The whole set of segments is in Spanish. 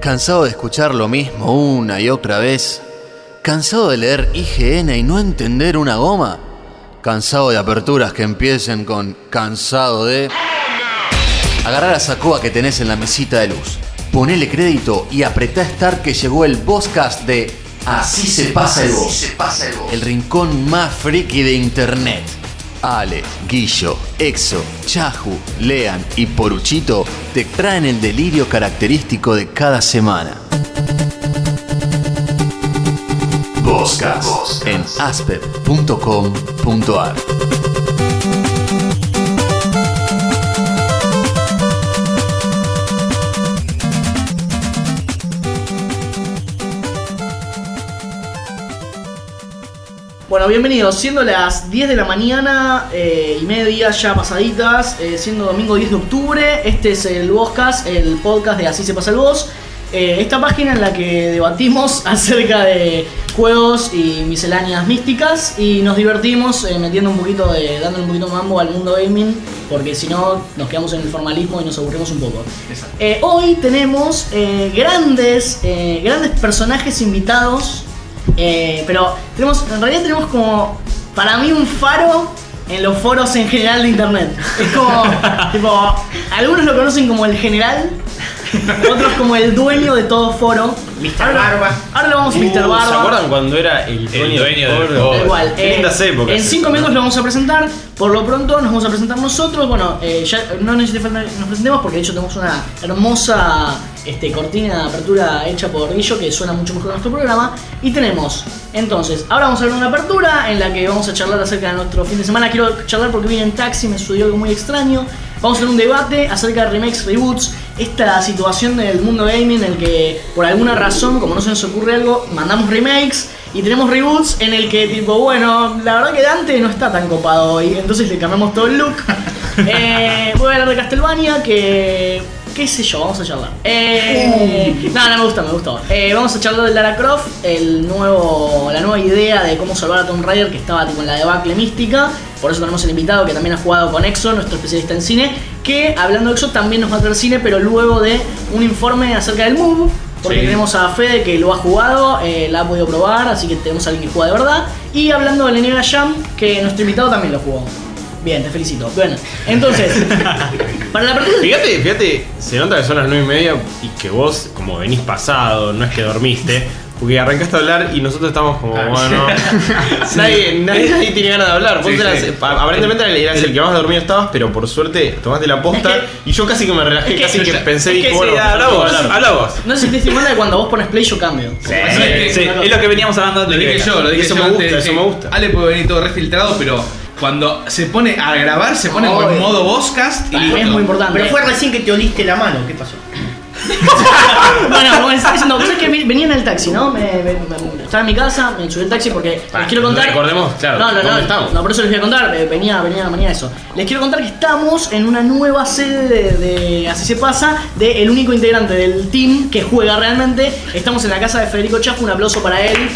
¿Cansado de escuchar lo mismo una y otra vez? ¿Cansado de leer IGN y no entender una goma? ¿Cansado de aperturas que empiecen con cansado de... Agarrar a Sacoa que tenés en la mesita de luz, ponele crédito y apretá Start que llegó el Bosscast de Así se pasa el Boss. El rincón más friki de internet. Ale, Guillo, Exo, Chahu, Lean y Poruchito te traen el delirio característico de cada semana. Boscast en asper.com.ar Bueno, bienvenidos. Siendo las 10 de la mañana eh, y media ya pasaditas, eh, siendo domingo 10 de octubre, este es el Voscast, el podcast de Así se pasa el Voz. Eh, esta página en la que debatimos acerca de juegos y misceláneas místicas y nos divertimos metiendo un poquito de, dando un poquito de mambo al mundo gaming, porque si no nos quedamos en el formalismo y nos aburrimos un poco. Hoy tenemos grandes, grandes personajes invitados, eh, pero tenemos, en realidad tenemos como, para mí, un faro en los foros en general de internet. Es como, tipo, algunos lo conocen como el general, otros como el dueño de todo foro. Mr. Ahora- Barba. Ahora lo vamos a Mr. Uh, Barba. ¿Se acuerdan cuando era el dueño, dueño del foro? foro. Da igual. Qué eh, lindas épocas. En 5 minutos lo vamos a presentar. Por lo pronto nos vamos a presentar nosotros. Bueno, eh, ya no necesita falta que nos presentemos porque de hecho tenemos una hermosa este, cortina de apertura hecha por Guillo que suena mucho mejor que nuestro programa. Y tenemos, entonces, ahora vamos a ver una apertura en la que vamos a charlar acerca de nuestro fin de semana. Quiero charlar porque vine en taxi, me sucedió algo muy extraño. Vamos a tener un debate acerca de remakes, reboots, esta situación del mundo gaming en el que por alguna razón, como no se nos ocurre algo, mandamos remakes y tenemos reboots en el que tipo, bueno, la verdad que Dante no está tan copado hoy, entonces le cambiamos todo el look. Eh, voy a hablar de Castlevania que... qué sé yo, vamos a charlar. Eh, no, no me gusta, me gustó. Eh, vamos a charlar de Lara Croft, el nuevo, la nueva idea de cómo salvar a Tomb Raider que estaba tipo en la debacle mística. Por eso tenemos el invitado que también ha jugado con Exo, nuestro especialista en cine, que hablando de Exo también nos va a traer cine, pero luego de un informe acerca del Move. Porque Sí. tenemos a Fede que lo ha jugado, eh, la ha podido probar, así que tenemos a alguien que juega de verdad. Y hablando del NBA Jam, que nuestro invitado también lo jugó. Bien, te felicito. Bueno, entonces, para la apertura Fíjate, fíjate, se nota que son las 9 y media y que vos, como venís pasado, no es que dormiste, porque arrancaste a hablar y nosotros estamos como, Ah, bueno. nadie, nadie, nadie tiene ganas de hablar. Vos Sí, eras, sí. pa- aparentemente eras el que más dormido estabas, pero por suerte tomaste la posta Es y yo casi que me relajé, es que- casi que, pensé, es que bueno, habla vos, habla vos. No sé si te que cuando vos pones play yo cambio. Sí, es lo que veníamos hablando antes. Lo dije yo, lo dije Eso yo me antes, gusta, eso me gusta. Ale puede venir todo refiltrado, pero cuando se pone a grabar, se pone Obvio. por modo Boscast y Es listo. muy importante. Pero fue recién que te oliste la mano, ¿qué pasó? Bueno, como les estaba diciendo, vos sabés que venía en el taxi, ¿no? Me, me- me- estaba en mi casa, me subí al taxi porque les quiero contar. recordemos, claro, No, no, no. ¿dónde estamos? No, por eso les voy a contar. eh, Venía, venía, venía eso. Les quiero contar que estamos en una nueva sede de, de Así se pasa, de el único integrante del team que juega realmente. Estamos en la casa de Federico Chafu, un aplauso para él.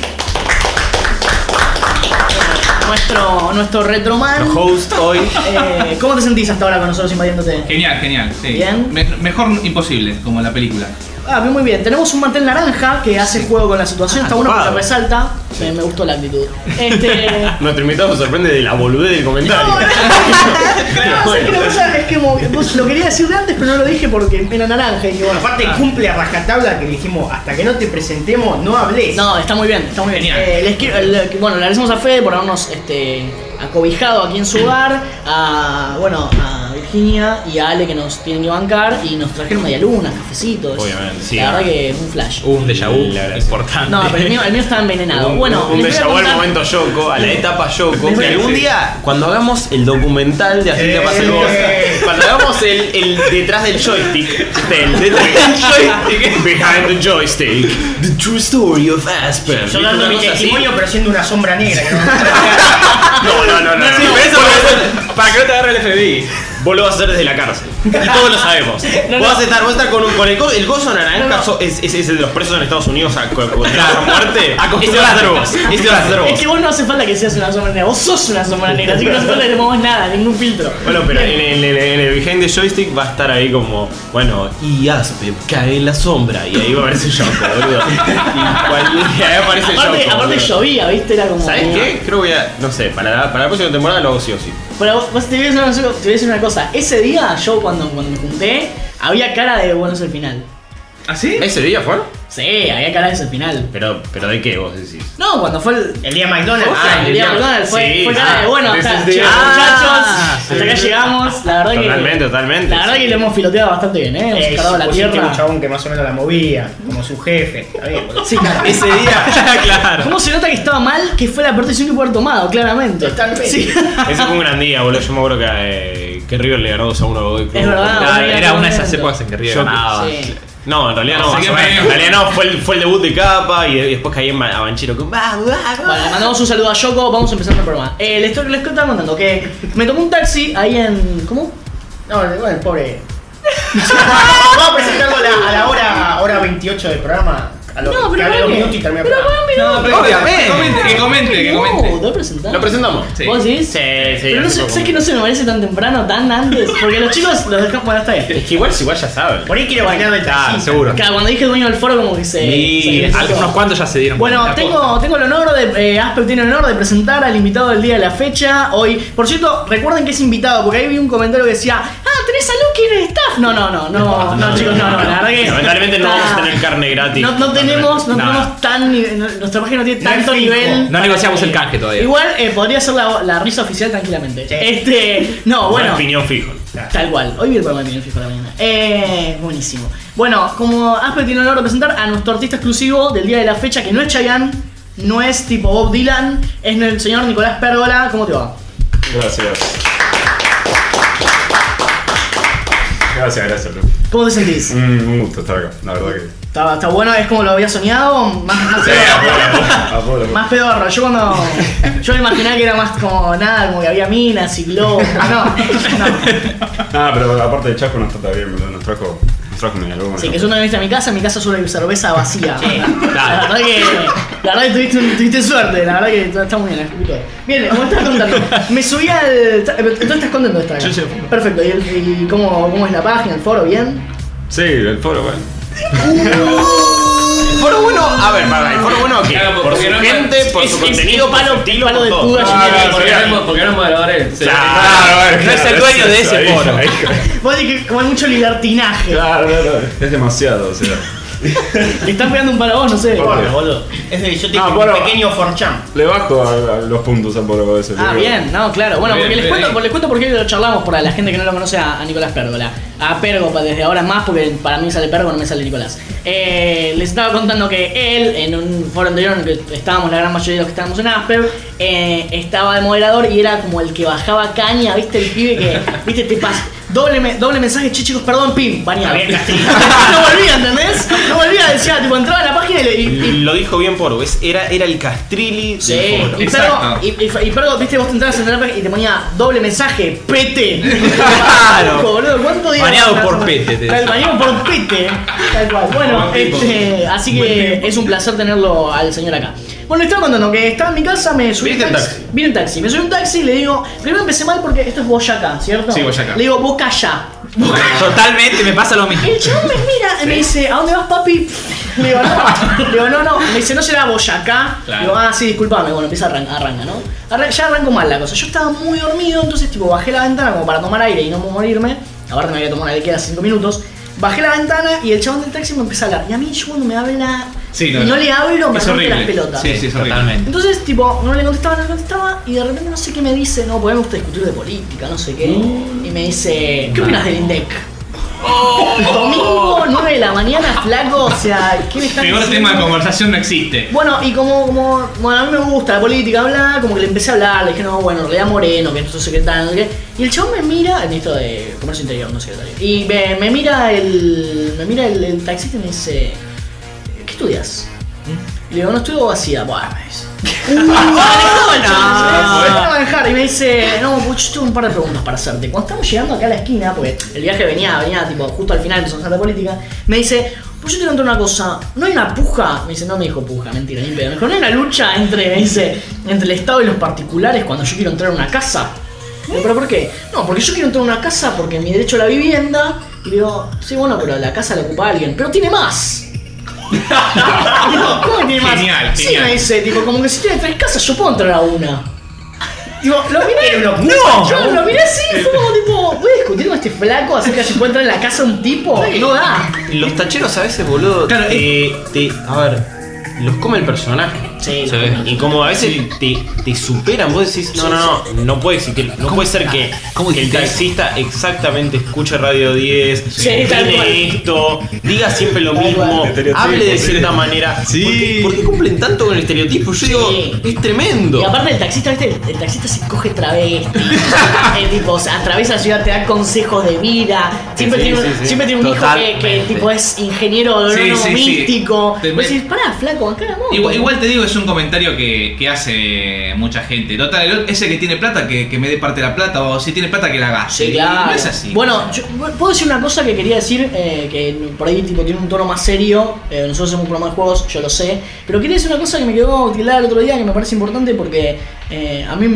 Nuestro, nuestro retroman. Host hoy. Eh, ¿Cómo te sentís hasta ahora con nosotros invadiéndote? Genial, genial. sí. Bien. Me- mejor imposible, como en la película. Ah, muy bien. Tenemos un mantel naranja que hace juego con la situación. Está bueno porque resalta. Me, me gustó la actitud. Este. Nuestro invitado se sorprende de la boludez del comentario. No, ¿sabes qué lo que pasa? Es que como- vos lo quería decir de antes, pero no lo dije porque era naranja. Y dije, bueno, Aparte cumple a rajatabla que le dijimos, hasta que no te presentemos, no hables. No, está muy bien, está muy bien. Eh, les quiero- le- bueno, le agradecemos a Fede por habernos este, acobijado aquí en su hogar, a, bueno, a Virginia y a Ale que nos tienen que bancar y nos trajeron medialunas, cafecitos. Obviamente, sí. La verdad que es un flash. Un déjà vu La verdad, importante. No, pero el mío, el mío estaba envenenado. Un- bueno, un déjà vu al momento Yoko, a la etapa Yoko. Que algún día, cuando hagamos el documental de Así te pasa el Boss, Eh. cuando hagamos el, el detrás del joystick, del, detrás del joystick, behind the joystick, the true story of Aspen. Yo dando mi testimonio, pero siendo una sombra negra. no- No, no, no, eso para que no te agarre el FBI. Vos a hacer desde la cárcel. Y todos lo sabemos. No, vos no. vas a estar, vos vas a estar con, un, con el, el gozo naranja, No, es, es, es el de los presos en Estados Unidos a, contra la muerte. A vas a ser Es que vos no hace falta que seas una sombra negra, vos sos una sombra negra, así que no hace falta que te pongas nada, ningún filtro. Bueno, pero en, en- en- en el behind the joystick va a estar ahí como, bueno, y Aspe cae en la sombra. Y ahí va a aparecer Yoko, boludo. Y, cual- y ahí aparece Aparte, Yoko. aparte llovía, ¿viste? Era como. ¿Sabes qué? Creo que voy a. No sé, para la, para la próxima temporada lo hago sí o sí. Pero vos- vos te voy, a decir una, cosa- te voy a decir una cosa. Ese día, yo cuando, cuando me junté, había cara de bueno es el final. ¿Ah, sí? ¿Ese día fue? Sí, había cara de es el final. Pero, pero ¿de qué vos decís? No, cuando fue el. El día McDonald's. Ah, el día de McDonald's fue, sí, fue cara de ah, bueno, this hasta, Ah, muchachos, sí. hasta acá llegamos. La verdad que. Totalmente, totalmente. La verdad sí. que lo hemos filoteado bastante bien, ¿eh? Hemos cargado la tierra. un chabón que más o menos la movía, como su jefe. Está bien, boludo. Sí, claro. Ese día, claro. ¿Cómo se nota que estaba mal que fue la peor decisión que pudo haber tomado? Claramente. Totalmente. Sí. Ese fue un gran día, boludo. Yo me acuerdo que, eh, que River le ganó 2 a 1 a Godoy Cruz. Es verdad. Era, Era era una de esas épocas en que River Yo- ganaba. Sí. No, en realidad no. Así que en me- realidad no, fue el, fue el debut de Capa y, y después caí en Ma- a Banchero con. "Va, va, va". Vale, le mandamos un saludo a Yoko, vamos a empezar el programa. Eh, les, estoy- les estaba contando que me tomé un taxi ahí en. ¿Cómo? No, bueno, el pobre. Vamos a presentarlo a la, a la hora, hora 28 del programa. A No, que pero hable dos ¿por qué? minutos y termina el Pero programa. ¿por qué No, pero Obviamente. Que comente, que comente, que No. ¿Lo presentamos? Sí. ¿Vos decís? Sí, sí. Pero no sé, ¿sabes que no se me parece tan temprano, tan antes? Porque los chicos los dejamos. Está bien. Es que igual, igual ya saben. Por ahí quiero bailar Ah, taxi. seguro. Claro, cuando dije dueño del foro, como que se. Y algunos cuantos ya se dieron Bueno, tengo, tengo el honor de. Eh, Asper tiene el honor de presentar al invitado del día de la fecha. Hoy, por cierto, recuerden que es invitado, porque ahí vi un comentario que decía: Ah, tenés a Lucky en el staff. No, no, no, no, no, chicos, no, no, la verdad que. Lamentablemente no vamos a tener carne gratis. No, no tenemos, no tenemos tan. Nuestra página no tiene tanto nivel. No negociamos el canje todavía. Igual eh, podría ser la, la risa oficial tranquilamente. Sí. Este. No, Bueno, bueno. opinión fijo. Tal cual, hoy vi el programa de Miguel Fijo la mañana. Eh, buenísimo. Bueno, como Asper tiene el honor de presentar a nuestro artista exclusivo del día de la fecha, que no es Chayanne, no es tipo Bob Dylan, es el señor Nicolás Pérgola. ¿Cómo te va? Gracias. Gracias, gracias, Lu. ¿Cómo te sentís? Un, un gusto estar acá, la verdad que. ¿Está, está bueno? ¿Es como lo había soñado? Más, más pedorro. Apolo. Más pedorro. Yo cuando. Yo me imaginaba que era más como nada, como que había minas y globos. No, no. Ah, pero aparte de Chaco nos trata bien, boludo. Nos trajo, nos trajo mi álbum. Sí, que tú no viniste a mi casa, en mi casa solo hay cerveza vacía. Sí. La verdad que, la verdad que tuviste, un- tuviste suerte, la verdad que está muy bien. Bien, como estaba contando, me subí al. ¿Tú estás contento de sí. Perfecto, ¿y, el- y cómo, cómo es la página, el foro? ¿Bien? Sí, el foro, bueno. Foro bueno, a ver, para, el foro bueno ¿qué? Claro, por porque su no- gente, por es- su es- contenido, es por palo- su estilo, palo por de todo. puga, Ah, yo ah, me- porque no porque no es moderador Claro, a ver, No es el dueño de ese ahí, foro. ahí. Vos decís que como hay mucho libertinaje. Claro, claro. Es demasiado, o sea. Le están pegando un palo a vos, no sé. Boludo. Es de, yo te Ah, dije un pequeño forchan. Le bajo a, a los puntos a Polo veces. Ah, bien, no, claro. Bueno, Bien, porque les bien cuento, les cuento por qué lo charlamos para la gente que no lo conoce a, a Nicolás Pérgola. A Pergo desde ahora más, porque para mí sale Pergo, no me sale Nicolás. Eh, les estaba contando que él, en un foro anterior en el que estábamos la gran mayoría de los que estábamos en Asper, eh, estaba de moderador y era como el que bajaba caña, ¿viste? El pibe que, ¿viste? Te pasa. Doble, me- doble mensaje, che chicos, perdón, pim, bañado. Castigo. no volvía, ¿entendés? No volvía, decía, tipo, entraba a la página y, le- y- y Lo dijo bien Poro, es- era, era el Castrilli Sí, del foro. y. Pergo, y, y, y Pergo, viste, vos te entrabas en la y te ponía doble mensaje, pete. Claro. boludo, ¿cuánto? Baneado por pete, te baneado por pete. Tal cual. Bueno, este, así que es un placer tenerlo al señor acá. Bueno, le estaba contando que estaba en mi casa, me subí Viniste un en taxi. taxi. Vine en taxi. Me subí un taxi y le digo. Primero empecé mal porque esto es Boyacá, ¿cierto? Sí, Boyacá. Le digo, Boca ya. Totalmente me pasa lo mismo. El chabón me mira y me dice, ¿a dónde vas, papi? Le digo, no. Le digo, no, no. Me dice, ¿no será Boyacá? Claro. Le digo, ah, sí, disculpame. Bueno, empieza a arrancar, arranca, ¿no? Arran- ya arrancó mal la cosa. Yo estaba muy dormido, entonces, tipo, bajé la ventana como para tomar aire y no morirme. Aparte, me había tomado una queda 5 minutos. Bajé la ventana y el chabón del taxi me empezó a hablar. Y a mí, yo cuando me habla Sí, y no, no le hablo, me rompe las pelotas. Sí, sí, es horrible. Totalmente. Entonces, tipo, no le contestaba, no le contestaba, y de repente no sé qué me dice, no, gusta discutir de política, no sé qué. Y me dice, ¿qué opinas del INDEC? Domingo, 9 de la mañana, flaco, o sea, ¿qué me estás Peor diciendo? tema de conversación no existe. Bueno, y como, como, bueno, a mí me gusta la política, hablar, como que le empecé a hablar, le dije, no, bueno, en realidad Moreno, que es nuestro secretario, no sé qué. Y el chabón me mira, el ministro de Comercio Interior, no secretario. Y me, me mira el, me mira el, el taxista y me dice, ¿qué estudias? Le digo, no estoy vacía. Bueno, me dice. no, no, dejar. Y me dice, no, pues yo tengo un par de preguntas para hacerte. Cuando estamos llegando acá a la esquina, porque el viaje venía, venía tipo justo al final empezó a de política, me dice, pues yo te contar una cosa, ¿no hay una puja? Me dice, no me dijo puja, mentira, ni pedo. Me dijo, ¿no hay una lucha entre, me dice, entre el Estado y los particulares cuando yo quiero entrar a una casa? Digo, ¿Pero por qué? No, porque yo quiero entrar a una casa porque mi derecho a la vivienda. Y le digo, sí, bueno, pero la casa la ocupa alguien. Pero tiene más. Digo, ¿cómo tiene más? Genial, sí, genial. me dice, tipo, como que si tiene tres casas, yo puedo entrar a una. Digo, lo miré. No, yo lo miré así, fue como tipo, voy a discutir con este flaco acerca de si puede entrar en la casa un tipo. No da. Los tacheros a veces, boludo, Claro, te, te- A ver, los come el personaje. Sí, Sí. Y como a veces te, te superan, vos decís, no, no, no, no puede, ser que, no puede ser que, cómo que el dijiste? taxista exactamente escuche Radio 10, Sí, tal cual. tiene esto, diga siempre lo Tal mismo, cual. Estereotipo, hable de sí. cierta manera. Sí. ¿Por qué, por qué cumplen tanto con el estereotipo? Yo digo, es tremendo. Y aparte el taxista, ¿viste? El taxista se coge travesti. el tipo, o sea, atraviesa la ciudad, te da consejos de vida. Siempre, Sí, tiene, sí, sí. siempre tiene un hijo que, que Totalmente. tipo es ingeniero Sí, agrónomo sí, sí. místico. Te- Vos decís, pará, flaco, acá la moto. Igual, igual te digo, es un comentario que, que hace mucha gente. Total, el- ese que tiene plata, que, que me dé parte de la plata, o si tiene plata, que la gaste. Sí, claro. No es así. Bueno, yo puedo decir una cosa que quería decir, eh, que por ahí tipo tiene un tono más serio. eh, nosotros hacemos un programa de juegos, yo lo sé. Pero quería decir una cosa que me quedó clara el otro día, que me parece importante porque eh, a mí,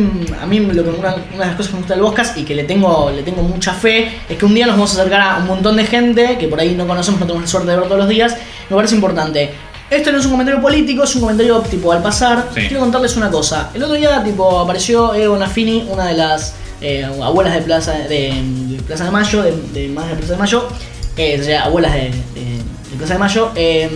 a mí lo que, una, una de las cosas que me gusta del Boscas y que le tengo, le tengo mucha fe es que un día nos vamos a acercar a un montón de gente que por ahí no conocemos, no tenemos la suerte de ver todos los días. Me parece importante. Esto no es un comentario político, es un comentario tipo al pasar. Sí. Quiero contarles una cosa. El otro día tipo apareció Ego Nafini, una de las eh, abuelas de Plaza de, de Plaza de Mayo, de, de más de Plaza de Mayo, eh, o sea, abuelas de, de- de Plaza de Mayo, eh,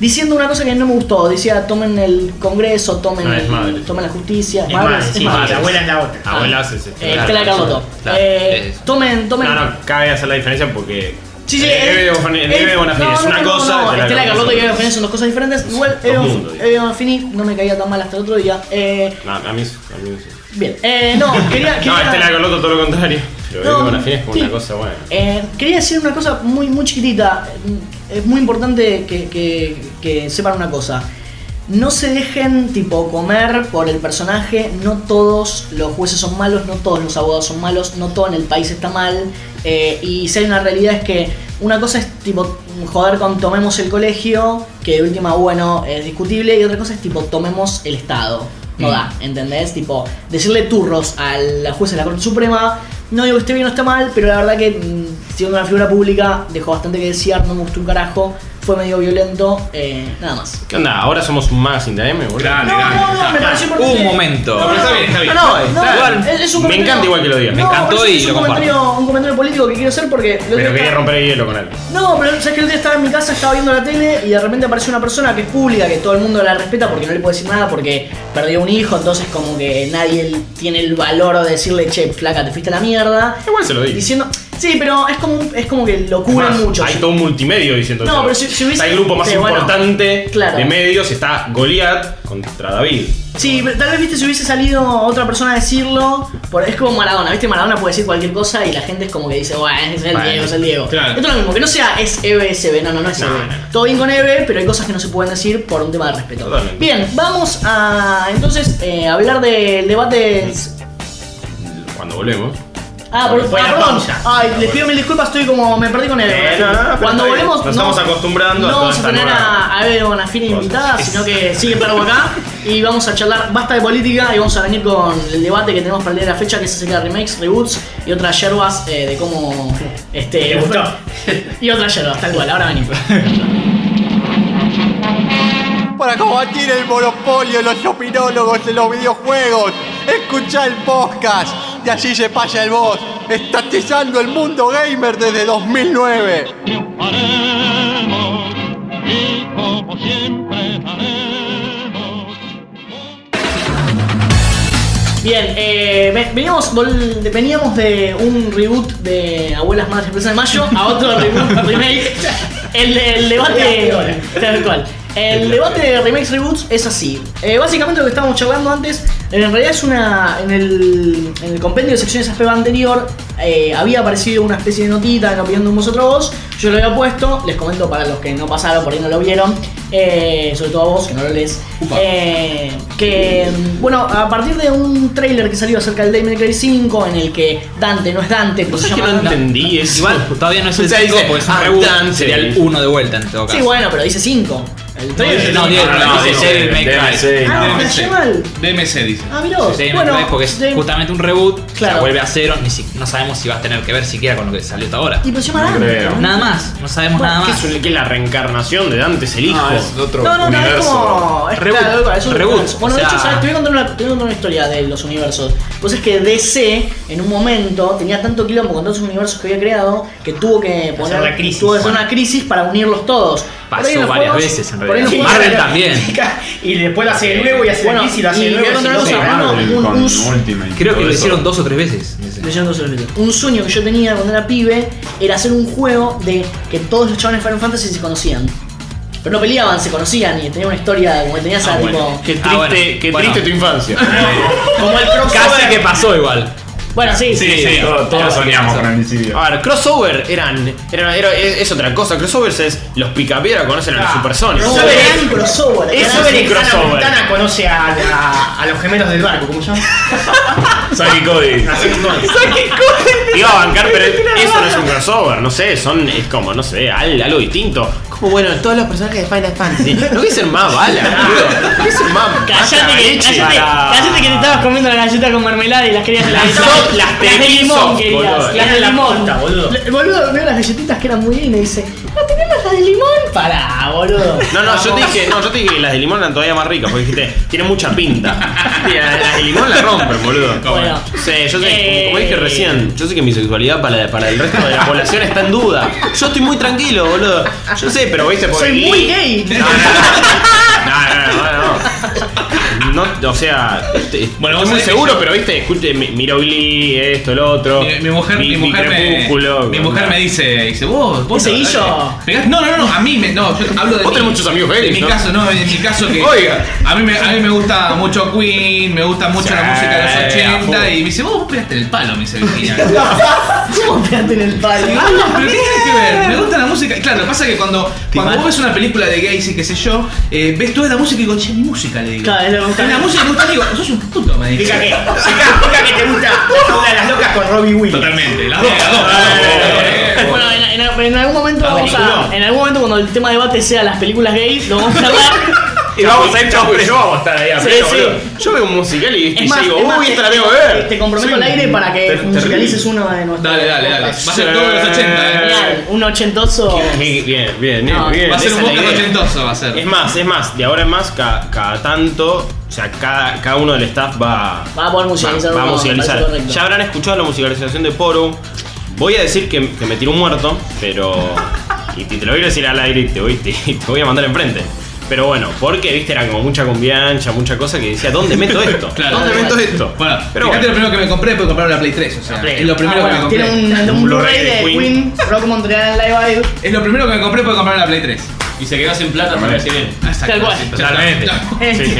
diciendo una cosa que no me gustó. Decía, tomen el Congreso, tomen, No, es tomen la justicia. Es Madre, es sí, madre. la abuela es la otra. Abuela. Eh, Carlotto. claro, Eh, es- tomen, tomen. No, no, cabe hacer la diferencia porque. Sí, sí, Eve Eve Bonafini no, es una no, cosa. No, Estela Carlotto y Eve. Bonafini son dos cosas diferentes. Igual Eve Bonafini no me caía tan mal hasta el otro día. Eh, No, a mí, sí. bien, eh, no, quería. quería No, Estela Carlotto todo lo contrario. Pero No, Bonafini es como sí. una cosa buena. Eh, quería decir una cosa muy, muy chiquitita. Es muy importante que, que- que sepan una cosa. No se dejen tipo comer por el personaje. No todos los jueces son malos, no todos los abogados son malos, no todo en el país está mal. eh, y si hay una realidad es que una cosa es tipo joder con tomemos el colegio, que de última bueno es discutible, y otra cosa es tipo tomemos el Estado. No Mm. da, ¿entendés? Tipo, decirle turros a la jueza de la Corte Suprema, no digo que esté bien o está mal, pero la verdad que mm, siendo una figura pública dejó bastante que desear, no me gustó un carajo, fue medio violento, eh, nada más. ¿Qué onda? ¿Ahora somos un de AM, boludo? No, dale. no, no, me pareció importante. Un momento. No, pero está bien, está bien. No, no, no, Claro, es- es un me comentario- encanta igual que lo digas. Me No, encantó es- y es un lo comparto. comentario, un comentario político que quiero hacer porque... el otro Pero día quería estaba- romper el hielo con él. No, pero sabes que el otro día estaba en mi casa, estaba viendo la tele y de repente apareció una persona que es pública, que todo el mundo la respeta porque no le puede decir nada porque perdió un hijo, entonces como que nadie tiene el valor de decirle, che, flaca, te fuiste a la mierda. Igual se lo dije. Diciendo, sí, pero es como, es como que lo cubren Más, mucho. Hay sí. todo un multimedio diciendo No, eso. pero si- si hubiese- Está el grupo más Sí, bueno, importante claro. de medios, está Goliat contra David. Sí, pero tal vez viste si hubiese salido otra persona a decirlo, por- es como Maradona, viste, Maradona puede decir cualquier cosa y la gente es como que dice, bueno, es el Bueno, Diego, es el Diego. claro. Esto es lo mismo, que no sea es Eve, es Eve, no, no, no es No. Todo bien con Eve, pero hay cosas que no se pueden decir por un tema de respeto. Totalmente. Bien, vamos a entonces eh, hablar del debate. Cuando volvemos. Ah, por, Fue ah, la perdón. pausa. Ay, les pido mil disculpas, estoy como. me perdí con Eve. Eh, no, no, pero Cuando volvemos. Nos estamos acostumbrando no vamos a tener a, a Eve Bonafini invitada, sino que sigue Perro acá. Y vamos a charlar basta de política y vamos a venir con el debate que tenemos para el día de la fecha, que es acerca de remakes, reboots y otras yerbas eh, de cómo. Este, ¿Te gustó? y otras yerbas, tal cual, ahora venimos. Para combatir el monopolio de los opinólogos de los videojuegos, escucha el podcast y así se pasa el voz, estatizando el mundo gamer desde 2009. triunfaremos y como siempre haremos. Bien, eh, ve- veníamos, veníamos de un reboot de Abuelas Madres Empresa de Mayo a otro reboot, remake. El, el debate. Tal cual. El debate de remakes reboots es así. Eh, básicamente lo que estábamos charlando antes, en realidad es una. En el, en el compendio de secciones ASPEV anterior eh, había aparecido una especie de notita en opinión de un vosotros vos. Yo lo había puesto, les comento para los que no pasaron, por ahí no lo vieron. eh, sobre todo a vos, que no lo lees. eh, que, bueno, a partir de un trailer que salió acerca del May Cry 5, en el que Dante no es Dante, pero ¿Vos se que llama no entendí eso? Igual todavía no es el O sea, 5 dice, porque es un ah, reboot. Dante. Sería el 1 de vuelta en todo caso. Sí, bueno, pero dice 5. El. No, no, May Cry. DMC, Ah, no. mal. DMC dice. Ah, mirá vos. Sí, Devil Bueno, May Cry porque es de- justamente un reboot, Claro. se vuelve a cero, ni si- no sabemos si va a tener que ver siquiera con lo que salió hasta ahora. Y pero se llama No Dante. creo. ¿no? Nada más, no sabemos Bueno, nada ¿Qué más. es, un- qué es la reencarnación de Dante? Es el hijo. No, es otro No, no, no, es universo. como. Es Reboot. claro, es un Reboot. Bueno, O de hecho, ¿sabes? Te voy a contar una, te voy a contar una historia de los universos. Pues es que DC, en un momento, tenía tanto quilombo con todos los universos que había creado que tuvo que poner. la crisis. Tuvo que hacer una crisis para unirlos todos. Pasó varias juegos- veces en realidad. juegos- Marvel también. Y después lo hace de nuevo y hace Bueno, la y lo hace de nuevo. Marvel. Creo que lo eso. hicieron dos o tres veces. Leyendo dos veces. Un sueño que yo tenía cuando era pibe era hacer un juego de que todos los chavales de Final Fantasy se conocían. Pero no peleaban, se conocían y tenía una historia como que tenías a tipo. Qué triste, Ah, bueno. qué Bueno. triste tu infancia. Como el crossover. Casi que pasó igual. Bueno, sí, sí, sí. Todos, todos soñamos con el homicidio. A ver, crossover eran, era, era- es, es otra cosa. Crossovers es los picapiedra conocen a los Ah, supersónicos. No, Crossover eran crossover. Eso eran- es crossover. Montana conoce a, a los gemelos del barco, ¿cómo se llama? Saki Cody. Iba a bancar, pero eso no es un crossover, no sé, son, es como, no sé, al- algo distinto. Como bueno, todos los personajes de Final Fantasy. No dicen más balas, boludo. No dicen más. Cállate más que, cállate, que te estabas comiendo la galleta con mermelada y las querías de la Las las de limón querías. Las de limón. boludo. Veo las galletitas que eran muy bien y dice, ¿no tenemos las de limón? Pará, boludo. No, no, yo te dije, no, yo te dije que las de limón eran todavía más ricas, porque dijiste, tienen mucha pinta. Y las las de limón la rompen, boludo. Bueno. Sí, yo sé, Eh. como dije recién, yo sé que mi sexualidad para, para el resto de la población está en duda. Yo estoy muy tranquilo, boludo. Yo sé, pero viste, porque. Soy muy gay. No, no, no, no, no, no. No, o sea, Bueno, estoy vos muy sabés que seguro, yo- pero viste, escuche, mi- miro Glee, esto, el otro. Mi, mi mujer, mi, mujer me, crepúsculo, mi mujer me dice, dice, vos, vos Ese guillo. pegás- No, no, no, a mí me, no, yo hablo de Vos mi- tenés muchos amigos gays, mi ¿no? caso, no, en mi caso que Oiga. a mí me, a mí me gusta mucho Queen, me gusta mucho la música de los a 80 full. y me dice, vos, vos pegaste en el palo, me dice Virginia. ¿Cómo pegaste en el palo? Pero ¿qué tiene que ver? Me gusta la música. Claro, lo que pasa es que cuando, cuando vos ves una película de gays y qué sé yo, eh, ves toda la música y digo, che, mi música, le digo. Claro, es lo que me gusta. La música que me gusta, digo, sos un puto, me dice. Explica, explica que te gusta la jaula de las locas con Robbie Williams. Totalmente, las dos, las dos. Bueno, en, en- en algún momento vamos a, en algún momento cuando el tema de debate sea las películas gays, lo vamos a hablar. Y vamos a ir, chau, pero yo vamos a estar ahí a Sí, pleno, sí. boludo. Yo veo un musical y, y Es más, digo, es más, uy, te, esta la tengo que ver. te comprometo Soy al aire para que ter- musicalices uno de nuestros. Dale, dale, dale. Va a podcasts. ser todo de los 80, eh. Genial, un ochentoso. Bien, bien, No, bien. Va a ser esa un es la podcast idea. ochentoso, va a ser. Es más, es más, de ahora en más, ca- cada, tanto, o sea, cada, cada uno del staff va, Va a poder musicalizar va, va a uno, me musicalizar. parece correcto. Ya habrán escuchado la musicalización de Porum. Voy a decir que, que me tiró un muerto, pero. Y te, te lo voy a decir al aire y te voy, te, te voy a mandar enfrente. Pero bueno, porque viste, era como mucha confianza, mucha cosa que decía, ¿dónde meto esto? Claro. ¿Dónde meto esto? Bueno, pero fíjate bueno. lo primero que me compré de comprar la Play 3. O sea, Play. es lo primero Ah, que me bueno, compré. tiene un, un Un Blu-ray de Queen, Rock Montreal Live Aid. Es lo primero que me compré de comprar la Play 3. Y se quedó sin plata para si bien. Exacto. Tal cual. Totalmente. Sí, sí.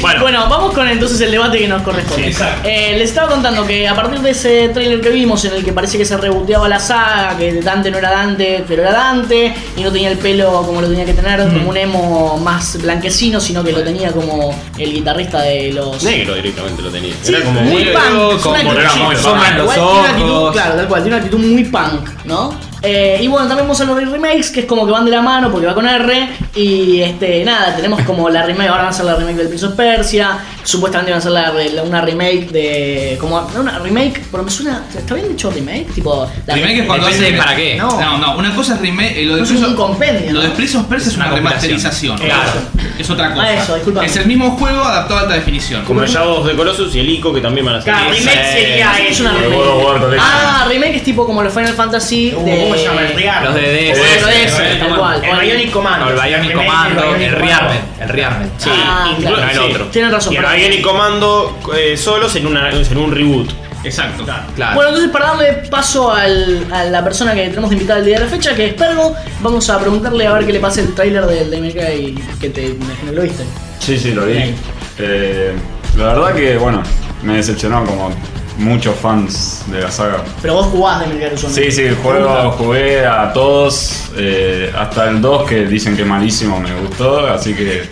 Bueno. Bueno, vamos con entonces el debate que nos corresponde. Sí, exacto. Eh, les estaba contando que a partir de ese trailer que vimos en el que parece que se reboteaba la saga, que Dante no era Dante, pero era Dante, y no tenía el pelo como lo tenía que tener, como un emo más blanquecino, sino que lo tenía como el guitarrista de los... negro directamente lo tenía. Sí, era como muy punk. como es una era muy ojos. claro, tal cual, tiene una actitud muy punk, ¿no? Eh, y bueno, también vamos a los remakes, que es como que van de la mano porque va con R. Y este, nada, tenemos como la remake, ahora van a hacer la remake del Prince of Persia. Supuestamente van a hacer la, la- una remake de. como no, una remake, pero me suena. ¿Está bien dicho remake? Tipo. La Remake es cuando de para qué. No. No, no, una cosa es remake. eh, Lo de Prince of- compendio, Lo de ¿no? Prince of Persia es una, remasterización. Claro. Es otra cosa. Ah, eso, disculpame. Es el mismo juego adaptado a alta definición. Como el Shadows de Colossus y el Ico que también van a ser. Claro, remake sería Es una El remake. Ah, remake es tipo como los Final Fantasy Uh, de. ¿Cómo se llama? El Real. Los de DS. Bueno, de ese, Bueno, tal cual. El Bionic Commando. No, el Bionic Commando, el. Rearmed. El Rearmed. Sí, Ah, incluso claro, el otro. Tienen razón, Y el Bionic Commando eh, solos en, una, en un reboot. Exacto. Claro. Bueno, entonces para darle paso al- a la persona que tenemos de invitada el día de la fecha, que es Pergo, vamos a preguntarle a ver qué le pasa el tráiler del DMK y que te imagino que lo viste. Sí, sí, lo vi. Eh, la verdad que, bueno, me decepcionó como muchos fans de la saga. Pero vos jugás DMK usualmente. Sí, sí, el juego jugué a todos, eh, hasta el 2 que dicen que malísimo me gustó, así que...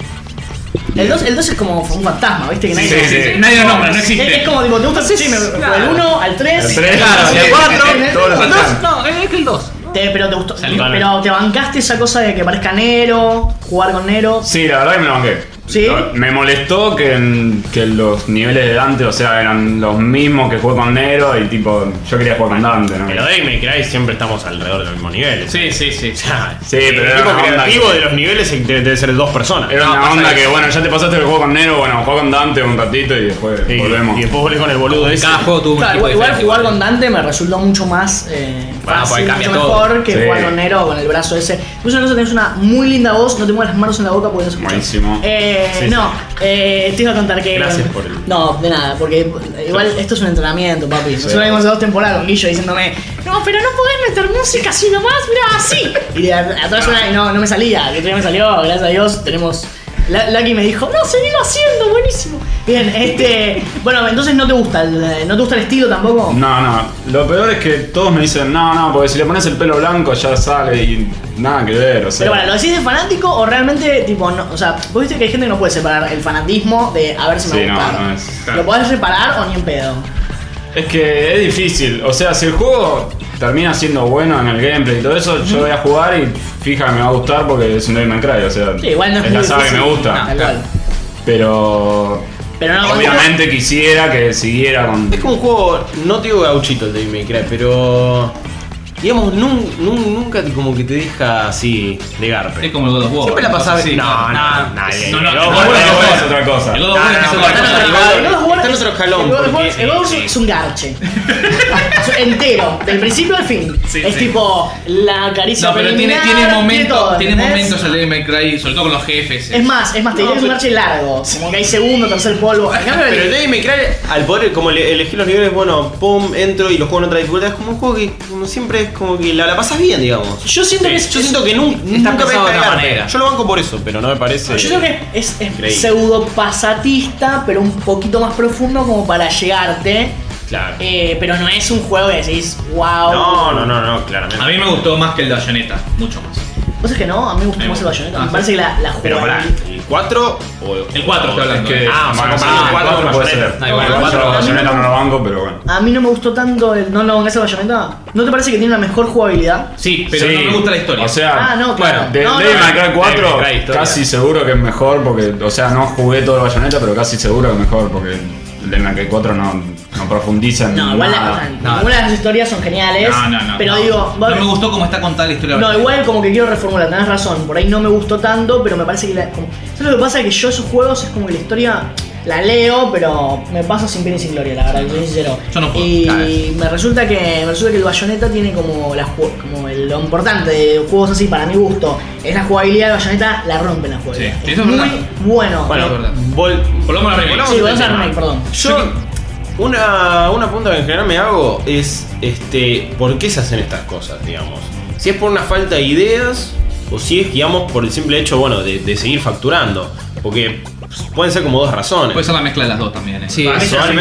El 2, el 2 es como un fantasma, ¿viste? Que nadie Sí, sí, sí. Nadie lo nombra, no existe. Es, es como, tipo, ¿te gusta? Sí, me claro. el 1 al 3. El 3, Claro, sí, el cuatro, todos los El dos, atrás. no, es que el 2. Te- pero te gustó. Pero te bancaste esa cosa de que parezca Nero, jugar con Nero. Sí, la verdad que me lo banqué. ¿Sí? Me molestó que, en- que los niveles de Dante, o sea, eran los mismos que jugué con Nero y tipo, yo quería jugar con Dante, ¿no? Pero Devil May Cry siempre estamos alrededor del mismo nivel. Sí, sí, sí. Sí, pero el tipo creativo que- de los niveles debe, debe ser dos personas. Era una onda que, eso. bueno, ya te pasaste el juego con Nero, bueno, juega con Dante un ratito y después Sí, volvemos. Y después volvés con el boludo ese. Cada juego tuvo un Claro, igual, igual con Dante me resultó mucho más eh, Bueno, fácil, mucho todo. mejor que Sí. jugar con Nero con el brazo ese. Es una cosa, tenés una muy linda voz, no te muevas las manos en la boca porque no se. Buenísimo. Eh, Sí, no, eh, te iba a contar que. Gracias por el- No, de nada, porque igual esto es un entrenamiento, papi. Nosotros vimos hace dos temporadas con Guillo diciéndome, no, pero no podés meter música así nomás, mira, así. Y de atrás una y no, no me salía, que otro día me salió, gracias a Dios, tenemos. Lucky me dijo, no, seguilo haciendo, buenísimo. Bien, este. Bueno, entonces no te gusta el, no te gusta el estilo tampoco. No, no, lo peor es que todos me dicen, no, no, porque si le pones el pelo blanco ya sale y nada que ver, o sea. Pero bueno, ¿lo decís de fanático o realmente, tipo, no? O sea, vos viste que hay gente que no puede separar el fanatismo de a ver si me Sí, no, gusta. no es- ¿Lo podés reparar o ni en pedo? Es que es difícil, o sea, si el juego termina siendo bueno en el gameplay y todo eso, yo voy a jugar y fija me va a gustar porque es un Devil May Cry, o sea, Sí, igual no es, es la saga que me gusta. No. Pero Pero no, obviamente quisiera que siguiera con. Es como un juego, no te digo gauchito el Devil May Cry, pero. Digamos, nun- nun- nunca te, como que te deja así de garpe. Es como el God of War. Siempre la pasaba Sí, No, claro. no, nadie. No, no, El no, God of no, War no, es no, otra cosa. El God of War No, es no, otra no, cosa. no, El no, God of War está en es- otro escalón, El God of War porque- el God of War es un garche. Es entero, del principio al fin. Sí, es sí. tipo la caricia No, pero tiene, preliminar, tiene, momentos, tiene ¿entendés? momentos el Devil May Cry, sobre todo con los jefes. Es más, es más, te diría que es un garche largo. Como que hay segundo, tercer polvo. En cambio, el- Pero el Devil May Cry, al poder como le- elegir los niveles, bueno, pum, entro y los juego en otra dificultad, es como un juego que como siempre es como que la, la pasas bien, digamos. yo siento que es, Yo siento que Está nunca me pensado de otra manera. Yo lo banco por eso, pero no me parece. Yo creo que es, es Increíble. pseudo pasatista, pero un poquito más profundo como para llegarte. Claro. Eh, pero no es un juego que decís, wow. No, no, no, no, claramente. A mí me gustó más que el de Bayonetta, mucho más. ¿Vos es que no? A mí me gustó más el gusta. bayoneta. Ah, Me parece que la, la Pero pará, jugabilidad- ¿el 4 o El 4 estoy hablando. que, eh. Ah, o sea, comparado el cuatro cuatro con puede Bayonetta. ser. No, igual, el el 4 cuatro- Bayonetta no lo banco, pero bueno. A mí no me gustó tanto el. ¿No lo banqués el bayoneta? ¿No te parece que tiene una mejor jugabilidad? Sí, pero Sí, no me gusta la historia. O sea, Ah, no, claro. bueno, de No, Devil May no. Cry 4 Devil May Cry, historia. casi seguro que es mejor porque, o sea, no jugué todo el Bayonetta, pero casi seguro que es mejor porque Devil May Cry 4 no, no profundiza en No, igual la- nada. o sea, No. ninguna de las historias son geniales. No, no, no. Pero no. digo, No me gustó cómo está contada la historia. No, igual como que quiero reformular, tenés razón. Por ahí no me gustó tanto, pero me parece que la. Como, ¿Sabes lo que pasa? Que yo esos juegos es como que la historia la leo, pero me pasa sin pena y sin gloria, la verdad, que soy sincero. Yo no puedo, Y me resulta que me resulta que el Bayonetta tiene como la como el- lo importante de juegos así para mi gusto. Es la jugabilidad de Bayonetta, la rompen la jugabilidad. Sí, es eso es muy verdad. bueno. Bueno, es verdad. vol- Volvamos a la remake. volvamos sí, al vamos a tema. remake, perdón. Yo, una, una pregunta que en general me hago es, este, ¿por qué se hacen estas cosas, digamos? Si es por una falta de ideas o si es, digamos, por el simple hecho, bueno, de, de seguir facturando. Porque pueden ser como dos razones. Puede ser la mezcla de las dos también. eh. Sí, Para mí.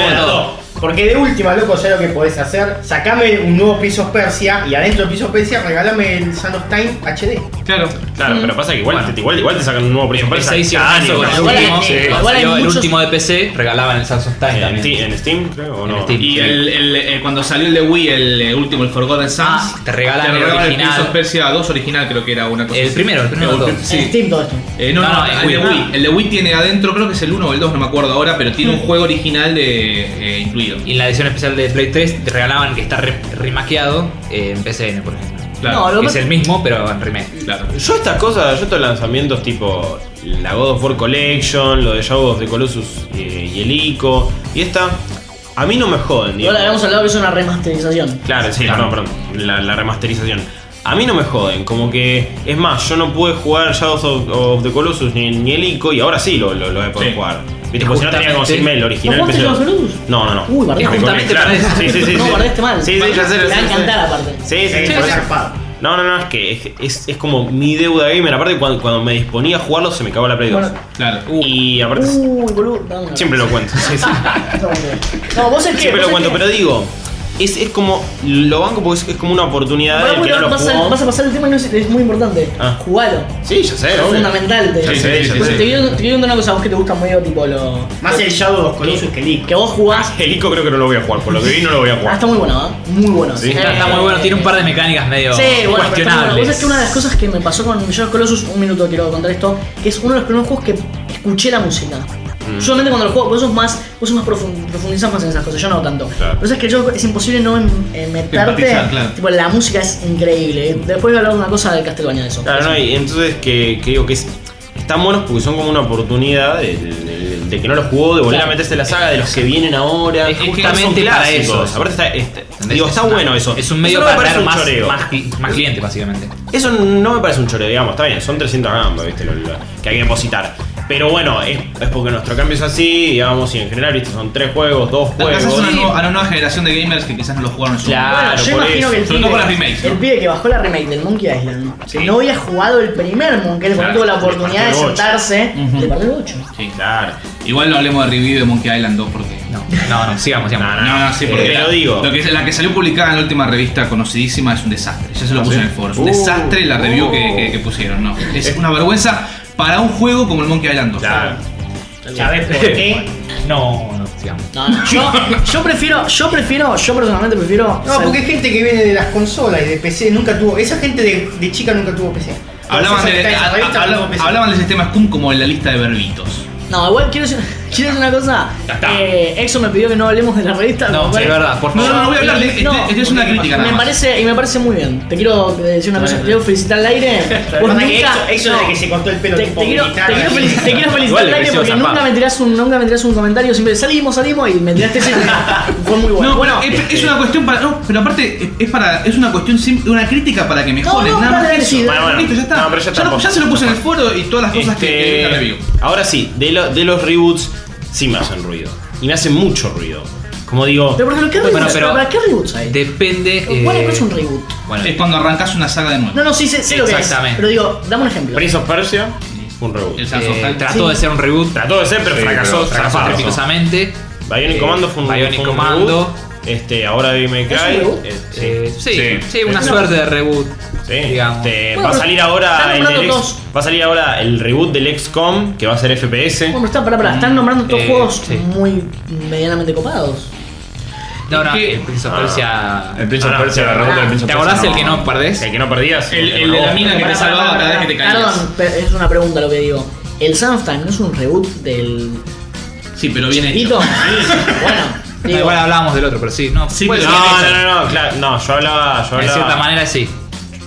Porque de última, loco, sé lo que podés hacer. Sacame un nuevo of Persia y adentro de Prince of Persia regálame el Sun of Time HD. Claro. Claro, pero pasa que igual, Bueno. te, igual, igual te sacan un nuevo Prince of Persia el último. Cuando igual hay el muchos- último de PC, regalaban el Sans of Time En, también. Steam, en Steam, creo, o En no. Steam. Y Sí. el, el, eh, cuando salió el de Wii, el eh, último, el Forgotten Sons, Ah, te regalan el original. Prince of Persia 2 original, creo que era una cosa El así. primero, el primero de todos. sí. En Steam todo esto. Eh, no, no, No, no, el, de Wii. Wii. El de Wii tiene adentro, creo que es el 1 o el 2, no me acuerdo ahora, pero tiene un juego original de eh, incluido. Y en la edición especial de Play 3 te regalaban que está re- remaqueado eh, en PCN, por ejemplo. Claro. No, lo- Que es el mismo, pero en remake. Claro. Yo estas cosas, yo estos lanzamientos tipo la God of War Collection, lo de Shadow of the Colossus eh, y el ICO, y esta, a mí no me joden, digamos. habíamos hablado que es una remasterización. Claro, sí, perdón, perdón, la, la remasterización. a mí no me joden. Como que, es más, yo no pude jugar Shadows of, of the Colossus ni, ni el ICO y ahora sí lo, lo, lo he podido Sí. jugar. Viste, porque si no tenía que conseguirme el original. ¿No jugaste? No, no, no. Uy, bardeaste. Es Justamente para eso. Sí, sí, sí. No, bardeaste mal. Sí, sí, ya sé, Te va a encantar aparte. Sí, sí, por eso. No, no, no, es que es, es, es como mi deuda gamer. Aparte, cuando, cuando me disponía a jugarlo, se me cagó la Play 2. Bueno, Claro. y aparte, Uy, boludo. siempre lo cuento. sí, sí. No, vos es que. Siempre vos lo cuento, pero digo, es, es como. Lo banco porque es, es como una oportunidad Bueno, que no bueno, lo vas, a, vas a pasar el tema y no es, es muy importante. Ah. Jugalo. Sí, ya sé, Es obvio. fundamental. Sí, sí, Pues sí. Te, quiero, contar una cosa, a vos que te gusta medio tipo lo. Más el Shadow of Colossus que el Ico. Que vos jugás. El ICO creo que no lo voy a jugar. Por lo que vi, no lo voy a Ah, jugar. está muy bueno, ¿eh? Muy bueno. Sí. Está, está muy bueno, tiene un par de mecánicas medio bueno, bueno. cuestionables. Vos sabés que una de las cosas que me pasó con Shadow of Colossus, un minuto quiero contar esto, que es uno de los primeros juegos que escuché la música. Solamente cuando lo juego, vos sos más, vos sos más profund- profundizás más en esas cosas, yo no tanto. Claro. Pero es que yo es imposible no em- eh, meterte. Empatizar, claro. Tipo, la música es increíble. Después voy a hablar de una cosa de Castlevania de eso. Claro, no, y entonces que, que digo que es, están buenos porque son como una oportunidad de, de- de- de que no lo jugó, de volver Claro. a meterse en la saga, de los que vienen ahora. Es justamente para eso. Aparte está, este- digo, Es está una- bueno eso. Es un medio Eso no me para un más, choreo. más, cli- más clientes, básicamente. Eso no me parece un choreo, digamos, está bien, son 300 gambas, ¿viste? Lo- lo- que hay que depositar. Pero bueno, es, es porque nuestro cambio es así, digamos, y en general, ¿viste? Son tres juegos, dos juegos. Pasas una nueva- a una nueva generación de gamers que quizás no lo jugaron en su Claro. Bueno, yo por imagino eso. que el Sobre pibe, con las remakes, ¿no? el pibe que bajó la remake del Monkey Island, si no había jugado el primer Monkey, cuando Claro, tuvo la oportunidad de ocho. sentarse, Ujú. le partió el 8. Sí. Claro. Igual no hablemos de review de Monkey Island 2 porque. No, no, no, sigamos, sigamos. No, No, no, sí, Eh, porque pero la, digo- lo que, la que salió publicada en la última revista conocidísima es un desastre. Ya se lo ¿Ah, puse sí? en el foro. Es un Uh, desastre la review que, uh. que- que pusieron, no. Es una vergüenza para un juego como el Monkey Island 2. Claro. ¿Sabés por qué? No, no, sigamos. No, no, yo, yo prefiero, yo prefiero, yo personalmente prefiero. No, porque hay gente que viene de las consolas y de PC, nunca tuvo. Esa gente de, de chica nunca tuvo PC. Hablaban, de- ha- habla- hablaban del sistema Scum como en la lista de verbitos. No, igual quiero decir, quiero decir una cosa. Ya está. Eh, Exo me pidió que no hablemos de la revista. No, sí, es verdad, por No, favor. no, no voy a hablar, y- este- este es una crítica nada Me más. parece, y me parece muy bien. Te quiero decir una cosa, te quiero felicitar al aire. Vos Pasa que nunca- desde no. que se cortó el pelo te, tipo te quiero, te, militar, quiero así. felici- te quiero felicitar Igual al aire creció porque zarpado. nunca me tirás un, nunca me tirás un comentario, siempre salimos, salimos y me tiraste ese fue muy bueno. No, bueno, es, es una cuestión para. No, pero aparte, es- es para. Es una cuestión sim- una crítica para que mejoren. no, nada más dale, que dale, eso. sí, Bueno, bueno. Listo, ya está. No, pero ya está, lo- vos- ya se lo puse en el foro y todas las cosas que, la Este, review. ahora sí, de, lo- de los reboots sí me hacen ruido. Y me hacen mucho ruido. Como digo, pero porque ¿qué Bueno, reboots? pero- ¿Para qué reboots hay? Depende. ¿Cuál eh, es un reboot? Bueno, Es cuando arrancas una saga de nuevo. No, no, sí sé, sé lo que es. Exactamente. Pero digo, dame un ejemplo. Prince of Persia fue un reboot. El eh, trató Sí. de ser un reboot. Trató de ser, pero Sí, fracasó, pero Fracasó zarpado. estrepitosamente. Bionic Eh, Commando fue un, Bionic fue un Commando. reboot. Este, ahora Devil May ¿Es un Cry. reboot? eh, sí. Sí, sí, Sí. una suerte de reboot. Sí, digamos. este, Bueno, va a salir ahora el, va a salir ahora el reboot del XCOM que va a ser FPS. Bueno, pero está, pará, pará, están nombrando todos Eh, juegos sí. muy medianamente copados. No, no, el Prince of Ah. Persia. El Prince Ah, of no, Persia, la reboot del ah, Prince of ¿Te Persia. acordás el que no perdés? El que no perdías. El, el de la mina que te salvaba cada vez que te caías. Perdón, es una pregunta lo que digo. ¿El Son of Time no es un reboot del Sí, pero bien hecho. Tito? bueno, No, digo, igual hablábamos del otro, pero sí. No, Sí, puede pero ser. No, no, no, no, claro, no, yo hablaba, yo De cierta manera sí.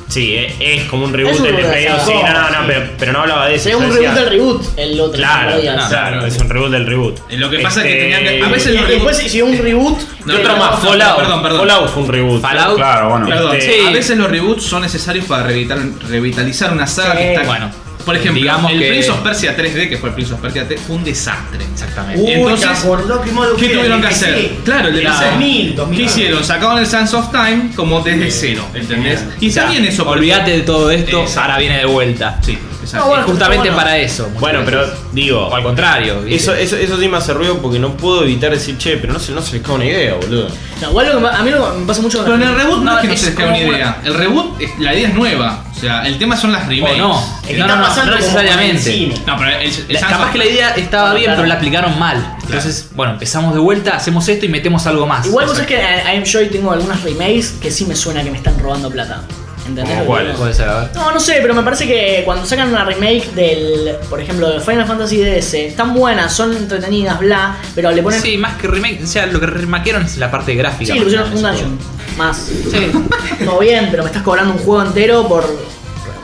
Sí, es, es como un reboot Es del Play 2, sí, no, no, no, pero, pero no hablaba de eso. yo un reboot del reboot el otro. Claro, no claro, es un reboot del reboot. Eh, Lo que pasa es que Este, tenían que. A Y veces los después reboots. si un reboot. ¿Qué de- otro más? no, Fallout. perdón, perdón. Fallout fue un reboot. Fallout. Claro, bueno. Perdón, Este, Sí. a veces los reboots son necesarios para revitalizar, revitalizar una saga Sí. que está. Bueno, por ejemplo, digamos el que- Prince of Persia 3D, que fue el Prince of Persia 3, fue un desastre. Exactamente. Uy, Entonces, ¿te acordás qué malo ¿Qué tuvieron que hacer? PC. Claro, el de PC. 2000, 2000. ¿Qué hicieron? Sacaron el Sands of Time como desde cero, ¿entendés? Y O sea, está bien eso. porque- Olvídate de todo esto, Exacto. ahora viene de vuelta. Sí, exacto. No, bueno, Justamente bueno. para eso. Bueno, pero digo, O al contrario. ¿viste? eso, eso, eso sí me hace ruido porque no puedo evitar decir, che, pero no se, no se les cae una idea, boludo. No, igual lo que me- a mí lo que me pasa mucho Pero en el reboot no, No, es que no es se les caiga una idea. El reboot, es- la idea es nueva. O sea, el tema son las O remakes. no. Es que No, no, no, no necesariamente. No, pero el, el La- Sands capaz que la idea estaba bien, Claro. pero la aplicaron mal. Entonces, bueno, empezamos de vuelta, hacemos esto y metemos algo más. Igual vos sabés que a I'm Joy tengo algunas remakes que sí me suena que me están robando plata. ¿Entendés? ¿Cómo? Puede ser, a ver. No, no sé, pero me parece que cuando sacan una remake del, por ejemplo, de Final Fantasy DS, están buenas, son entretenidas, bla, pero le ponen. Sí, más que remake, o sea, lo que remaquearon es la parte gráfica. Sí, le pusieron un dungeon. Más. Sí. Todo bien, pero me estás cobrando un juego entero por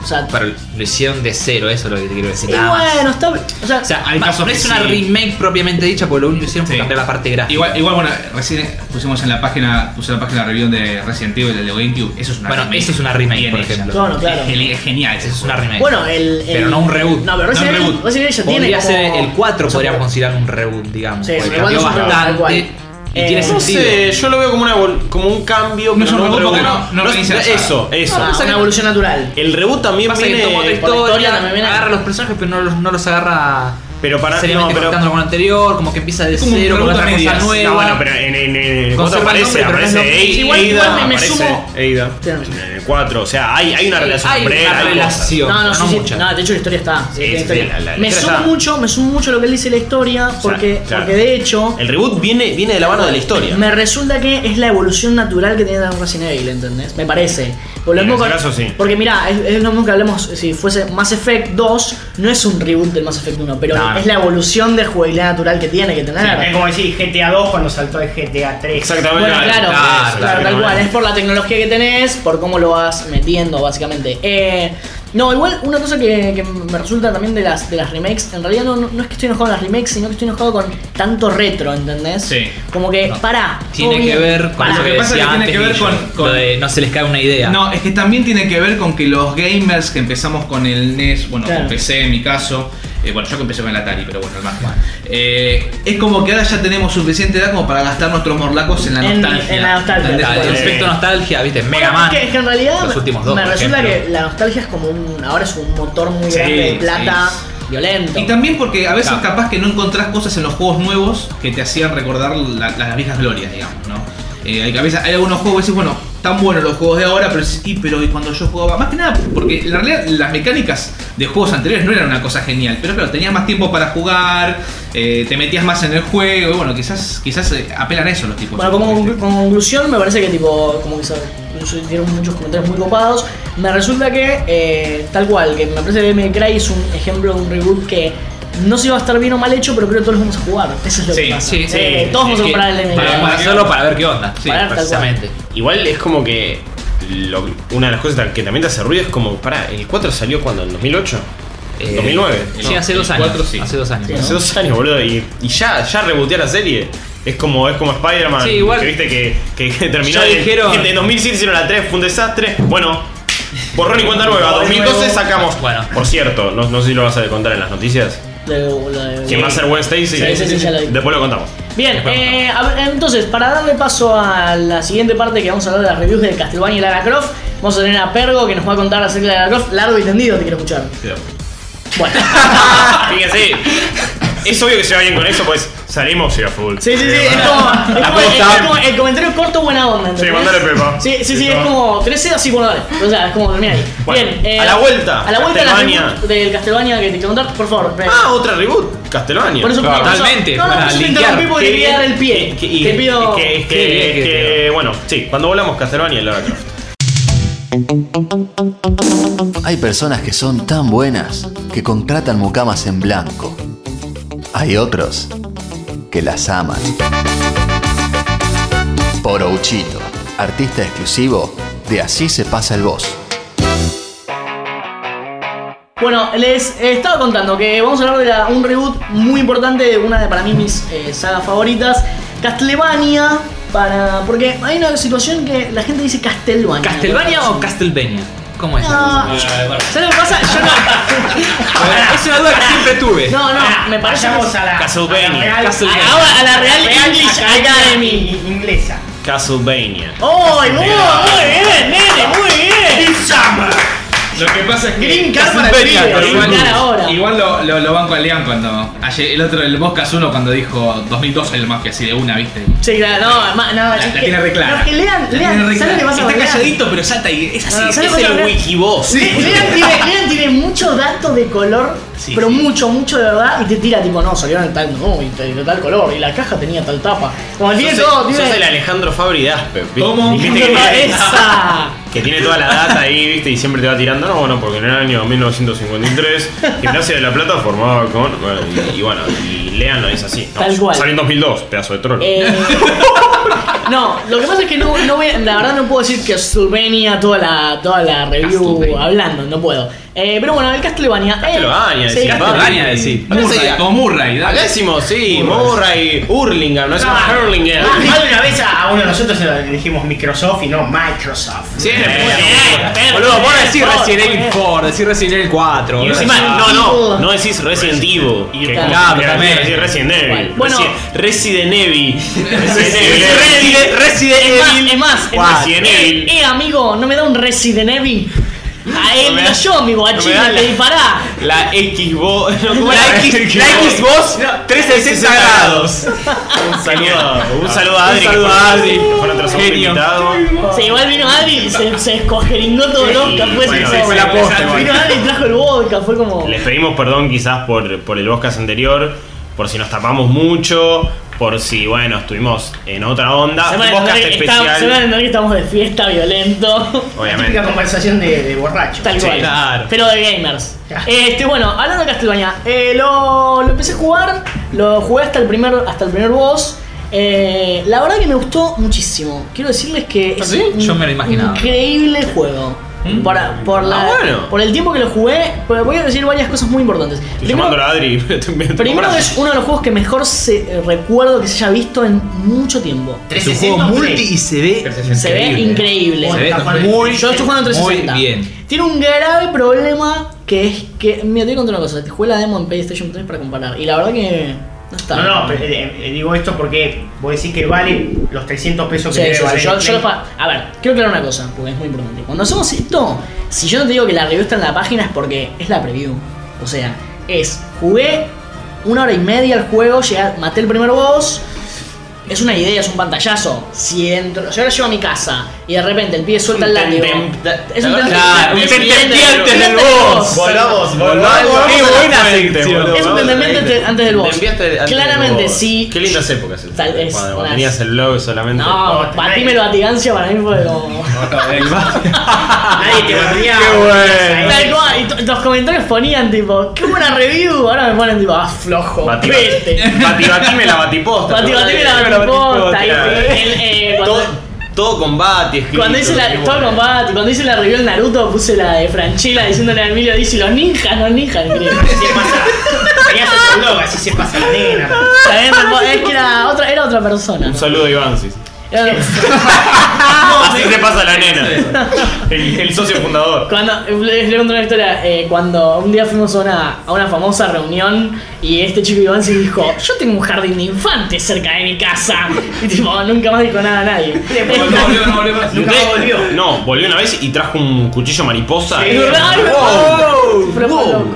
sea, Pero lo hicieron de cero, eso es lo que te quiero decir. y nada más. bueno, está. O sea, O sea, Hay va- casos no que es una sí. remake propiamente dicha, porque lo único que hicieron fue cambiar la parte gráfica. Igual, igual, bueno, recién pusimos en la página, puse en la página de review de Resident Evil, el de GameCube. Eso es una Bueno, remake. eso es una remake, por ejemplo. Claro, claro. Es, geni- es genial. Eso es una remake. bueno, el, el- Pero no un reboot. No, pero No Resident reboot. Resident Evil ya tiene Podría como- ser el 4, o sea, podríamos considerar un reboot, digamos. Sí, porque cambió bastante. Y Eh, tiene No sentido. sé, yo lo veo como, una, evol- como un cambio. No pero es un reboot porque no- no. Eso, eso. Ah, una evolución natural. El reboot también Pasa que viene. toma otra por la historia, historia también viene- agarra los personajes, pero no los, no los agarra Pero para. seriamente No, pero. con lo anterior, como que empieza de Es como un cero, con reboot a otra cosa medias. nueva. No, bueno, pero en, en, en el 4 Conserva el aparece, nombre, no igual- igual me- me aparece sumo- Eida. Sí, no. En el 4, o sea, hay, hay una relación hay una hay relación, No, no, sí, no sí. mucha. No, de hecho la historia está. Sí, tiene sí, historia. la- la- la me historia sumo está. mucho, me sumo mucho lo que él dice la historia, porque, claro. porque de hecho. El reboot viene, viene de la mano de la historia. Me resulta que es la evolución natural que tiene un Resident Evil, ¿entendés? Me parece. Por lo En ese con- caso, sí. Porque mira, es, es lo mismo que hablemos si fuese Mass Effect 2, no es un reboot del Mass Effect 1, pero No, no. es la evolución de jugabilidad natural que tiene que tener. Es como decir GTA 2 cuando saltó el GTA 3. Exactamente. Bueno, claro, claro, claro, tal cual. Es por la tecnología que tenés, por cómo lo vas metiendo, básicamente. Eh, no, igual una cosa que, que me resulta también de las, de las remakes, en realidad no, no, no es que estoy enojado con las remakes, sino que estoy enojado con tanto retro, ¿entendés? Sí. Como que, No. pará. Tiene que ver con pará. lo que pasa tiene antes que ver con- con- lo de no se les cae una idea. No, es que también tiene que ver con que los gamers que empezamos con el NES, bueno, Claro. con PC en mi caso, eh, bueno, yo que empecé con el Atari, pero bueno, el más eh, es como que ahora ya tenemos suficiente edad como para gastar nuestros morlacos en la En- nostalgia. en la nostalgia, ¿Entendés? Tal, el efecto nostalgia, viste, Mega Bueno, Man. Es que, es que en realidad los últimos dos, me por resulta ejemplo. que la nostalgia es como un. Ahora es un motor muy Sí, grande de plata, violento. Y también porque a veces Claro. capaz que no encontrás cosas en los juegos nuevos que te hacían recordar la- las viejas glorias, digamos. Eh, hay, algunos juegos que decís, bueno, tan buenos los juegos de ahora, pero sí, pero cuando yo jugaba, más que nada, porque en realidad las mecánicas de juegos anteriores no eran una cosa genial, pero claro, tenías más tiempo para jugar, eh, te metías más en el juego, y bueno, quizás, quizás eh, apelan a eso los tipos. Bueno, como, conclusión, me parece que tipo, como que dieron muchos comentarios muy copados. Me resulta que, tal cual, que me parece que Cry es un ejemplo de un reboot que no sé si va a estar bien o mal hecho, pero creo que todos los vamos a jugar. Eso es lo Sí, que pasa. Sí, sí. Eh, todos vamos Es a que comprar el May Para, para hacerlo para ver qué onda. Sí, Para ver tal cual. precisamente. Igual es como que. lo- una de las cosas que también te hace ruido es como. Pará, ¿el 4 salió cuando? ¿En 2008? Eh, 2009. Sí, hace el dos años. cuatro sí. Hace dos años. Hace dos años, boludo. Y, y ya, ya rebotear la serie. Es como, es como Spider-Man. Sí, igual. Que viste que, que, que terminó Ya en, dijeron- en 2007 hicieron la 3, fue un desastre. Bueno, borrón y cuenta nueva. De 2012 nuevo. sacamos. Bueno. Por cierto, no, no sé si lo vas a contar en las noticias. ¿Quién va a ser Gwen Stacy? Sí, sí, sí, ya lo vi. Después lo contamos. Bien, eh, a ver, entonces, para darle paso a la siguiente parte que vamos a hablar de las reviews de Castlevania y Lara Croft, vamos a tener a Pergo que nos va a contar acerca de Lara Croft. Largo y tendido, te quiero escuchar. Bueno. Fíjense. Es obvio que se va bien con eso, pues salimos y a full. Sí, sí, sí, es como, es como- es como el comentario corto, buena onda. ¿entendés? Sí, mandale Pepa. Sí, sí, sí, Sí, es como, ¿tenés sed? Así, bueno, dale. O sea, es como termina ahí. Bueno, Bien, eh, a la vuelta, A la vuelta de del Castlevania que te quiero contar, por favor. ven. Ah, otra reboot. Castlevania. Por eso, por eso- Totalmente, No, no, para por eso te porque te quería dar el pie. Que, y- te pido. que- que que- bueno, sí, cuando volamos Castlevania y Lara Croft. Hay personas que son tan buenas que contratan mucamas en blanco. Hay otros que las aman. Porouchito, artista exclusivo de Así se pasa el boss. Bueno, les estaba contando que vamos a hablar de la- un reboot muy importante de una de para mí mis eh, sagas favoritas, Castlevania. Para, porque hay una situación que la gente dice Castlevania. ¿Castlevania o Castlevania? ¿Cómo es? No, ¿Sabes lo que pasa? Yo no. Es una duda que siempre tuve. No, no, me parece. Vayamos a la, Castlevania. a la Real, Castlevania. Ahora a la Real English Academy. inglesa. Castlevania. ¡Oh! Muy, muy bien, nene, muy bien. Lo que pasa es que. Green card para pibe, pero igual, ahora. igual lo, lo, lo banco a Leon cuando. Ayer, el otro, el Moscas 1 cuando dijo 2002 el Mafia, así de una, ¿viste? Sí, claro, no, ma- no, La, es la que- tiene re clara. no, es que lean, La tiene lean, re ¿sabes lo que clara. pasa con Está Lean? calladito, pero salta y es así. No, no, ¿sabes Es lo que el pasa Lean? Wikiboss. Le- Lean tiene, Lean tiene mucho dato de color, Sí, pero sí. mucho, mucho de verdad, y te tira tipo, no, salieron en tal, no, y de, tal color, y la caja tenía tal tapa. Como tiene Sos, todo, el- sos tiene. el Alejandro Fabri. ¿Cómo? Tiene- ¡Esa! que tiene toda la data ahí, ¿viste? Y siempre te va tirando. No, bueno, porque en el año 1953, Gimnasia de la Plata formaba con. Bueno, y, y bueno, y Lean lo es así. No, Tal cual. Salió en 2002, pedazo de troll. Eh, No, lo que pasa es que no, no voy, a- la verdad no puedo decir que Castlevania toda la, toda la review hablando, no puedo. Eh, pero bueno, el Castlevania. eh, Castlevania, sí, decís, Castlevania, decís. Acá Murray, sería- como Murray, dale. Acá decimos, sí, Murray, Hurlingham, no decimos Ah, Hurlingham. ah, Más de una vez a a uno de nosotros le dijimos Microsoft y no Microsoft. Siempre. Boludo, vos decís Resident Evil 4, decís Resident Evil 4. Y encima, no, no, no decís Resident Evil. Que claro, claro, también. decís Resident Evil. Bueno. Resident Evil. Resident Evil. Resident- Resident Es más, Evil. es más, es más. Resident Eh, Evil. eh, amigo, ¿no me da un Resident Evil? A él, No me mira da- yo, mi no guachín, la- dispará. La Xbox. no, ¿cómo La? X- la Xbox 360 grados. Un saludo, un saludo a Adri. Un saludo a Adri. que Fue nuestro segundo Genio. invitado. Sí, igual vino Adri y se, se escogeringó todo el vodka. Fue, se- la posta, Vino. Adri y trajo el vodka, fue como. Les pedimos perdón quizás por, por el podcast anterior, por si nos tapamos mucho, por si, bueno, estuvimos en otra onda. Se van a podcast entender que estamos- se van a especial, entender que estamos de fiesta violento. obviamente. Típica conversación de, de borracho. Tal Sí, cual. claro. Pero de gamers. Ya. Este, bueno, hablando de Castlevania, eh, lo, lo empecé a jugar, lo jugué hasta el primer, hasta el primer boss. Eh, la verdad que me gustó muchísimo. Quiero decirles que es ¿Sí? un Yo me lo imaginaba. increíble juego. ¿Mm? Para- por, la, Ah, bueno. por el tiempo que lo jugué, voy a decir varias cosas muy importantes. Estoy llamando a Adri. primero es uno de los juegos que mejor se, eh, recuerdo que se haya visto en mucho tiempo. Es un juego 360 multi y se ve Se ve increíble. Se ve muy, Yo estoy jugando en muy 360. bien. Tiene un grave problema que es que. Mira, te voy a contar una cosa. Te jugué la demo en PlayStation 3 para comparar. Y la verdad que. No está. No, no, pero, eh, eh, digo esto porque vos decís que vale los 300 pesos que Sí, debe sí, valer yo, A ver, quiero aclarar una cosa, porque es muy importante. Cuando hacemos esto, si yo no te digo que la review está en la página es porque es la preview. O sea, es. Jugué una hora y media al juego, llegué, maté el primer boss. Es una idea, es un pantallazo. Si entro, yo ahora llego a mi casa y de repente el pibe suelta el látigo. Es un tentempié antes del boss. Volvamos, volvamos. Qué buena sección. Es un tentempié antes, del boss. Claramente, sí. Qué lindas épocas. Cuando tenías el blog solamente. No, No, batímelo batigancia para mí fue como. Nadie te batía. Qué bueno. Y los comentarios ponían tipo, qué buena review, ahora me ponen tipo, ah, flojo, batime la batiposta. Bati, batime la la batiposta, Todo, combate escrito. Cuando hice la, todo combate, cuando hice la review del Naruto puse la de Franchella diciéndole a Emilio dice los ninjas, los ninjas, increíble. Así se pasa. Tenías otro blog, así se pasa la nena. Es que era otra, era otra persona. Un saludo a Iván, Así se pasa la nena. El, el socio fundador. Cuando, les, les cuento una historia, eh, cuando un día fuimos a una, a una famosa reunión y este chico Iván se dijo, yo tengo un jardín de infantes cerca de mi casa. Y tipo, nunca más dijo nada a nadie. No volvió, no volvió más. Nunca volvió. No, volvió una vez y trajo un cuchillo mariposa. Ay, Y- Pero fue locos.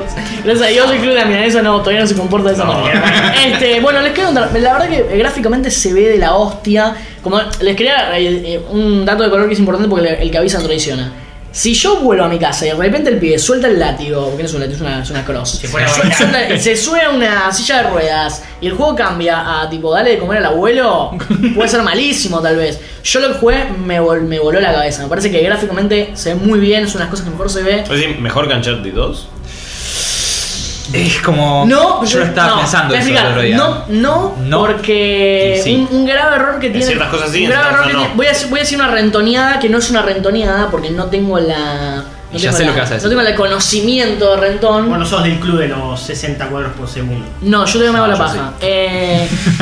Gracias a Dios el club de la milanesa no, todavía no se comporta de esa No. manera. Este, bueno, les quiero contar, la verdad que eh, gráficamente se ve de la hostia. Como les quería eh, un dato de color que es importante porque el, que avisa no traiciona. Si yo vuelvo a mi casa y de repente el pibe suelta el látigo, porque no es un látigo, es una, es una cross. Se suelta- sube a una silla de ruedas y el juego cambia a tipo dale de comer al abuelo, puede ser malísimo tal vez. Yo lo que jugué me, vol- me voló la cabeza. Me parece que gráficamente se ve muy bien, es una de las cosas que mejor se ve. Es decir, mejor que Uncharted 2. Es como. No, yo lo estaba no, pensando eso el otro día. No, no, No. porque sí. un, un grave error que tiene. ciertas cosas sí, un grave error que no. tiene- voy, a, decir- voy a decir una rentoneada que no es una rentoneada porque no tengo la. No Ya sé la- lo que decir. No tengo el conocimiento de rentón. Bueno, sos del club de los 60 cuadros por segundo. No, yo todavía me hago la paja. Eh,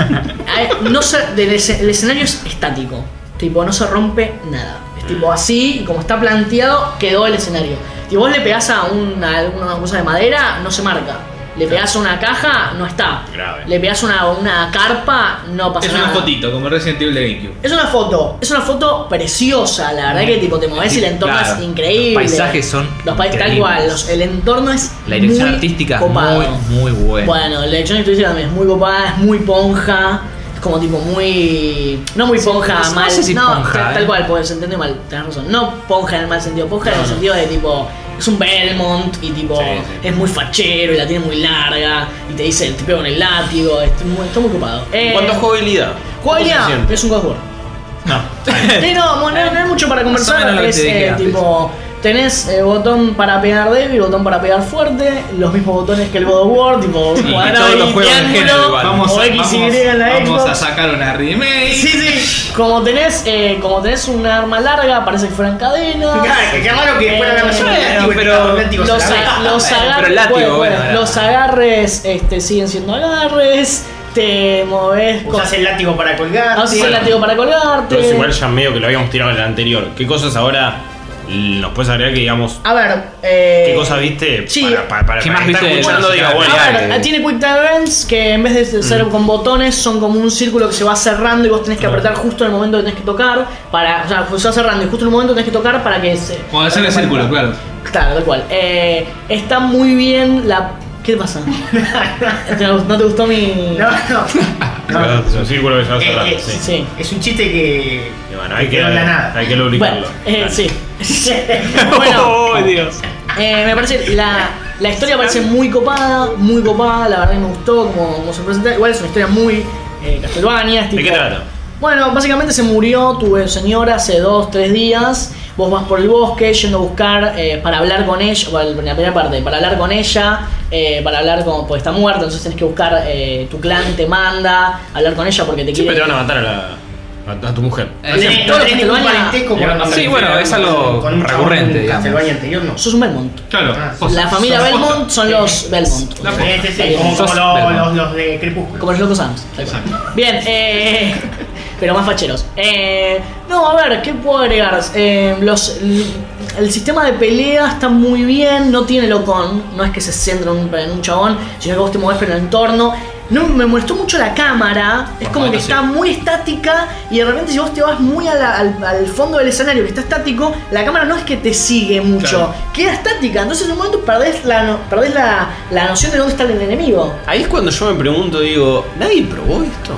eh, no se- el escenario es estático. Tipo, no se rompe nada. Es tipo así, y como está planteado, quedó el escenario. Si vos le pegás a una, alguna cosa de madera, no se marca. Le pegás a una caja, no está. Grave. Le pegás a una, una carpa, no pasa Es nada. una fotito, como Resident Evil de GameCube. Es una foto, es una foto preciosa, la verdad que tipo te mueves y el entorno Claro. es increíble. Los paisajes son Los pa- tal cual, los- el entorno es La dirección muy artística es copado. muy, muy buena. Bueno, la dirección artística también es muy copada, es muy ponja. Como tipo muy. No muy ponja, no sé mal. si no, ponja, tal, eh. cual, pues se entiende mal, tenés razón. No ponja en el mal sentido, ponja en el sentido de tipo. Es un Belmont y tipo. Sí, sí. Es muy fachero y la tiene muy larga. Y te dice, te pego con el látigo. Está muy, está muy copado. Eh, a jugabilidad. Jugabilidad, es un God. No. Sí, no, no, hay mucho para conversar. que Es eh, tipo. Tenés eh, botón para pegar débil, botón para pegar fuerte, los mismos botones que el God of War, tipo cuadrado todos los y triángulo, igual. Vamos, o a, X, vamos, Y en la vamos Xbox. a sacar una remake. Sí, sí. Como tenés, eh, como tenés un arma larga, parece que fueran cadenas. Claro, qué raro que fuera Eh, y pero los a Bueno, agarres, pero el látigo, bueno, bueno, bueno, era- los agarres este, siguen siendo agarres. Te moves con. Usás el látigo para colgar. Usás el látigo para colgarte. Pero es igual ya medio que lo habíamos tirado en el anterior. ¿Qué cosas ahora nos puedes agregar que digamos... A ver, eh, ¿Qué cosas viste? sí. Para, para, para, ¿Qué para más estar viste? escuchando diga, bueno, A ver, tiene Quick Time Events que en vez de ser con botones son como un círculo que se va cerrando y vos tenés que apretar justo en el momento que tenés que tocar. Para, o sea, se va cerrando y justo en el momento que tenés que tocar para que se. Cuando hacer el círculo, claro. Claro, tal cual. Eh, está muy bien la. ¿Qué te pasa? ¿Te- ¿No te gustó mi.? No, no. Es un círculo que se va Eh, cerrando, eh, sí. Sí. Es un chiste que. Bueno, hay que, nada. hay que lubricarlo. Bueno, eh, sí. bueno, ¡Oh, Dios! eh, me parece. La, la historia parece muy copada, muy copada. La verdad que me gustó como, como se presenta. Igual es una historia muy. Eh, Castlevania. es ¿De qué trata? Bueno, básicamente se murió tu señora hace dos, tres días. Vos vas por el bosque yendo a buscar eh, para hablar con ella, bueno, en la primera parte, para hablar con ella, eh, para hablar con, porque está muerta, entonces tenés que buscar, eh, tu clan te manda, hablar con ella porque te Siempre quiere... te van a matar a, la, a, a tu mujer. Eh, No tenés- no tenés ningún Castlevania- parentesco Le van a con- hacer- Sí, bueno, es algo con un recurrente, digamos. Castlevania anterior, no. Sos un Belmont. Claro. Ah. La familia Son Belmont son los Belmont. La Sí, posta. sí, sí, como, como los, los, los de Crepúsculo. Como los locos Adams. Exacto. Bien, eh, pero más facheros. Eh, no, a ver, ¿qué puedo agregar? Eh, los, el, el sistema de pelea está muy bien, no tiene locón, no es que se centra en un, en un chabón, sino que vos te movés por el entorno. No, me molestó mucho la cámara, es como que está muy estática y de repente si vos te vas muy la- al, al fondo del escenario que está estático, la cámara no es que te sigue mucho, Claro. queda estática, entonces en un momento perdés la, perdés la, la noción de dónde está el enemigo. Ahí es cuando yo me pregunto, digo, ¿nadie probó esto?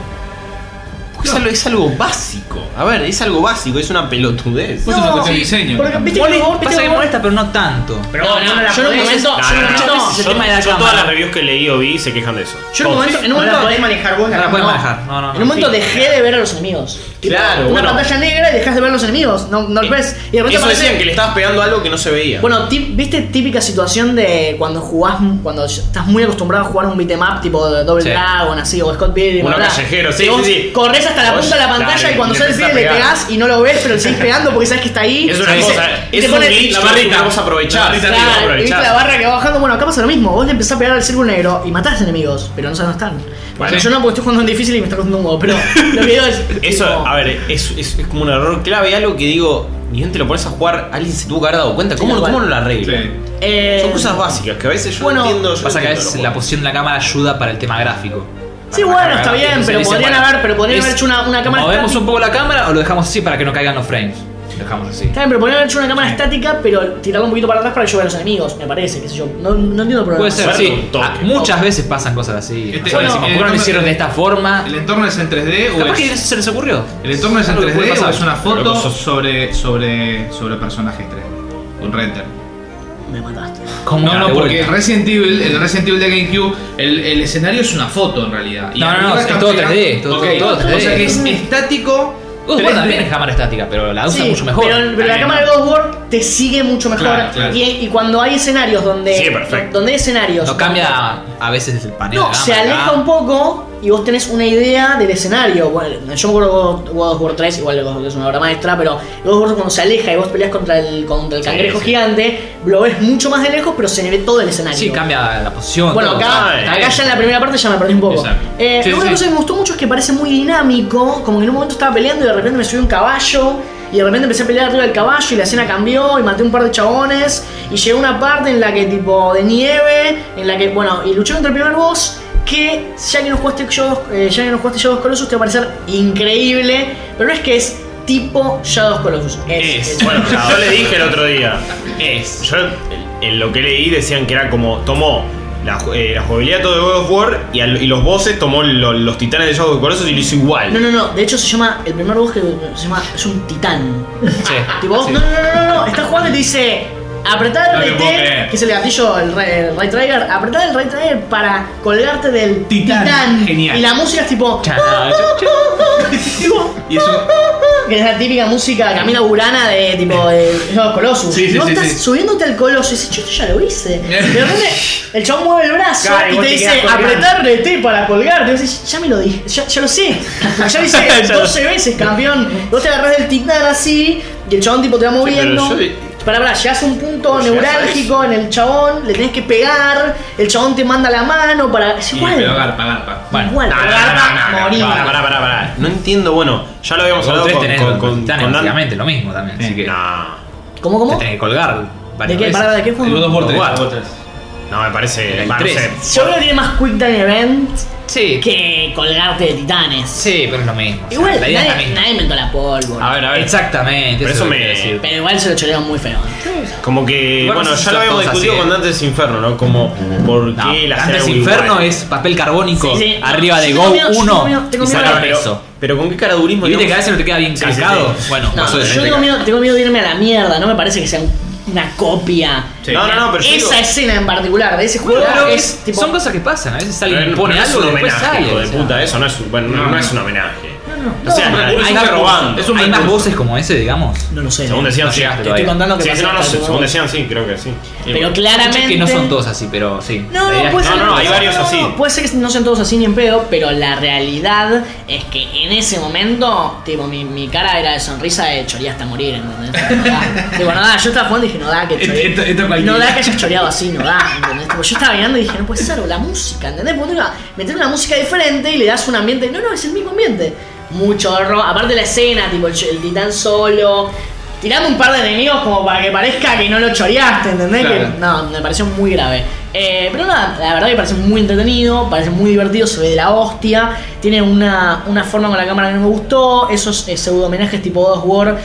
Es, algo, es algo básico. A ver, es algo básico, es una pelotudez. Pues es una cuestión de diseño. Porque, ¿viste Mole- que vos- viste pasa que que vos- molesta, pero no tanto. Pero No, no, no la yo en un podés- momento, No, yo en un no, no, momento- no, Yo, tema de la yo todas las reviews que leí o vi se quejan de eso. Yo en un momento, en un No la momento, podés manejar vos No la no. manejar. No, no, en un momento dejé de ver a los enemigos. Tipo, Claro, una bueno. pantalla negra y dejas de ver a los enemigos. No, no los ves. Y de repente Eso aparece- decían que le estabas pegando algo que no se veía. Bueno, ¿viste típica situación de cuando jugás, cuando estás muy acostumbrado a jugar un beat'em up tipo de Double Sí. Dragon, así, o Scott Pilgrim, Uno bla, bla? callejero, sí, Que vos sí, sí. Corres hasta la punta de la pantalla y cuando sale el le pegás y no lo ves, pero le seguís pegando porque sabes que está ahí. es una Y cosa, es te un glitch la que barrita. vamos a aprovechar. La barrita Sí, vamos a Claro, y aprovechar. viste la barra que va bajando. Bueno, acá pasa lo mismo. Vos le empezás a pegar al círculo negro y matás enemigos, pero no sabes dónde están. Bueno, yo no porque estoy jugando en difícil y me está costando un huevo, pero lo que digo es. Eso, tipo, a ver, es, es, es como un error clave, algo que digo, ni bien te lo pones a jugar, alguien se tuvo que haber dado cuenta. ¿Cómo, Sí, ¿cómo no lo arregla? Sí. eh, Son cosas básicas que a veces yo Bueno, no entiendo. Yo Pasa no que a veces la posición de la cámara ayuda para el tema gráfico. Sí, bueno, está bien, pero podrían haber- pero podrían es- haber hecho una- una cámara ¿Movemos estática. un poco la cámara o lo dejamos así para que no caigan los frames? Lo dejamos así. Está bien, pero podrían haber hecho una cámara estática, pero tirarla un poquito para atrás para que yo vea a los enemigos, me parece, qué sé yo. No, no entiendo el problema. Puede ser, sí. Ah, Muchas veces pasan cosas así. Este- O sea, bueno, decimos, el ¿por qué no lo entorno- hicieron de esta forma? ¿El entorno es en 3D o Capaz que es, se les ocurrió. el entorno es en Algo que puede 3D o es una foto sobre, sobre, sobre personajes 3D? Un render. Me mataste. ¿Cómo? No, no, De porque. Resident Evil, el Resident Evil de GameCube, el, el escenario es una foto en realidad. Y No, no, no, es todo pegando- 3D, todo- Ok, todo 3D. O sea que es estático. War 3D. también es cámara estática, pero la usa Sí, mucho mejor. Pero, pero la Ahí, cámara de ¿no? Of War te sigue mucho mejor. Claro, claro. Y, y cuando hay escenarios donde. Sí, perfecto. Donde hay escenarios. No cambia a veces el panel. No, de se aleja un poco y vos tenés una idea del escenario. Bueno, yo me acuerdo de God of War 3, igual God of War es una obra maestra, pero God of War cuando se aleja y vos peleas contra el, contra el cangrejo sí. gigante, lo ves mucho más de lejos, pero se ve todo el escenario. Sí, cambia la posición. Bueno, acá, acá ya en la primera parte ya me perdí un poco. Eh, Sí, una cosa que me gustó mucho es que parece muy dinámico, como que en un momento estaba peleando y de repente me subí a un caballo y de repente empecé a pelear arriba del caballo y la escena cambió y maté un par de chabones y llegó una parte en la que tipo de nieve, en la que, bueno, y luché contra el primer boss que ya que no jugaste Shadow, eh, ya que no jugaste Colossus te va a parecer increíble, pero no es que es tipo Shadow of Colossus, es, Es, bueno, yo le dije el otro día. Es. Yo en- lo que leí decían que era como tomó la, eh, la jugabilidad todo de God of War y, al- y los bosses tomó lo- los titanes de Shadow of Colossus y lo hizo igual. No, no, no, de hecho se llama, el primer boss que se llama, es un titán. Sí. Tipo, vos, Sí. no, no, no, no, no, estás jugando y te dice, apretá No el RT, que es el gatillo, el, ra- el right trigger, apretá el right trigger para colgarte del Titán. Genial. Y la música es tipo, tipo, Y es un, Que es la típica música Camila Burana de tipo de no, Colossus. Sí, sí, y vos sí, estás subiéndote al Colossus y dices, yo ya lo hice. De repente el chabón mueve el brazo Claro, y te te dice apretar T para colgarte. Y decís, ya me lo dije, ya, ya lo sé. Ya lo hice 12 veces, campeón. Vos te agarrás del titán así y el chabón tipo te va moviendo. pero yo- Para, para, llegas a un punto a neurálgico en el chabón, le tenés que pegar, el chabón te manda la mano para. Es Sí, igual. pero garpa, garpa. Bueno, igual, No, no, garpa, no, no, morir. Pará, pará, pará, pará. No entiendo, bueno, ya lo habíamos hablado tres con, con, con, con, lo mismo también. Así que No, ¿Cómo, te cómo? tenés que colgar ¿De qué? veces. Pará, ¿de qué fue? War 3. Igual. No, me parece. El va, no sé. Yo creo que tiene más Quick Time Event Sí, que colgarte de titanes. sí, pero es lo mismo. O sea, Igual, la idea es la nadie, misma. nadie inventó la pólvora. A ver, a ver. Exactamente. Pero eso eso es lo me- que quiero decir. Pero igual se lo chorearon muy feo. Como que, Igual no bueno, si ya lo habíamos todos discutido así, con ¿eh? Dantes Inferno, ¿no? Como, ¿por No, qué la antes serie Inferno igual? es papel carbónico Sí, sí. arriba de yo Go tengo miedo, yo 1 tengo miedo, tengo y miedo sacar de- peso. Pero con qué caradurismo Y viste que digamos? a veces no te queda bien Sí, sí, calcado. sí. Bueno, No, pasó de yo tengo que- miedo, tengo miedo de irme a la mierda. No me parece que sea un- una copia. Sí. No, no, no, pero Esa digo- escena en particular de ese juego es es- tipo. son cosas que pasan. A veces alguien pone algo es y un después homenaje, sale. o sea. eso no es, un- bueno, no, no es un homenaje. No, O sea, no, recurso más está robando. Es un Hay más voces como ese, digamos. No lo sé. Según decían, No sí. Te estoy contando que Sí, pasa sí, no, no, hasta el según decían, sí, creo que sí. Pero claramente. Que no son todos así, pero sí. No, no, es puede ser. No, no, hay varios no, así. Puede ser que no sean todos así ni en pedo, pero la realidad es que en ese momento, tipo, mi, mi cara era de sonrisa de chorear hasta morir, ¿entendés? No da. Digo, no da, yo estaba jugando y dije, no da que esto no da que hayas choreado así, no da, ¿entendés? Tipo, yo estaba mirando y dije, no puede ser, o la música, ¿entendés? Porque uno iba a meter una música diferente y le das un ambiente. No, no, es el mismo ambiente. Mucho horror. Aparte la escena, tipo, el, el titán solo. Tirando un par de enemigos como para que parezca que no lo choreaste, ¿entendés? Claro. Que, no, me pareció muy grave. Eh, pero nada, la verdad que parece muy entretenido, parece muy divertido, se ve de la hostia. Tiene una, una forma con la cámara que no me gustó, esos eh, pseudo homenajes tipo God of War.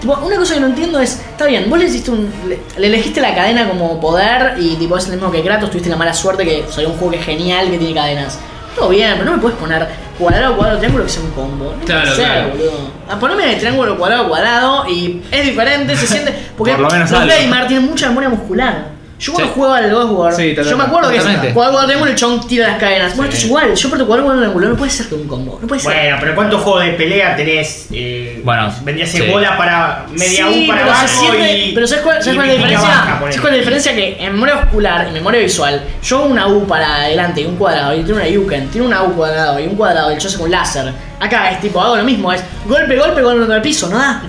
Tipo, una cosa que no entiendo es, está bien, vos le hiciste un. Le, le elegiste la cadena como poder y tipo es el mismo que Kratos, tuviste la mala suerte que salió un juego que es genial que tiene cadenas. Todo bien, pero no me puedes poner cuadrado, cuadrado, triángulo que sea un combo. No Claro, ser, claro. boludo. A ponerme triángulo, cuadrado, cuadrado y es diferente, se siente. Porque Por lo menos los gamer tienen mucha memoria muscular. Yo cuando Sí. jugaba al Sí, yo me acuerdo que triángulo y el chabón tira las cadenas. Bueno, esto es igual, yo pero cuadrado, cuadrado, triángulo, no puede ser que un combo. No puede ser. Bueno, pero ¿cuántos juegos de pelea tenés? Eh, Bueno, vendría a ser sí. bola para media Sí, U para pero abajo y. Pero ¿sabes cuál, sabes y cuál es la diferencia? baja, ¿Sabes cuál es la diferencia? Que en memoria muscular, en memoria visual, yo hago una U para adelante y un cuadrado, y tiene una Yuken, tiene una U cuadrado y un cuadrado, y yo sé con láser. Acá es tipo, hago lo mismo, es golpe, golpe, golpe contra el piso, no da.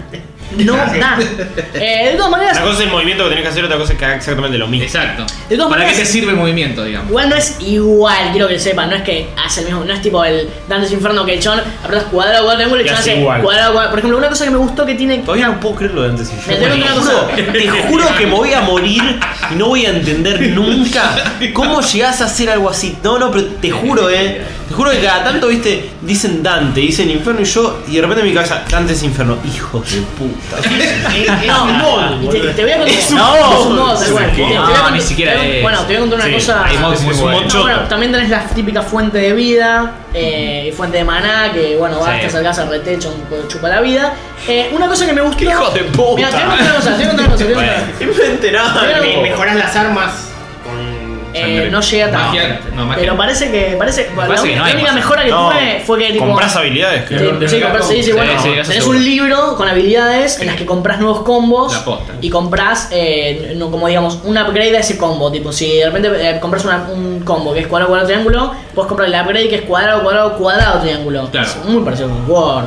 No Ah, da. Eh, de todas maneras, Una cosa es el movimiento que tenés que hacer, otra cosa es que haga exactamente lo mismo. Exacto. De todas ¿Para qué maneras- te sirve el movimiento, digamos? Igual no es igual, quiero que sepan, no es que hace el mismo, no es tipo el Dantes Inferno que el chon apretas cuadrado, cuadrado, triángulo y Y el chon hace hace igual. cuadrado, cuadrado. Por ejemplo, una cosa que me gustó que tiene. Todavía no puedo creerlo de antes y Me tengo que una cosa. Te juro que me voy a morir y no voy a entender nunca cómo llegás a hacer algo así. No, no, pero te juro, eh. Te juro que cada tanto, viste, dicen Dante, dicen infierno y yo, y de repente en mi cabeza, Dante es infierno. Hijos de puta. Es, es un mod, Y te, te voy a contar. Es un no, mod. es un mod, Es tal cual. un Te- te voy a mod. contar- ni siquiera te voy a- es. Bueno, te voy a contar una Sí, cosa. hay mods es un mod No, choto. bueno, también tenés la típica fuente de vida eh, y fuente de maná que, bueno, vas, Sí. te acercás al retecho, un chupa la vida. Eh, una cosa que me gustó. Hijo de puta. Mira, te voy a contar una cosa, te voy a contar una cosa. te voy a contar una cosa. No me enteraba. Pero mejorás las armas. Eh, no llega tanto. Magia, no, magia. Pero parece que. Parece, la, que no la hay única magia. mejora que No, tuve fue que tipo. Comprás habilidades, Sí, creo. Sí, de- compras- sí, sí, Sí, bueno, sí, tenés seguro. un libro con habilidades en las que compras nuevos combos La posta. y compras, eh, no, como digamos, un upgrade a ese combo. Tipo, si de repente eh, compras una- un combo que es cuadrado, cuadrado, triángulo, puedes comprar el upgrade que es cuadrado, cuadrado, cuadrado, triángulo. Claro. Es muy parecido con Word.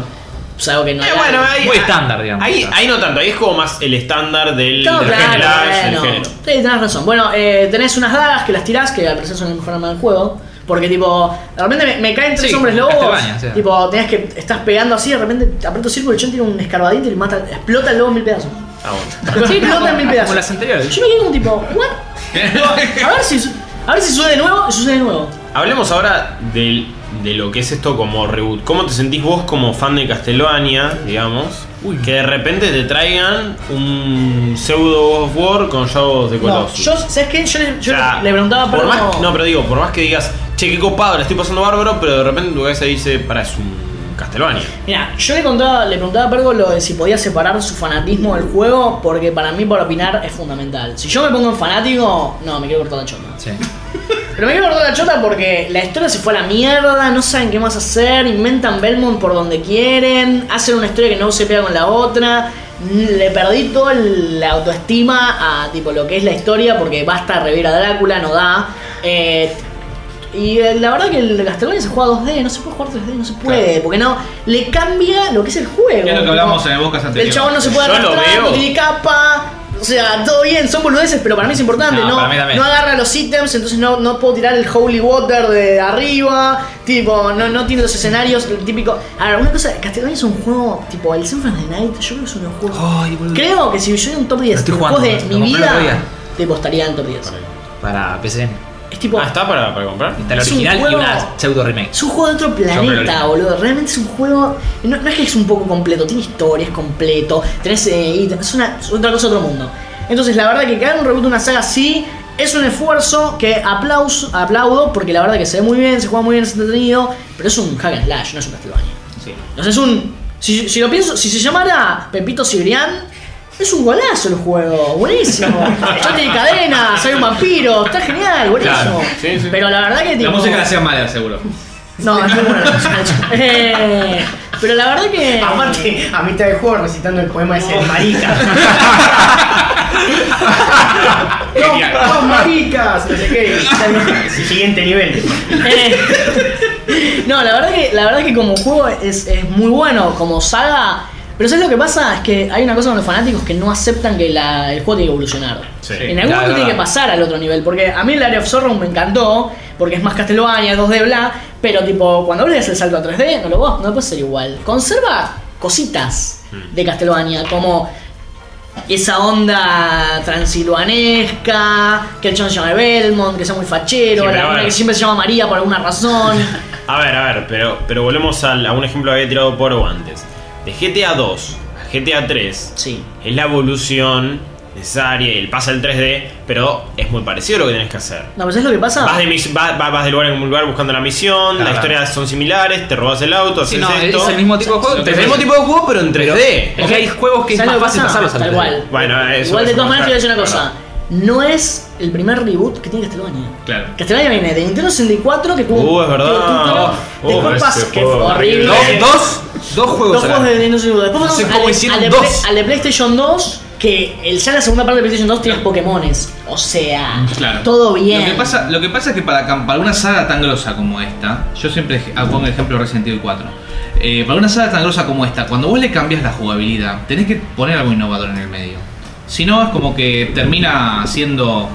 O sea, algo que no Eh, hay. bueno, ahí, Muy estándar, digamos. Ahí, ahí no tanto, ahí es como más el estándar del, Claro, del claro, slash, del bueno. género. Sí, tenés razón. Bueno, eh, tenés unas dagas que las tirás, que al parecer son el mejor arma del juego. Porque, tipo, de repente me, me caen tres Sí, hombres lobos. O sea. Tipo, tenés que. Estás pegando así, de repente aprieto círculo, el chon tiene un escarbadito y le mata. Explota el lobo en mil pedazos. Ah, bueno. Sí, explota en mil pedazos. Como las anteriores. Yo me quedé como tipo, ¿what? A ver si, a ver si sucede de nuevo y sucede de nuevo. Hablemos ahora del- de lo que es esto como reboot. ¿Cómo te sentís vos como fan de Castlevania, digamos? Que de repente te traigan un pseudo of War con Shadows de No, Colossus. yo, ¿sabes qué? Yo le, yo O sea, le preguntaba a por más, No, pero digo, por más que digas, che, qué copado, la estoy pasando bárbaro, pero de repente tu cabeza dice, para, es un Castlevania. Mira, yo le contaba, le preguntaba a Pergo lo de si podía separar su fanatismo del juego, porque para mí para opinar es fundamental. Si yo me pongo en fanático, no, me quiero cortar la chota. Sí. Pero me quiero cortar la chota porque la historia se fue a la mierda, no saben qué más hacer, inventan Belmont por donde quieren, hacen una historia que no se pega con la otra. Le perdí toda la autoestima a tipo lo que es la historia porque basta revivir a Drácula, no da. Eh, y eh, la verdad que el Castlevania se juega 2D, no se puede jugar 3D, no se puede, porque no, le cambia lo que es el juego. Es lo que hablamos en el podcast anterior. El chabón no se puede arrastrar, no tiene capa. O sea, todo bien, son boludeces, pero para mí es importante. No, No, para mí también. no agarra los ítems, entonces no, no puedo tirar el Holy Water de arriba. Tipo, no, no tiene los escenarios, el típico. Ahora, una cosa, Castlevania es un juego, tipo, el Symphony of the Night, yo creo que es los juegos. Ay, boludo. creo que si yo era un top 10 Lo estoy de juegos jugando, de lo mi compré el otro vida, te postaría en top 10. Para PC. Es tipo. Ah, ¿está para, para comprar? Está el Es un original y juego- una pseudo remake. Es un juego de otro planeta, boludo. Realmente es un juego. No, no es que es un poco completo, tiene historia, es completo. Tenés eh, es, una, es otra cosa, otro mundo. Entonces, la verdad que hagan un reboot de una saga así es un esfuerzo que aplauso, aplaudo porque la verdad que se ve muy bien, se juega muy bien, es entretenido. Pero es un hack and slash, no es un Castlevania. Sí. Entonces, es un. Si, si lo pienso, si se llamara Pepito Cibrián. Es un golazo el juego, buenísimo. Ya tiene cadena, soy un vampiro, está genial, buenísimo. Claro, sí, sí. Pero la verdad que La tipo, música la hacía mala, seguro. no, es muy buena la música, de hecho. Eh, pero la verdad que. Aparte, a mitad del juego recitando el poema ese de marica. ¡No, no, maricas! No sé qué. Siguiente nivel. Eh, no, la verdad que la verdad que como juego es, es muy bueno, como saga. Pero ¿sabes lo que pasa? Es que hay una cosa con los fanáticos que no aceptan que la- el juego tiene que evolucionar. Sí. En algún momento tiene que pasar al otro nivel. Porque a mí el Area of Sorrow me encantó. Porque es más Castlevania, es 2D, bla. Pero tipo, cuando hables el salto a 3D, no lo, no lo puede ser igual. Conserva cositas de Castlevania. Como esa onda transilvanesca, que el chabón se llama Belmont, que sea muy fachero, Sí, la ver. que siempre se llama María por alguna razón. A ver, a ver, pero, pero volvemos al- a un ejemplo que había tirado por antes. De GTA 2 a GTA 3 Sí. es la evolución necesaria y el pasa al 3D, pero es muy parecido a lo que tenés que hacer. No, pero ¿sabes lo que pasa? Vas de, vas, vas- de lugar en lugar buscando la misión, Claro. las historias son similares, te robas el auto, haces Sí, no, esto. es el mismo tipo de juego. Es el mismo tipo de juego, pero en 3D. Es que hay juegos que es ¿Sabes más lo que fácil pasa? pasarlos al Tal 3D. cual. Bueno, eso Igual de todas maneras te voy a decir una cosa. No es el primer reboot que tiene Castlevania. Claro. Castlevania viene de Nintendo 64 que tuvo. Uh, es verdad. tuvo- tuvo- Oh, después pasó, que fue horrible. Dos, dos, dos juegos. Dos juegos de Nintendo 64. Después No sé pasamos cómo al, hicieron al de dos. Play- al de PlayStation 2, que el, ya en la segunda parte de PlayStation 2 tienes Pokémones. O sea, Claro. todo bien. Lo que pasa, lo que pasa es que para, para una saga tan grosa como esta, yo siempre ah, pongo el ejemplo de Resident Evil 4. Eh, para una saga tan grosa como esta, cuando vos le cambias la jugabilidad, tenés que poner algo innovador en el medio. Si no, es como que termina siendo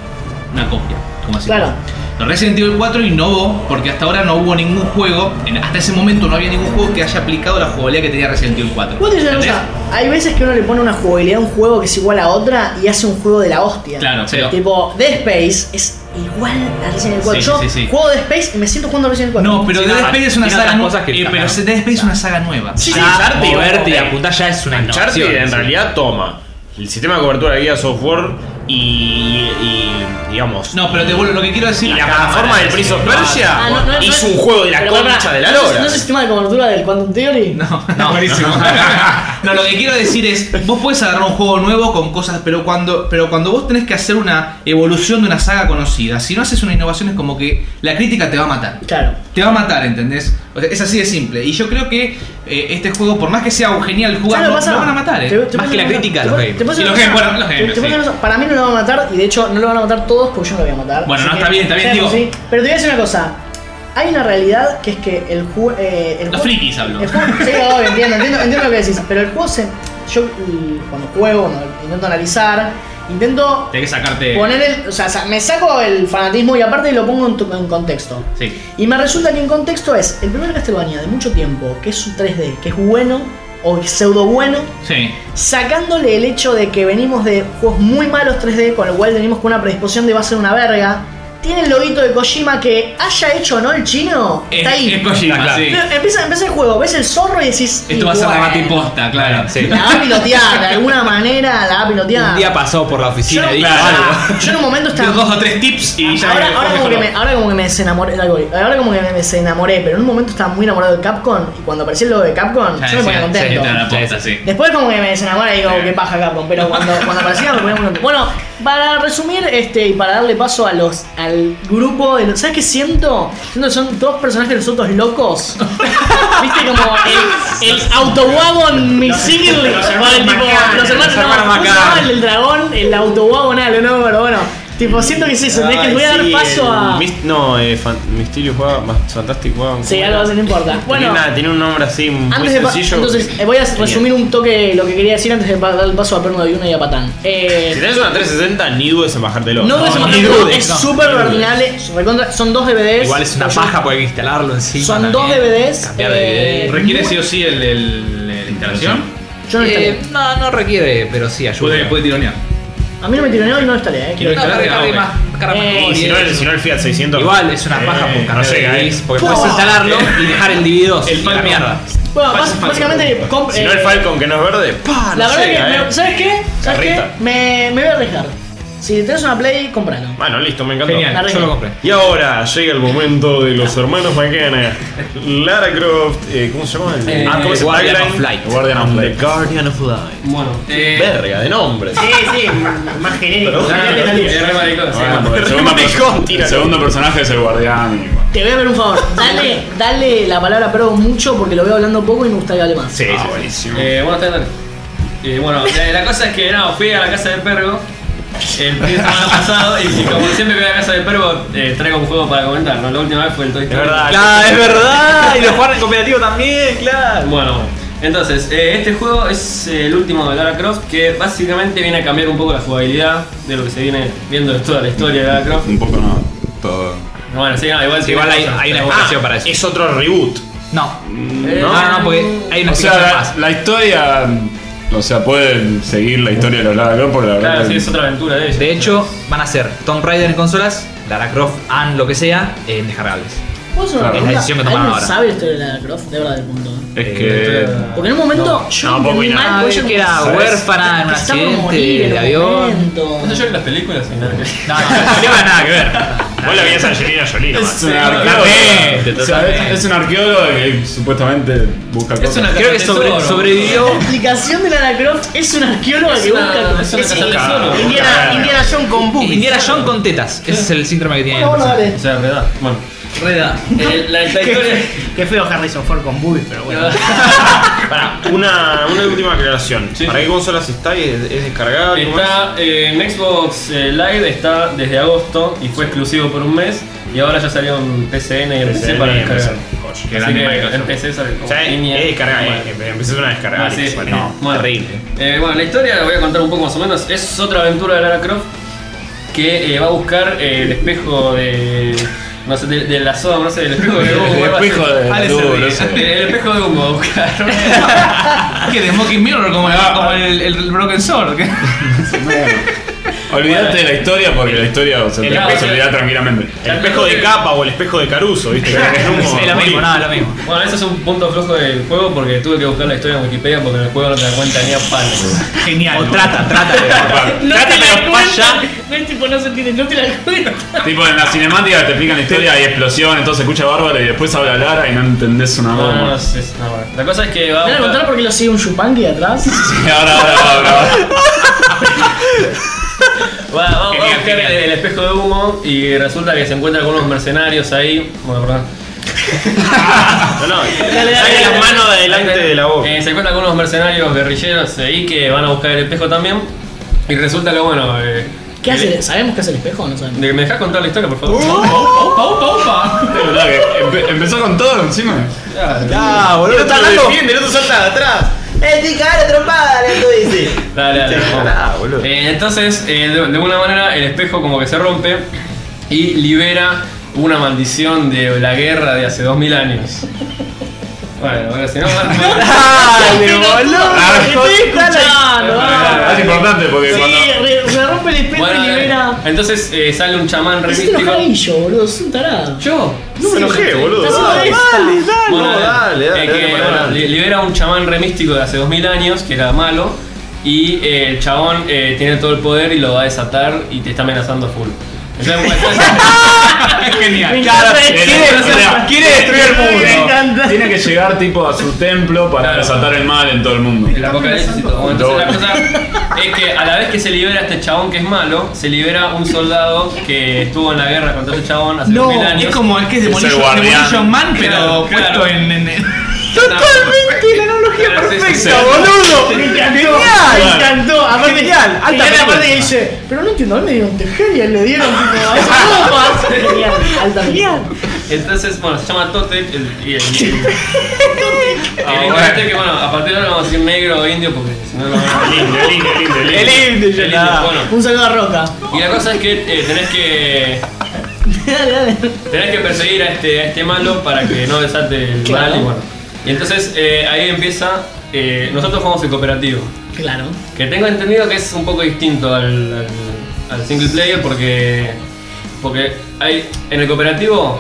una copia. Como así. Claro. Resident Evil 4 innovó porque hasta ahora no hubo ningún juego, hasta ese momento no había ningún juego que haya aplicado la jugabilidad que tenía Resident Evil 4. Vos te decís una ¿Entendés? cosa, hay veces que uno le pone una jugabilidad a un juego que es igual a otra y hace un juego de la hostia. Claro, pero- Tipo, Dead Space es igual a Resident Evil 4. Sí, Yo sí, sí. juego Dead Space y me siento jugando a Resident Evil 4. No, pero Sí, Dead no, Space es una saga nueva. cosas que eh, pero. Dead Space es una saga nueva. Sí, sí. Uncharted, y eh, apuntar ya es una Uncharted innovación. en sí. realidad toma el sistema de cobertura de guía software y, y, digamos No, pero te vuelvo, lo que quiero decir. y la plataforma del Prince of Persia Ah, no, no, no hizo es- un juego de la concha de la ¿no es- lora. ¿No es el sistema de cobertura del Quantum Theory? No, no, buenísimo. no, lo que quiero decir es, vos puedes agarrar un juego nuevo con cosas, pero cuando, pero cuando vos tenés que hacer una evolución de una saga conocida, si no haces una innovación es como que la crítica te va a matar. Claro. Te va a matar, ¿entendés? O sea, es así de simple. Y yo creo que eh, este juego, por más que sea un genial ¿Sabes jugador, lo lo, van a matar, ¿eh? Te- te Más que la crítica, los gamers. los gamers, bueno, los gamers, te sí. Para mí no lo van a matar y de hecho no lo van a matar todos porque yo no lo voy a matar. Bueno, no, que- está bien, está bien, digo- sí. Pero te voy a decir una cosa. Hay una realidad que es que el juego. Eh, el Los juego- frikis hablo. el juego- sí, obvio, entiendo, entiendo, entiendo lo que decís. Pero el juego se. Yo mm, cuando juego, cuando intento analizar, intento Tenés que sacarte. poner el. O sea, me saco el fanatismo y aparte lo pongo en, tu- en contexto. Sí. Y me resulta que en contexto es el primer Castlevania de mucho tiempo, que es un 3D, que es bueno o pseudo bueno, Sí. sacándole el hecho de que venimos de juegos muy malos 3D, con lo cual venimos con una predisposición de va a ser una verga. Tiene el loguito de Kojima que haya hecho o no el chino, Es, está ahí. es Kojima, Está claro. sí. Empieza, empieza el juego, ves el zorro y decís. Esto va a ser la bueno, batiposta, claro. Sí. La va a pilotear, de alguna manera la va a pilotear. Un día pasó por la yo, oficina y dijo claro. algo. yo en un momento Dio estaba. dos o tres tips y ya Ahora, ahora, como que me, ahora como que me desenamoré, algo, ahora como que me desenamoré, pero en un momento estaba muy enamorado de Capcom y cuando apareció el logo de Capcom, Ya yo me ponía contento. Después como que me desenamora y digo, que paja Capcom, pero cuando, cuando aparecía me ponía muy contento. Bueno, Para resumir este y para darle paso a los al grupo, de los- ¿sabes qué siento? Siento que son dos personajes de los otros locos. ¿Viste como el, el autowagon misil? Los hermanos Bueno, tipo, los hermanos los hermanos no, ¿cómo se Macán. llama el dragón, el autowagon algo, no, pero bueno. Tipo, siento que es eso, tenés que voy a dar paso a. Mis- no, eh, Fan- Misterio juega más Fantastic juega. Sí, algo así, no importa. Bueno. Tiene, una- tiene un nombre así muy Antes de sencillo. entonces, eh, voy a Genial. resumir un toque lo que quería decir antes de dar el paso a Perno de Yuna y a Patán. Eh, Si tenés una 360, ni dudes en bajártelo. no, es, ni dudes, es no. súper recontra- son dos DVDs. Igual es una paja porque hay que instalarlo encima. Son dos. DVDs. De eh. ¿Requiere sí o sí el, el- la instalación? Yo. Eh, no, no requiere, pero sí ayuda. Puede, puede tironear. A mí no me tironeó y no instalé, eh. Quiero No, instalar, cargue más Eh. Y si no, el, si no el Fiat 600. Igual es una paja Eh, por cargar no llega, eh. porque puedes instalarlo y dejar el DVD2 El y la Falcon. mierda. Bueno, bas- básicamente. comp- Si no eh, el Falcon que no es verde, ¡pah! La no verdad llega, que. eh. me- ¿Sabes qué? ¿Sabes qué? Carrita. Me, me voy a arriesgar. Si tenés una Play, compralo. Bueno, listo, me encantó. Genial, yo lo compré. Y ahora llega el momento de los hermanos McKenna. Lara Croft, eh, ¿cómo se llama? Eh, ah, ¿cómo se llama? Guardian of Light. Guardian of The Light. Guardian of Light. Bueno, eh, Verga, de nombre. Sí, sí, más genérico. Pero- Más genérico. es re maricón, sí. Bueno, porque el segundo, el personaje es el guardián. Te voy a ver un favor. Dale, dale la palabra a Perro mucho porque lo veo hablando poco y me gustaría que hable más. Sí, Ah, buenísimo. Eh, bueno, está bien, dale. Eh, bueno, la, la cosa es que no, fui a la casa de Pergo el fin de semana pasado y, como siempre que voy a la casa de Pergo eh, traigo un juego para comentar, ¿no? La última vez fue el Toy Es Story. verdad. Claro, es verdad. Y lo jugaron en cooperativo también, claro. Bueno, entonces, eh, este juego es eh, el último de Lara Croft que básicamente viene a cambiar un poco la jugabilidad de lo que se viene viendo de toda la historia de Lara Croft. Un poco no. Todo. Bueno, sí, no, igual, Sí, igual hay, hay una Ah, explicación para eso. Es otro reboot. No. eh, No, no, porque hay una O sea, explicación la, más. la historia. O sea, pueden seguir la historia de los Lara Croft porque la verdad. Claro, que- sí, es otra aventura de ellos. De hecho, van a ser Tomb Raider en consolas, Lara Croft and lo que sea en descargables. ¿Vos sos una Claro, es la decisión que tomaron ¿Alguien ahora. sabe la historia de Lara Croft? De verdad, del punto. Es que. Porque en un momento yo no, mal, ella que era huérfana en un accidente de un avión. No sé yo en las películas y nada que- No, no, no nada que ver. Vos la veías a Angelina Jolie. Es un arqueólogo. Es- un arqueólogo que supuestamente busca Es cosas. una Creo que sobrevivió. La explicación de Lara Croft es una arqueóloga Es que busca. es. Indiana, Indiana Jones con boobies. Indiana John con tetas. Ese es el síndrome que tiene. O sea, verdad. Bueno, Reda. Eh, la, historia. Qué feo Harrison Ford con boobies, pero bueno. Pará, una, una última aclaración. Sí. ¿Para qué consolas está y es, es descargable? Está eh, en Xbox eh, Live, está desde agosto y fue exclusivo por un mes. Y ahora ya salió en PCN y en PC PCN para descargar. Así que en PC sale O como línea. Empecé una descargada. Ah, sí. vale. No, Bueno. terrible. Eh, bueno, la historia la voy a contar un poco más o menos. Es otra aventura de Lara Croft que eh, va a buscar eh, el espejo de. No sé, de, de la soda, no sé, del espejo de humo. El espejo de la Ah, no sé. El, el espejo de humo va a buscar. ¿Qué? ¿De Smoking Mirror? Como, como el, el Broken Sword. ¿qué? Olvídate de la historia porque la historia o sea, te El la puedes espejo- olvidar tranquilamente. El espejo de capa o el espejo de Caruso, ¿viste? Que es humo, Es lo mismo, nada, lo mismo. Bueno, ese es un punto flojo del juego porque tuve que buscar la historia en Wikipedia porque en el juego no te da cuenta ni a palos. Genial. O trata, trata de. No trata te la cuenta. No es tipo, no se entiende, no te la cuenta. Tipo en la cinemática te explican la historia, hay explosión, entonces escucha bárbaro y después habla Lara y no entendés una No, no, no, goma. es- es- no, bueno. La cosa es que va a ¿Me van a buscar- contar por qué lo sigue un Chupanqui atrás? Ahora, ahora, ahora, ahora. Va, va- va a buscar el, el espejo de humo y resulta que se encuentra con unos mercenarios ahí. Bueno, perdón. No, no. dale, Saque dale. las manos de delante de la boca. Eh, se encuentra con unos mercenarios guerrilleros ahí que van a buscar el espejo también. Y resulta que, bueno. Eh, ¿Qué hace? eh, ¿Sabemos qué hace el espejo o no sabemos? ¿Me dejas contar la historia, por favor? Opa, opa, opa. Es verdad que empe- empezó con todo encima. Ah, boludo, El otro salta de atrás. ¡Eh, caga la trompada! Dale, dale. vamos. Ah, boludo. Eh, entonces, eh, de, de alguna manera, el espejo como que se rompe y libera una maldición de la guerra de hace 2000 años. Bueno, bueno, si no, ¡Dale, boludo! ¡Estoy escuchando! Es importante porque Sí, cuando. Rompe el espejo bueno, y libera. entonces eh, sale un chamán re Hiciste místico. enojar a Guillo, boludo, es un tarado. Yo. No me enojé, boludo. Estás esto. Bueno, No, dale, dale, eh, dale que, para bueno, adelante. li- libera un chamán re místico de hace 2000 años, que era malo, y eh, el chabón eh, tiene todo el poder y lo va a desatar y te está amenazando a full. Genial. Claro, quiere, destruir el mundo. Me encanta. Tiene que llegar tipo a su templo para Claro. desatar el mal en todo el mundo. El apocalipsis y todo. Bueno, entonces la cosa es que a la vez que se libera este chabón que es malo, se libera un soldado que estuvo en la guerra contra ese chabón hace No, mil años. Es como es que es Es el Demolition, guardián. Demolition Man, pero Claro, puesto claro. en. en- en- Totalmente, la analogía perfecta, boludo. Me encantó. Me encantó. Aparte, Genial, alta genial, aparte que dice, pero no entiendo, a él me dieron tejer y a él le dieron tipo a. Genial, alta genial. Entonces, bueno, se llama Totec el, y el, el, Ah, el interesante es que, bueno, a partir de ahora vamos a decir negro o indio porque si no, van a Lindo, lindo, lindo, lindo. El indio, El indio, está. bueno. Un saludo a Roca. Y la cosa es que eh, tenés que Dale, dale. tenés que perseguir a este, a este malo para que no desate el Claro. mal y bueno. Y entonces eh, ahí empieza. eh, nosotros jugamos el cooperativo. Claro. Que tengo entendido que es un poco distinto al, al- al single player porque. Porque hay. En el cooperativo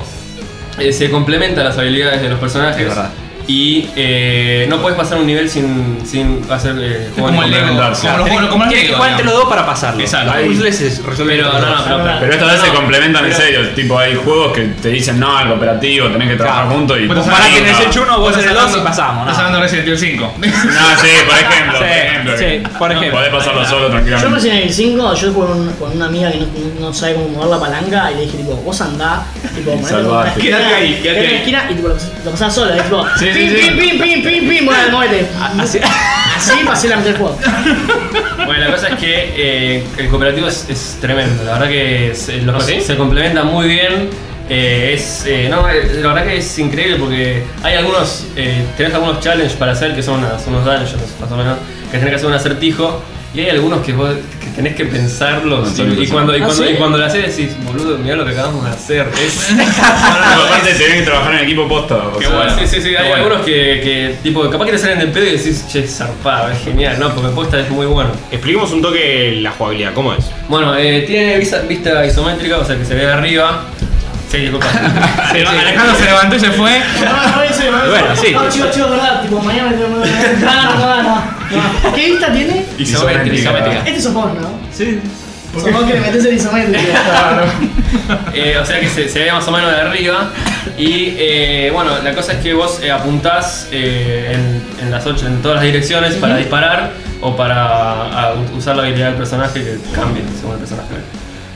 eh, se complementan las habilidades de los personajes. Es verdad. Y eh, no puedes pasar un nivel sin, sin hacer eh, como el Lego. complementarse. Como Tienes que Lego, jugar entre los dos para pasarlo. Exacto. Los puzzles Pero entre no, los no, dos. pero, Pero esta vez no, se complementan en serio. Tipo, hay juegos que te dicen, no, el cooperativo, tenés que trabajar Claro. juntos y. Pues Para Sí, que en el no. Search 1 vos en el 2 y pasamos. Estás ¿no? hablando de Resident Evil 5. No, sí, por ejemplo. por Sí, ejemplo sí, que- por ejemplo. Podés pasarlo solo Yo tranquilamente. recién en el 5, yo con, un- con una amiga que no, no sabe cómo mover la palanca y le dije tipo, vos andá, tipo, ponete Quédate ahí, la ahí. esquina y tipo lo, pasás solo, tipo, Sí, sí, pim, sí. pim, pim, pim, pim, pim, bueno, muévete. Así- Así pasé la mitad del juego. Bueno, la cosa es que eh, el cooperativo es, es tremendo. La verdad que se, los- ¿Ah, sí? se complementa muy bien. Eh, es, eh, no, eh, la verdad que es increíble porque hay algunos, eh, tenés algunos challenges para hacer que son, unas- unos dungeons más o menos, que tenés que hacer un acertijo y hay algunos que vos que tenés que pensarlos y, y cuando, y, ¿Ah, cuando, sí? y cuando lo haces decís, boludo, mirá lo que acabamos de hacer. Es, aparte tenés que trabajar en equipo posta. Qué sea, bueno, sí, sí, sí. Hay bueno. algunos que, que, tipo, capaz que te salen de pedo y decís, che, zarpado, es genial, ¿no? Porque posta es muy bueno. Expliquemos un toque la jugabilidad, ¿cómo es? Bueno, eh, tiene vista, vista isométrica, o sea que se ve de arriba. Sí, disculpa. Sí, sí. Alejandro se levantó y se fue. Bueno, sí. No, chicos, chicos, verdad, tipo, mañana me tengo que- No, no, no, no. ¿Qué vista tiene? Isométrica. isométrica. Este sos vos, ¿no? Sí. Sos vos que le metés el isométrico. Eh, o sea que se, se ve más o menos de arriba. Y eh, bueno, la cosa es que vos eh, apuntás eh, en, en las ocho, en todas las direcciones para disparar o para a, usar la habilidad del personaje que cambie según el personaje.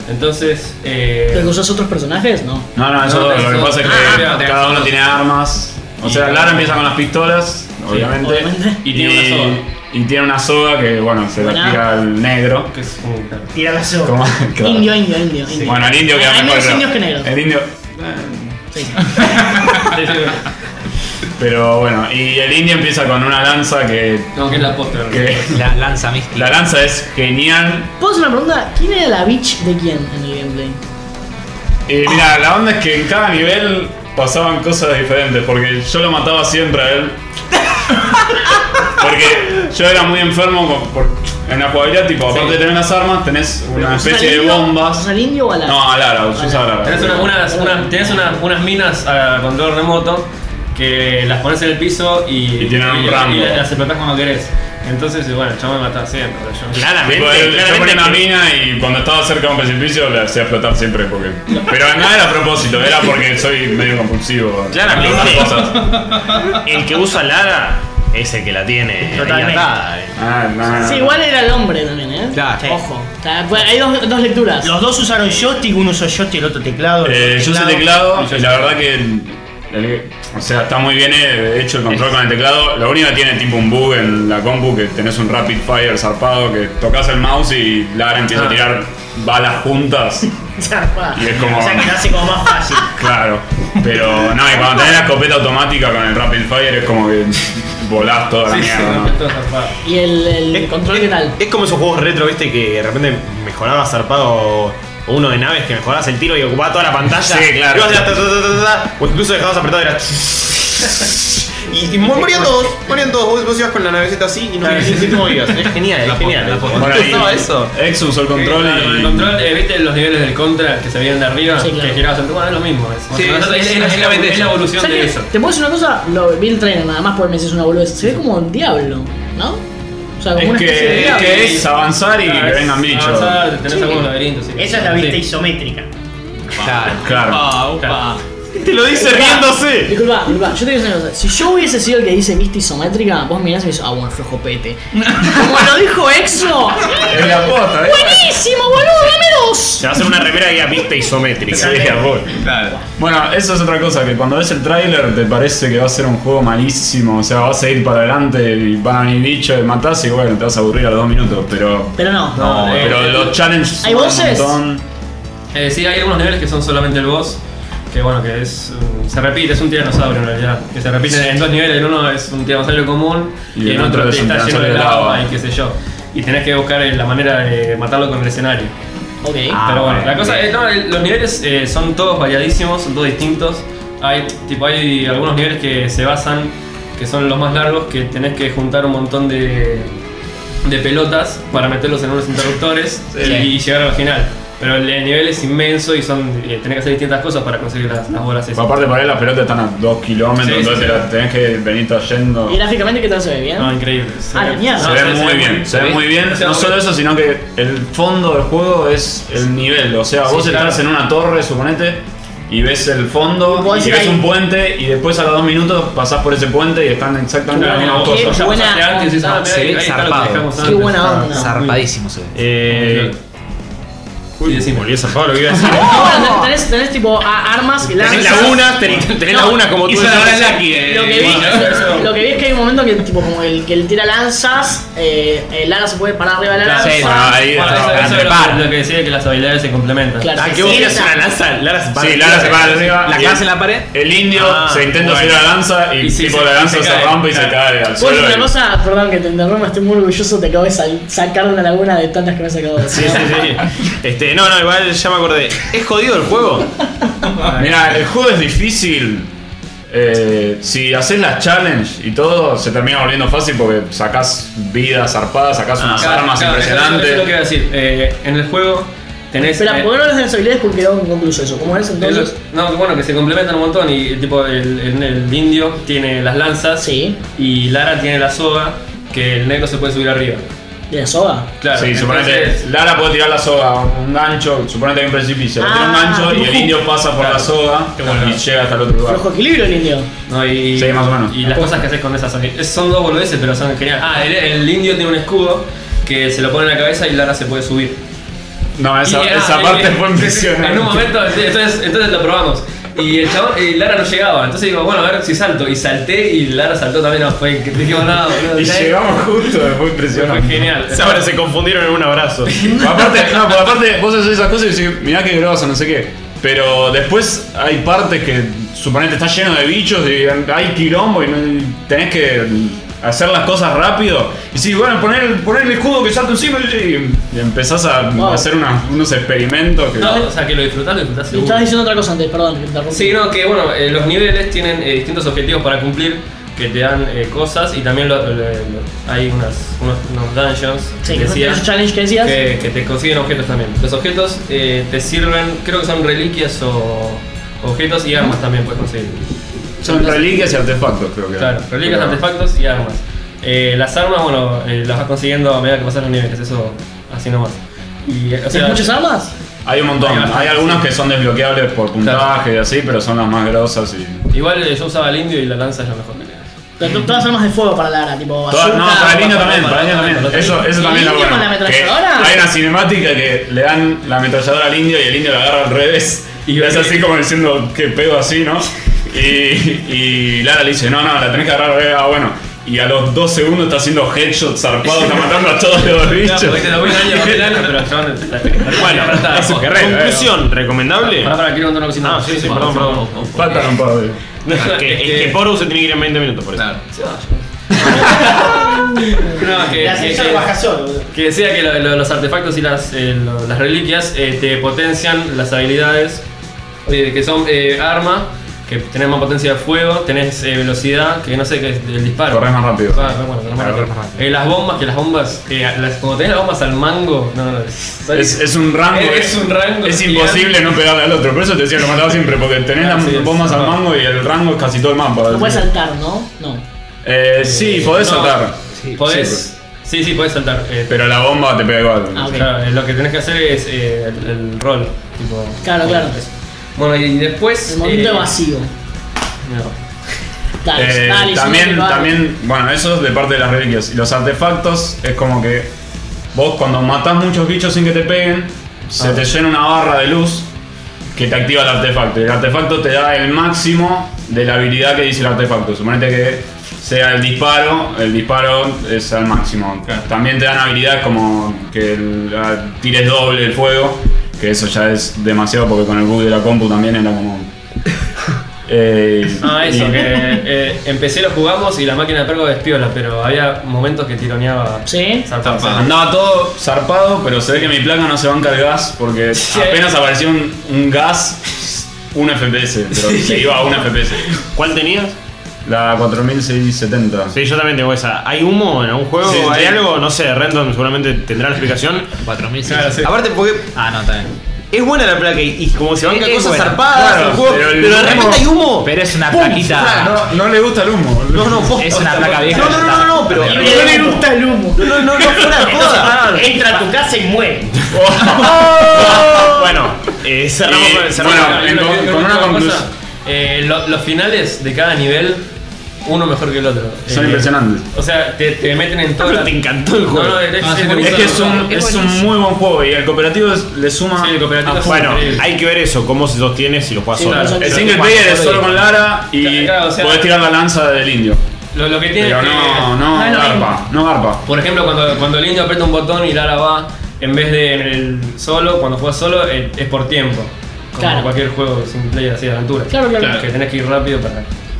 Entonces, eh, ¿Pero que usas otros personajes? No. No, no, eso No, lo que pasa es Ah, que cada uno tiene armas. O sea, Lara empieza con las pistolas, obviamente. obviamente. Y tiene una soga. Y tiene una soga que, bueno, se la tira al negro. que es un- Tira la soga. Claro. Indio, indio, indio. indio. Bueno, el indio queda Hay mejor. menos indios que negros. El indio. Sí. Sí, sí, Pero bueno, y el indio empieza con una lanza que. No, que es la póster. que La lanza mística. la lanza es genial. ¿Puedo hacer una pregunta? ¿Quién era la bitch de quién en el gameplay? Y mira, la onda es que en cada nivel pasaban cosas diferentes, porque yo lo mataba siempre a él. Porque yo era muy enfermo con- por- en la jugabilidad, tipo, aparte de tener las armas, tenés una ¿Usas especie al de indio? bombas. ¿Usas al indio o a la? No, a Lara, yo usaba a Lara. Tenés, una- unas, unas- tenés una- unas minas a control remoto que las pones en el piso y, Y tienen un y- rango. y las explotás como querés. Entonces, bueno, el chabón me mataba siempre. Yo, Claramente, él- yo claramente ponía una que- mina y cuando estaba cerca de un precipicio le hacía explotar siempre porque. Pero no era a propósito, era porque soy medio compulsivo. Claramente. Cosas. El que usa Lara es el que la tiene ahí Totalmente. atada, eh. Ah, no, no. Sí, igual era el hombre también, ¿eh? Claro. Sí. Ojo. O sea, hay dos, dos lecturas. Los dos usaron joystick, uno usó joystick, el otro teclado. el Eh, otro yo usé teclado y la verdad que. El- o sea, está muy bien eh, hecho el control con el teclado. Lo único que tiene tipo un bug en la compu que tenés un rapid fire zarpado que tocas el mouse y Lara empieza Ah. a tirar balas juntas. Y es como. O sea que lo hace como más fácil. Claro. Pero no, y cuando tenés la escopeta automática con el rapid fire es como que volás toda la Sí, sí, mierda. no, ¿no? todo zarpado. ¿Y el, el control qué tal? Es como esos juegos retro, viste, que de repente mejoraba zarpado uno de naves que mejorabas el tiro y ocupaba toda la pantalla. Sí, claro. Y vos hacías ta, ta, ta, ta, ta, o incluso dejabas apretado y era. Y, y morían todos, morían todos. Vos, vos ibas con la navecita así y no ni te movías. Es genial, es genial. Usaba eso? Ex usó el control Claro, con y. el control, eh, ¿viste los niveles del contra que se veían de arriba? Sí, claro. Que girabas en tu mano, es lo mismo. Es, Sí, sí, sí, la- es evolución ¿Sabes de eso. ¿Te puedo decir una cosa? Lo, vi el trailer nada más porque me decís una boludez. Se ve como el diablo, ¿no? O sea, como Es una especie de que, es avanzar y que vengan bichos. Avanzar, tenés Sí. algunos laberintos. sí. Esa es la vista Sí. isométrica. Claro. Claro. Claro. Te lo dice Disculpa, riéndose. Disculpa, disculpa, yo te digo una cosa. Si yo hubiese sido el que dice vista isométrica, vos mirás y me dices, ah, bueno, flojo pete. Como lo dijo Exo. Es la posta, ¿eh? Buenísimo, boludo, dame dos. Se va a hacer una remera que diga vista isométrica. Sí. Claro. Bueno, eso es otra cosa, que cuando ves el tráiler te parece que va a ser un juego malísimo, o sea, vas a ir para adelante y van a venir bichos y matás y bueno, te vas a aburrir a los dos minutos, pero... Pero no. No, eh, pero eh, los challenges ¿hay son un voces? montón. Eh, sí, hay algunos niveles que son solamente el boss. Que bueno, que es. um, se repite, es un tiranosaurio en realidad. Que se repite en dos niveles. En uno es un tiranosaurio común Y en otro otro es un está lleno de lava lava. y qué sé yo. Y tenés que buscar la manera de matarlo con el escenario. Ok. Ah, Pero bueno, la cosa es, no, los niveles eh, son todos variadísimos, son todos distintos. Hay, tipo, hay algunos niveles que se basan, que son los más largos, que tenés que juntar un montón de, de pelotas para meterlos en unos interruptores y, y llegar al final. Pero el, el nivel es inmenso y son eh, tenés que hacer distintas cosas para conseguir las, las bolas esas. Aparte para ahí las pelotas están a 2 kilómetros, Sí, sí, entonces sí. te las tenés que venir trayendo. ¿Y gráficamente qué tal se ve bien? No, increíble. Se Ah, ve- genial. Se no, ve muy bien, se ve muy bien. O sea, No solo eso, sino que el fondo del juego es el nivel. O sea, Sí, vos claro. estás en una torre, suponete, y ves el fondo, Y podés y ir ves ahí. un puente, y después a los dos minutos pasás por ese puente y están exactamente las mismas cosas. qué buena pasaste antes y onda. sabes, Se ahí- ve ahí está lo que zarpado. dejamos Qué antes. buena onda. Zarpadísimo se ve. Eh. Sí, decime. Volví a zafar lo que iba a decir. Bueno, tenés, tenés tipo a- armas, Tenés lanzas. lagunas, tenés, tenés No, lagunas como tú Hizo la hora Lucky. eh, Lo que, vi, bueno, eso- lo que vi es que hay un momento que tipo como el que él tira lanzas, eh, el Lara se puede parar arriba de la Claro, lanza. sí, bueno, ahí Bueno, eso, eso es trepar. lo, lo que decía que las habilidades se complementan. Claro, Ah, que vos tiras sienta. una lanza, Lara se para. Sí, Lara se para arriba. ¿La y clase el- en la pared? El indio Ah, se intenta bueno. subir a la lanza y, Y sí, tipo sí, la y lanza se se, cae, rompe y se claro. cae al Vos suelo. una y- cosa, perdón que te interrumpa, estoy muy orgulloso, te acabo de sal- sacar de una laguna de tantas que me he sacado. Sí, sí, sí. Este, no, no, igual ya me acordé. ¿Es jodido el juego? Mira, el juego es difícil. Eh, si haces las challenge y todo, se termina volviendo fácil porque sacás vidas zarpadas, sacás unas Claro, armas claro, impresionantes. Eso es lo que iba a decir. Eh, en el juego tenés. Espera, eh, ¿por qué no las habilidades? Porque quedó inconcluso eso. ¿Cómo es entonces? eso- no, que bueno, que se complementan un montón y tipo el, el- el indio tiene las lanzas Sí. y Lara tiene la soga que el negro se puede subir arriba. ¿De la soga? Claro, Sí, suponete, Lara puede tirar la soga, un gancho, suponete que hay un precipicio, le tira un Ah, gancho y el indio pasa por Claro. la soga y llega hasta el otro lugar. Flojo equilibrio el indio. No, y, Sí, más o menos. Y las cosas que haces con esas habilidades. Son dos boludeces, pero son geniales. Ah, el, el indio tiene un escudo que se lo pone en la cabeza y Lara se puede subir. No, esa, Y, ah, esa parte fue impresionante. En un momento, entonces, entonces lo probamos. Y el chabón, y Lara no llegaba. Entonces digo, bueno, a ver si salto. Y salté y Lara saltó también. No, fue que dijimos nada, boludo. Y llegamos justo, fue Fue impresionante. genial. Ahora se confundieron en un abrazo. aparte, no, porque aparte vos haces esas cosas y decís, mirá qué groso, no sé qué. Pero después hay partes que suponete está lleno de bichos y hay quilombo y, no- y tenés que hacer las cosas rápido. Y si bueno, poner, poner el escudo que salto encima y, y empezás a Wow. hacer una- unos experimentos que. No, o sea, que lo disfrutás, lo disfrutás Y seguro. estabas diciendo otra cosa antes, perdón, que te. Sí, no, que bueno, eh, los niveles tienen eh, distintos objetivos para cumplir que te dan eh, cosas y también lo- lo- lo- hay unas, unos, unos dungeons Sí, que que decía, esos challenge que decías. que, que te consiguen objetos también. Los objetos eh, te sirven, creo que son reliquias o objetos y armas también puedes conseguir. Son reliquias y artefactos, creo que. Claro, reliquias, Pero- artefactos y armas. Eh, las armas, bueno, eh, las vas consiguiendo a medida que pasan los niveles, eso así nomás. Y, o sea, ¿Tienes muchas armas? Hay un montón. Hay Hay algunas sí. que son desbloqueables por puntaje y así, pero son las más grosas y. igual eh, yo usaba el indio y la lanza es lo mejor que tienes. Todas armas de fuego para Lara, tipo Todas- no, para el niño para- también, para el niño también. Eso, eso ¿Y también indio bueno. con la ametralladora? Que hay una cinemática que le dan la ametralladora al indio y el indio la agarra al revés. Y es así como diciendo que pedo así, ¿no? Y, y Lara le dice, no, no, la tenés que agarrar revés. Ah, bueno. Y a los dos segundos está haciendo headshots zarpados, está matando a todos los No, bichos. porque te lo voy pero Bueno, es su conclusión, ¿recomendable? Para, para, quiero contar una cosita. Ah, sí, sí, perdón, perdón. Faltan un par de. Que, es que Poru se tiene que ir en 20 minutos por eso. Claro. No, que, El que, que- que decía que lo- lo- los artefactos y las, eh, lo- las reliquias eh, te potencian las habilidades eh, que son eh, arma, que tenés más potencia de fuego, tenés eh, velocidad, que no sé qué es el disparo. Corres más rápido. Ah, bueno, corres más rápido. Eh, las bombas, que las bombas, que las, cuando tenés las bombas al mango, no, no, no. Es, es un rango. Es- es un rango Es gigante. imposible no pegarle al otro. Por eso te decía que lo mataba siempre, porque tenés Ah, las sí, es- bombas al no. mango y el rango es casi todo el mapa. No puedes saltar, ¿no? No. Eh, sí, podés No, saltar. Podés. Sí, sí, puedes saltar. eh, Pero la bomba te pega igual. Ah. Claro, eh, lo que tenés que hacer es eh, el, el rol. Tipo, Claro, claro. Bueno, y después. El momento eh, evasivo. no. Dale, Eh, dale, también, también, bueno, eso es de parte de las reliquias. Y los artefactos es como que vos cuando matás muchos bichos sin que te peguen, se Ah. te llena una barra de luz que te activa el artefacto. Y el artefacto te da el máximo de la habilidad que dice el artefacto. Suponete que sea el disparo, el disparo es al máximo. También te dan habilidades como que el- tires doble el fuego, que eso ya es demasiado porque con el bug de la compu también era como... Eh, Ah, eso, y- que eh, empecé lo jugamos y la máquina de pergo despiola, pero había momentos que tironeaba. ¿Sí? zarpado. Andaba todo zarpado, pero se ve que mi placa no se banca el gas porque apenas apareció un, un gas, un FPS, pero se iba a un FPS. ¿Cuál tenías? La 4670. Sí, yo también tengo esa. ¿Hay humo en algún juego? Sí, ¿Hay sí. algo? No sé, Random seguramente tendrá la explicación. 4000 Aparte porque Ah, no, bien. es buena la placa y, y como se banca Es cosas buena. zarpadas Claro, el juego, pero de repente hay humo. Pero es una plaquita. No, no le gusta el humo. No, no, posta. Es una placa vieja. No, no, no, no, no, pero. No le gusta el humo. No, no, no, no, fuera de joda. Entra a tu casa y muere. Bueno, eh, cerramos Y, con el cerramos bueno, con- con- una- con una conclusión. eh, lo- los finales de cada nivel, uno mejor que el otro. Son Eh, impresionantes. O sea, te, te meten en todo. Pero te encantó el juego. No, no, es, Ah, es sí, buenísimo. Es que es un, Es es un muy buen juego y el cooperativo es- le suma. Sí, el cooperativo. Bueno, increíble. hay que ver eso, cómo se sostiene si lo juegas Sí, solo. claro, El single que player es solo con Lara y Claro, o sea- podés tirar la lanza del indio. Lo, lo que tiene Pero es que, no, no, garpa, no garpa. Por ejemplo, cuando, cuando el indio aprieta un botón y Lara va, en vez de en el solo, cuando juegas solo, eh, es por tiempo. Como Claro. cualquier juego single player así de aventura. Claro, claro. Que tenés que ir rápido para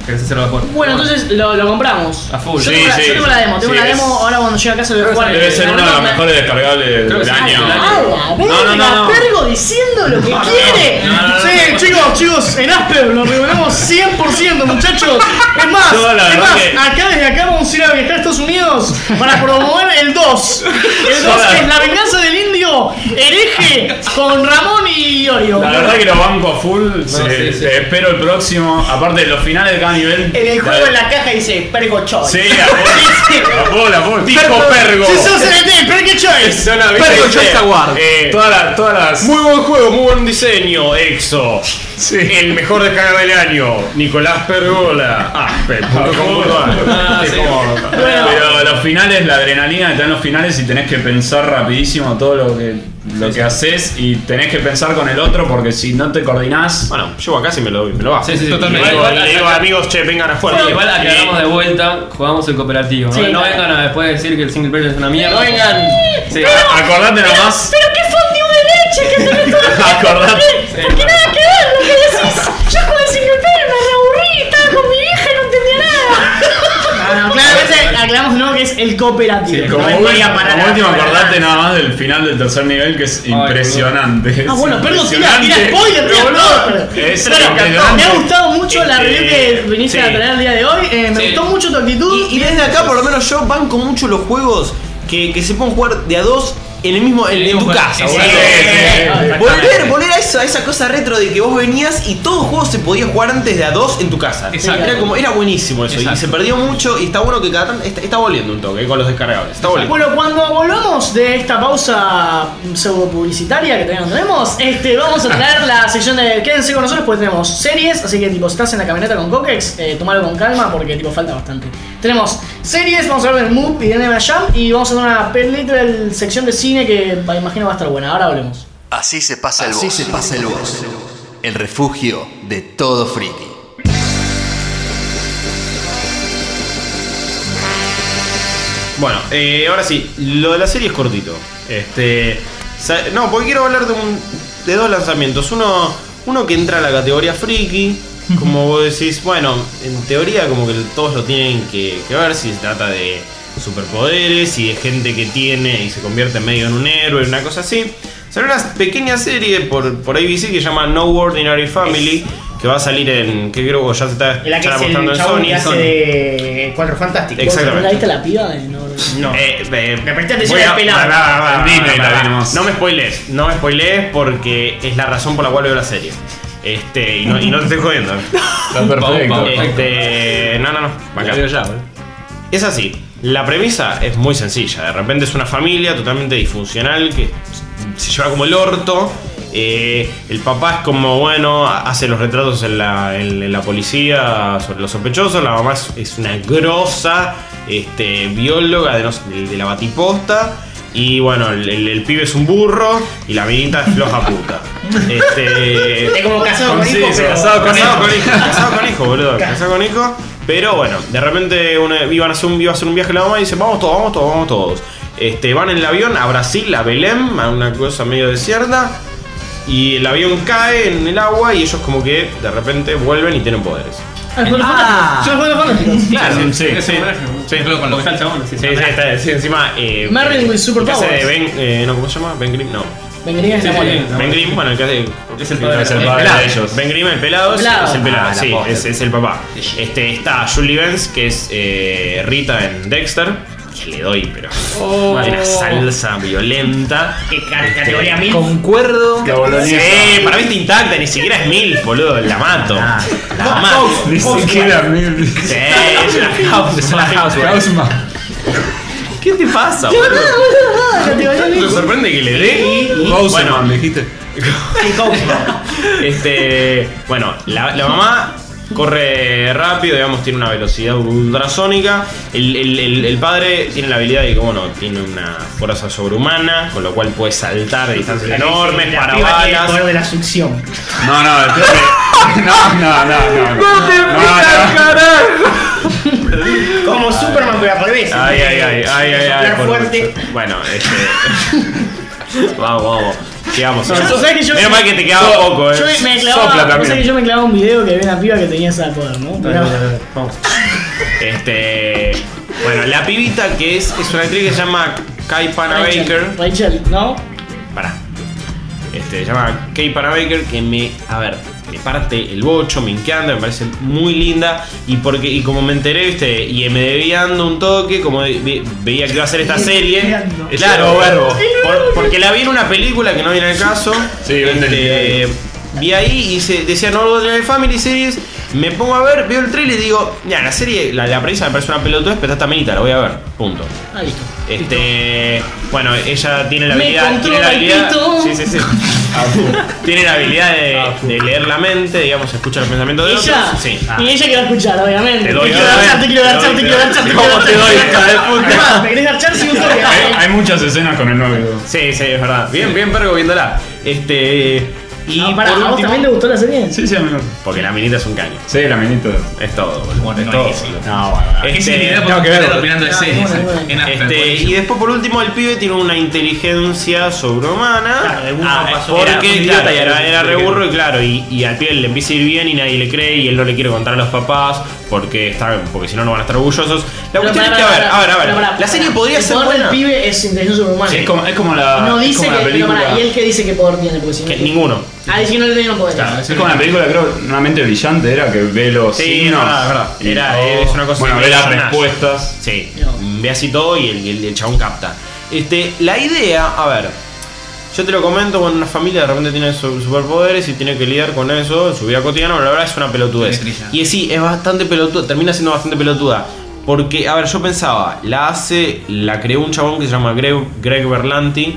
que se cierre la puerta. Bueno, entonces lo, lo compramos. A full. Yo, Sí, tengo la, sí. yo tengo la demo, tengo Sí, la es- demo. Ahora cuando llegue a casa lo voy a jugar. Debe ser uno de los mejores descargables Creo que del sí, año. del año. ¡A la verga! No, no, no, no. Pergo diciendo lo que quiere. no, no, no, sí, no, no. chicos, chicos, en Asper lo revelamos 100%, muchachos. Es más, Yo, la es verdad más, que- acá desde acá vamos a ir a viajar a Estados Unidos para promover el 2. El 2 la- que es la venganza del indio hereje con Ramón y Iorio. La verdad que lo banco a full. se- sí, sí. Espero el próximo. Aparte los finales de cada nivel. En el juego en la caja dice Pergo Choy. Sí, a full. A full. Tipo Pergo. Si sos CNT, pero qué choice. No, no, ¿viste? Pergo. Choice Award. Eh, todas las. Todas las Muy buen juego, muy buen diseño, EXO. El mejor descarga del año, Nicolás Pergola. Ah, Ah, sí. Pero los finales, la adrenalina dan los finales y tenés que pensar rapidísimo todo lo que, lo que haces y tenés que pensar con el otro porque si no te coordinás. Bueno, llego acá y me lo, me lo bajo. Sí, sí, sí. Totalmente. Igual- Le igual- digo, amigos, che, vengan a jugar. Bueno, igual aclaramos de vuelta, jugamos el cooperativo. ¿no? Sí, no vengan a después decir que el single player es una mierda. No vengan. Sí. Acordate nomás. Pero qué fondido de leche que tenés todo. Acordate. Porque, porque nada que ver No, claramente aclaramos no que es el cooperativo. Como, No voy a parar como último, acordate nada más del final del tercer nivel que es impresionante. Ah, bueno, pero tira, spoiler, tira todo. Pero, me ha gustado mucho la review que viniste sí. a traer el día de hoy. eh, me Sí. gustó mucho tu actitud. Y, y desde acá, por lo menos yo banco mucho los juegos que, que se pueden jugar de a dos en el mismo en, en tu casa. Sí, boludo. sí, sí, sí. Volver, volver a esa, a esa cosa retro de que vos venías y todo juego se podía jugar antes de a dos en tu casa. Exacto. Era como, era buenísimo eso. Y se perdió mucho y está bueno que cada tanto está, está volviendo un toque con los descargables. Está volviendo. Bueno, cuando volvamos de esta pausa pseudo publicitaria que todavía no tenemos, este, vamos a traer la sección de quédense con nosotros porque tenemos series, así que tipo si estás en la camioneta con Coquex, eh, tomalo con calma porque tipo falta bastante. Tenemos series, vamos a hablar del Mood y de NBA Jam y vamos a hacer una literal sección de cine que imagino va a estar buena. Ahora volvemos. Así se pasa el Así se pasa el boss. El refugio de todo friki. Bueno, eh, ahora sí, lo de la serie es cortito. Este, no, porque quiero hablar de, un, de dos lanzamientos. Uno, uno que entra a la categoría friki, como vos decís, bueno, en teoría como que todos lo tienen que, que ver si se trata de superpoderes y de gente que tiene y se convierte en medio en un héroe, una cosa así. Salió una pequeña serie por, por ABC que se llama No Ordinary Family, que va a salir en, que creo que ya se está En la que ya es apostando el en Sony. que hace Sony. de Cuatro Fantásticos. Exactamente. ¿La viste la piba? de no? No. Eh, eh, Me presté atención al pelado. No me spoilees, no me spoilees porque es la razón por la cual veo la serie. Este, y no, y no te estoy jodiendo. Está perfecto. Este, no, no, no. Ya, boludo. Es así. La premisa es muy sencilla. De repente es una familia totalmente disfuncional que se lleva como el orto. Eh, el papá es como, bueno, hace los retratos en la, en- en la policía sobre los sospechosos. La mamá es, es una grosa este, bióloga de, no sé, de- de la batiposta. Y bueno, el, el- el pibe es un burro y la amiguita es floja puta. Este, Es como casado con Sí, hijo, sí, pero- casado con hijo. Casado con hijo, boludo. Casado con hijo. Pero bueno, de repente una- iban a hacer un, iba a hacer un viaje la mamá y dice, vamos todos, vamos todos, vamos todos. Este, van en el avión a Brasil, a Belém, a una cosa medio desierta. Y el avión cae en el agua y ellos como que de repente vuelven y tienen poderes. Ah, los Fantásticos. Son los. Claro, Sí, sí, sí. Sí, creo con los Porque está el chabón, sí, Sí, sí, está, sí, encima. Eh, Marvel with superpowers. que hace de Ben, eh, no, ¿cómo se llama? Ben Grimm, no. Sí, sí, sí. Ben Grimm, bueno, el que hace. Es el padre. Es el Eh, padre pelado. de ellos. Ben Grimm, el pelado, es, Pelado. es el pelado, Ah, la sí, posta. es, es el papá. Este, está Julie Benz, que es eh, Rita en Dexter. Que le doy, pero. Oh. Una salsa violenta. ¿Qué ca- categoría mil? Concuerdo. Sí, para mí está intacta, ni siquiera es mil, boludo. La mato. Ah, la mato. Ni siquiera mil. Sí, es una house. Es una. Hausma. ¿Qué te pasa, boludo? ¿Te sorprende que le dé? Hausman, dijiste. Este, bueno, la, la mamá corre rápido, digamos, tiene una velocidad ultrasónica. El, el- el- el padre tiene la habilidad de que, bueno, tiene una fuerza sobrehumana, con lo cual puede saltar de distancias enormes, La para piba tiene el balas. poder de la succión. No, no, el No, no, no, no. No, no, no. Como Superman, pero al revés. Ay, ay, ay, ay, ay, ay. Fuerte. Bueno, este. vamos, vamos. Sigamos. No, tú sabes que yo- Menos mal que te quedaba poco, eh. Yo me Sopla clavaba, también. sabés que yo me clavaba un video que había una piba que tenía ese poder, ¿no? Este. Bueno, la pibita que es, es una actriz que se llama Kai Pana Baker. Rachel, ¿no? Pará. Este, se llama Kay Baker que me. A ver, me parte el bocho, me encanta, me parece muy linda. Y porque y como me enteré, viste, y me debiando un toque, como ve- veía que iba a ser esta serie. Deviando. Claro, verbo. Por- porque la vi en una película que no viene al caso. Sí, Este, Vi ahí y se decía no de Family Series. Me pongo a ver, veo el trailer y digo, ya, la serie, la, la premisa me parece una pelotudez, pero está minita, la voy a ver. Punto. Ah, listo. Este, bueno, ella tiene la Me habilidad, tiene controla la el habilidad, pito. sí, sí, sí. tiene la habilidad de, de leer la mente, digamos, escucha los pensamientos de Ella. otros. Sí. Y ella que va a escuchar, obviamente. Te doy, quiero garchar, te quiero te garchar, doy, te te quiero doy. garchar, te ¿Cómo quiero te doy, hija de puta? Ah, ¿Me querés un toque. Hay, hay muchas escenas con el novio. Sí, sí, es verdad. Bien, bien, pergo viéndola. Este. Y No, por ¿a vos último, también te gustó la serie? Sí, sí, amigo. porque la minita es un caño. Sí, la minita. Es todo, boludo. Bueno, es no todo. es eso. boludo. No, bueno. ¿Qué Este, seriedad tengo podemos que verlo. estar opinando de Ah, series bueno, bueno. en After? Este, buenísimo. y después por último el pibe tiene una inteligencia sobrehumana. Claro, de burro Ah, pasó. porque Era un claro, idiota y era, era- era re burro y claro, y, y al pibe le empieza a ir bien y nadie le cree y él no le quiere contar a los papás porque está, porque si no no van a estar orgullosos. La Pero cuestión es que a ver, pará, a ver, a ver, pará, pará, la serie podría el ser poder buena. del pibe es inteligencia sobrehumana. Sí, es como, es como la. No es dice como que. pero película. pará, ¿Y él qué dice que poder tiene? Porque si no- Que ninguno. Ah, dice que no le tiene poder. Claro, Es como la película, creo, una mente brillante era que ve los Sí, signos. verdad. y Era- es una cosa Bueno, ve las respuestas. Sí, No. ve así todo y el, el- el chabón capta. Este, la idea, a ver, yo te lo comento, bueno, una familia de repente tiene su- superpoderes y tiene que lidiar con eso en su vida cotidiana, pero la verdad es una pelotudez. Tiene trilla. Y es, sí, es bastante pelotuda, termina siendo bastante pelotuda. Porque, a ver, yo pensaba, la hace, la creó un chabón que se llama Greg, Greg Berlanti,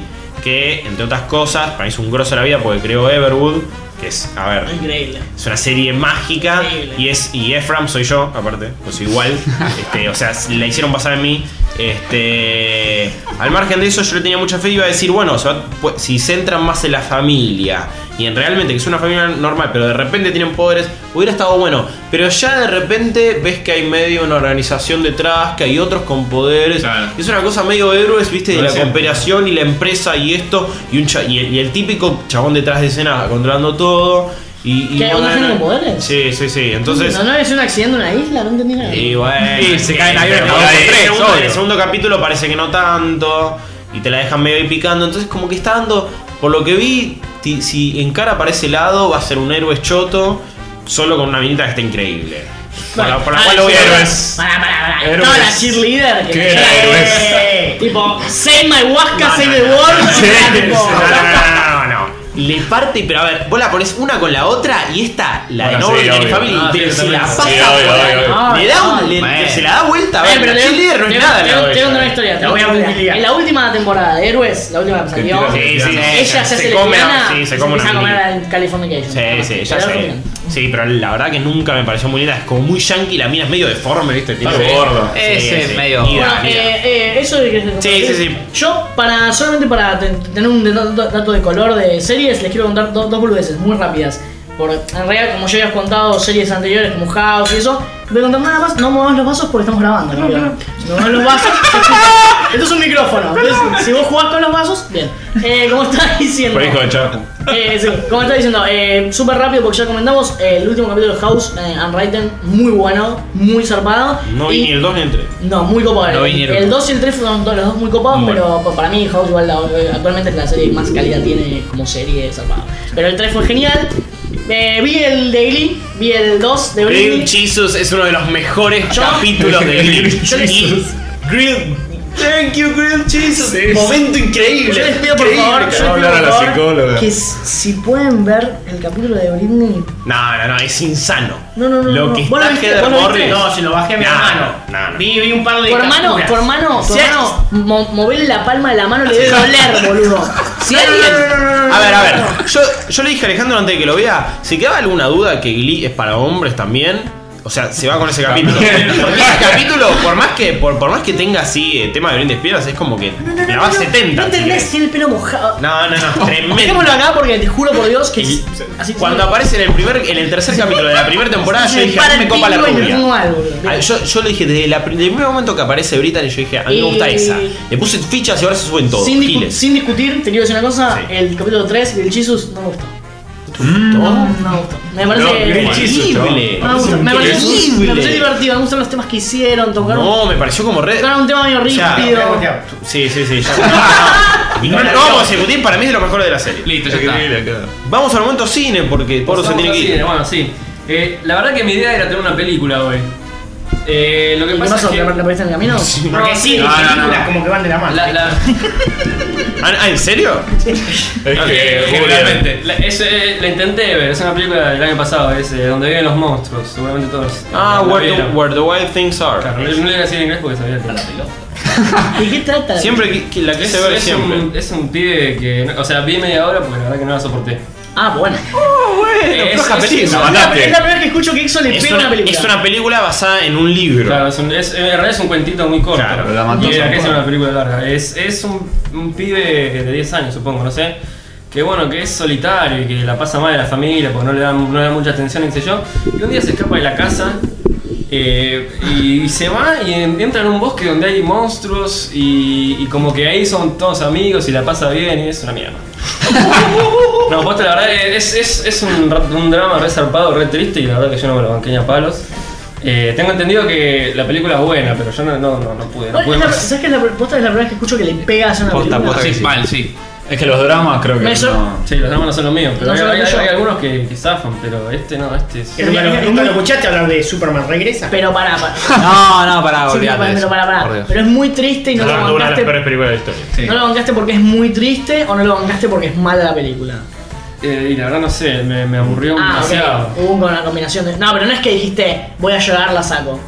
que entre otras cosas, para mí es un grosso de la vida porque creó Everwood, que es, a ver, Increíble. es una serie mágica Increíble. y es y Ephraim soy yo, aparte, pues igual. este, o sea, la hicieron pasar en mí. Este, al margen de eso, yo le tenía mucha fe y iba a decir, bueno, pues, si se centran más en la familia y en realmente que es una familia normal, pero de repente tienen poderes, hubiera estado bueno. Pero ya de repente ves que hay medio una organización detrás, que hay otros con poderes. Claro. Es una cosa medio héroes, viste, de No la cierto. cooperación y la empresa y esto, y, un cha- y, el, y el típico chabón detrás de escena controlando todo. Y, y ¿Que hay otra gente con poderes? Sí, sí, sí. Entonces. ¿No, no es un accidente en una isla? No entendí nada. Y bueno. Y se caen segundo- obvio. El segundo capítulo parece que no tanto. Y te la dejan medio ahí picando. Entonces, como que está dando. Por lo que vi, ti- si encara para ese lado, va a ser un héroe choto. Solo con una minita que está increíble. Por la, por la cual lo voy a héroes. Pará, pará. Héroes. Toda la cheerleader que ¿Qué héroes? Tipo, save my Huasca, save the world. Le parte, pero a ver, vos la pones una con la otra y esta, la de Bueno, Norbert sí, and obvio. Family, Ah, pero sí, se la pasa Sí, obvio, obvio, obvio. Le da un, le- se la da vuelta, Eh, pero no es nada. te- contar una historia. te La voy a googlear. En la última temporada de Héroes, la última que salió, Sí, sí, sí, ella se, se hace come lesbiana una- sí, se y come empieza a una comer en Californication. Sí, sí, ya Pero sé. Sí, pero la verdad que nunca me pareció muy linda. Es como muy yankee, la mina es medio deforme, ¿viste? Tiene- gordo. Ese es medio- Bueno, eh, eh, eso de que Sí, sí, sí. Yo, para solamente para ten- tener un dato, de color de les quiero contar do- dos boludeces muy rápidas. Por, en realidad, como ya habías contado series anteriores como House y eso, voy a contar nada más. No muevas los vasos porque estamos grabando. ¿no? Muevas los vasos, esto es un micrófono. Entonces, si vos jugás con los vasos, bien. Eh, como estaba diciendo. Por hijo de Chapo. Eh, sí, como estaba diciendo, eh, súper rápido porque ya comentamos eh, el último capítulo de House, eh, Unwritten, muy bueno, muy zarpado. No vi Y- ni el 2 ni el 3. no, muy copado. No vi ni el, el el uno. 2 y el 3 fueron todos los dos muy copados, Muy pero pues, para mí House igual la- actualmente es la serie que más calidad tiene como serie zarpada. Pero el 3 fue genial. Eh, vi el de Glee, vi el 2 de Grilled Glee. Jesus es uno de los mejores Yo- capítulos de Grilled Yo les- Y Grilled. Thank you, Grilled Jesus. Sí. Momento increíble. Yo les pido por Increíble, favor, yo hablar a por la favor psicóloga. que si pueden ver el capítulo de Britney. No, no, no, es insano. No, no, no, Lo no. que ¿Vos lo está viste? Heather ¿Vos lo Morris. No, se lo bajé a mi No, hermano. no, no. Vi, vi un par de Tu hermano, tu hermano, tu Si hermano, mo- moverle la palma de la mano le debe doler, boludo. Si alguien. A ver, a ver. Yo, yo le dije a Alejandro antes de que lo vea. Si quedaba alguna duda que Glee es para hombres también. O sea, se va con ese capítulo. Porque ese capítulo, por más que, por, por más que tenga así eh, tema de Britney Spears, es como que la va a 70. No si tiene el pelo mojado. No, no, no, tremendo. Dejémoslo acá porque te juro por Dios que Y así Cuando aparece en el primer, en el tercer capítulo de la primera temporada, yo dije, a mí me copa la rubia. Ah, Yo, yo le dije, desde, la, desde el primer momento que aparece Brittany, yo dije, a mí me gusta esa. Le puse fichas y ahora se suben todos. sin, discu- sin discutir, te quiero decir una cosa, Sí. el capítulo 3 del Jesus no me gustó. Mm. Me gustó. Me parece No Increíble. me pareció Increíble. me pareció divertido, me gustan los temas que hicieron, tocaron, No, me pareció como red. tocaron un tema medio O sea, rígido. Sí, sí, sí. Ya. Y no, no vamos a discutir, para mí es de lo mejor de la serie. Listo, ya está. Vamos al momento cine, porque Poro se tiene que ir. cine, Bueno, sí. Eh, la verdad que mi idea era tener una película hoy. Eh, lo que ¿Qué pasa pasó? es que. ¿La la perdiste en el camino? Porque sí, No, no, no, películas no. como que van de la mano. La, la, Ah, ¿en serio? Es que generalmente. la- es, eh, la intenté ver, es una película del año pasado, es eh, donde viven los monstruos, seguramente todos. Ah, where the, where the Wild Things Are. Claro, no no le iba a decir en inglés porque sabía que la pelota. ¿De qué trata? Siempre que, que la Es, quise ver es siempre. un, es un pibe que. no- O sea, vi media hora porque la verdad que no la soporté. Ah, bueno. Eh, es- floja es- película. es- Es la, es la primera vez que escucho que Exo le Es pega una, una película. es una película basada en un libro. Claro, es un- es- en realidad es un cuentito muy corto. Claro, la mató Y es una película larga. Es, es un, un pibe de 10 años, supongo, no sé. Que bueno, que es solitario y que la pasa mal de la familia porque no le dan, no le dan mucha atención, y qué sé yo. Y un día se escapa de la casa eh, y, se va y en- entra en un bosque donde hay monstruos y, y como que ahí son todos amigos y la pasa bien y es una mierda. No, posta, la verdad es, es, es un, ra- un drama re zarpado, re triste y la verdad que yo no me lo banqué ni a palos. Eh, tengo entendido que la película es buena, pero yo no, no, no, no pude. No. ¿Sabes que es la, posta es la primera vez que escucho que le pega a una Posta, película? posta. Sí, sí. mal, sí. Es que los dramas creo que Me no. Sí, los dramas no son los míos, pero No hay, son los hay- tuyos. hay algunos que, que zafan, pero este no, este es... Que Nunca lo, nunca lo escuchaste hablar de Superman Regresa. Pero para, para. No, no, pará, Sí, olvídate. pero, eso. Por Dios. Pero es muy triste y no lo una de las bancaste. peores películas de la historia. Sí. ¿No lo bancaste porque es muy triste o no lo bancaste porque es mala la película? Eh, y la verdad no sé, me, me aburrió Ah, demasiado. ok. Hubo una combinación de. No, pero no es que dijiste voy a llorar, la saco.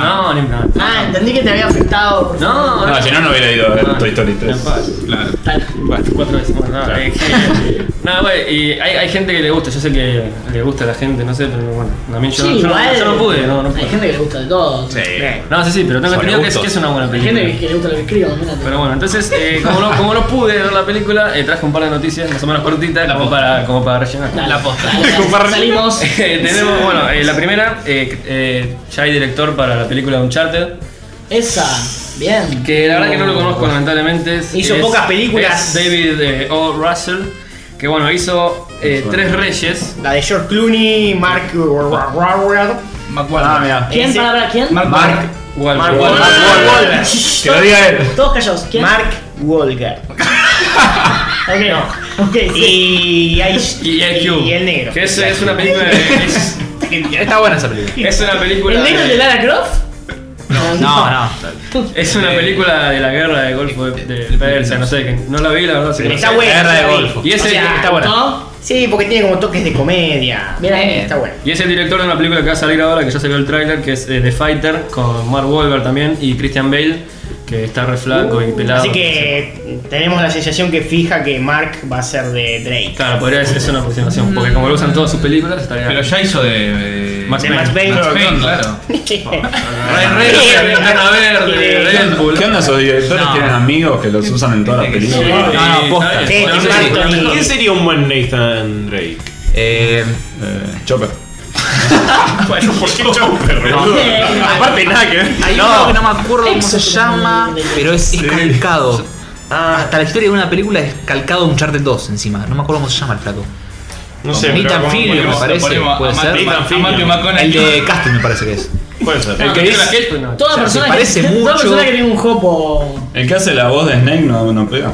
No, ni nada. Ah, entendí que te había afectado. No, No, si no, no hubiera ido a ver No, Toy Story en 3. paz. Claro. Tal. Bueno, cuatro veces. Bueno, Claro. que- nada, güey, y hay, hay gente que le gusta, yo sé que le gusta a la gente, no sé, pero bueno, a mí yo, Sí, yo, no- igual. yo no pude, no, no Hay pude. gente que le gusta de todo. Sí. No, sí, sí, pero tengo entendido que es, gustos. que es una buena Hay película. gente que, le gusta lo que escribo, imagínate. Pero bueno, entonces, eh, como, no, como no pude ver la película, eh, traje un par de noticias más o menos cortitas como para, como para rellenar. La posta. Salimos. Eh, tenemos, bueno, eh, la primera, eh, eh, ya hay director para la película Uncharted, Esa. Bien. que la verdad que no lo conozco lamentablemente. es- Hizo es- pocas películas. es David eh, O. Russell, que bueno, hizo eh, Tres Reyes. La de George Clooney, Mark Wahlberg. Ah, mira. ¿Quién? Ese- para, ¿quién? Mark, Wahlberg. Mark Wahlberg. Que lo diga él. Todos callados. ¿Quién? Mark Wahlberg. Ok. Ok, sí. Y, hay, Y IQ. y el negro. Que es, es una película. Es, Está buena esa película. es una película. ¿El negro de Lara Croft? No, No, no. Es una película de la guerra de Golfo de, de Persia, no sé, que no la vi, la verdad. que no Está sé. buena. Guerra de Golfo. Y ese O sea, está bueno. ¿No? Sí, porque tiene como toques de comedia. Bien ahí. Eh, Está bueno. Y es el director de una película que va a salir ahora, que ya salió el tráiler, que es eh, The Fighter, con Mark Wahlberg también y Christian Bale, que está re flaco y pelado. Así que tenemos la sensación que fija que Mark va a ser de Drake. Claro, podría ser una aproximación, porque como lo usan todas sus películas, estaría. Pero ya hizo de. de Max De Payne. Max Payne. Max Payne, claro. Verde, Deadpool. ¿Qué onda esos directores? No. ¿Tienen amigos que los usan en todas las películas? No, no, posta. y- ¿Quién sería un buen Nathan Drake? Eh, Eh, Chopper. Bueno, ¿por qué Chopper, boludo? Aparte, nada que ver. hay uno que no me acuerdo cómo se llama, pero- es, es calcado. Ah, Hasta la historia de una película es calcado de Uncharted 2 encima. No me acuerdo cómo se llama el flaco. no sé. Nathan pero- Fillion, me parece. Puede ser. El de Casting me parece que es. Puede ser. El que no. Toda persona, que, tiene un jopo. El que hace la voz de Snake no, no pega.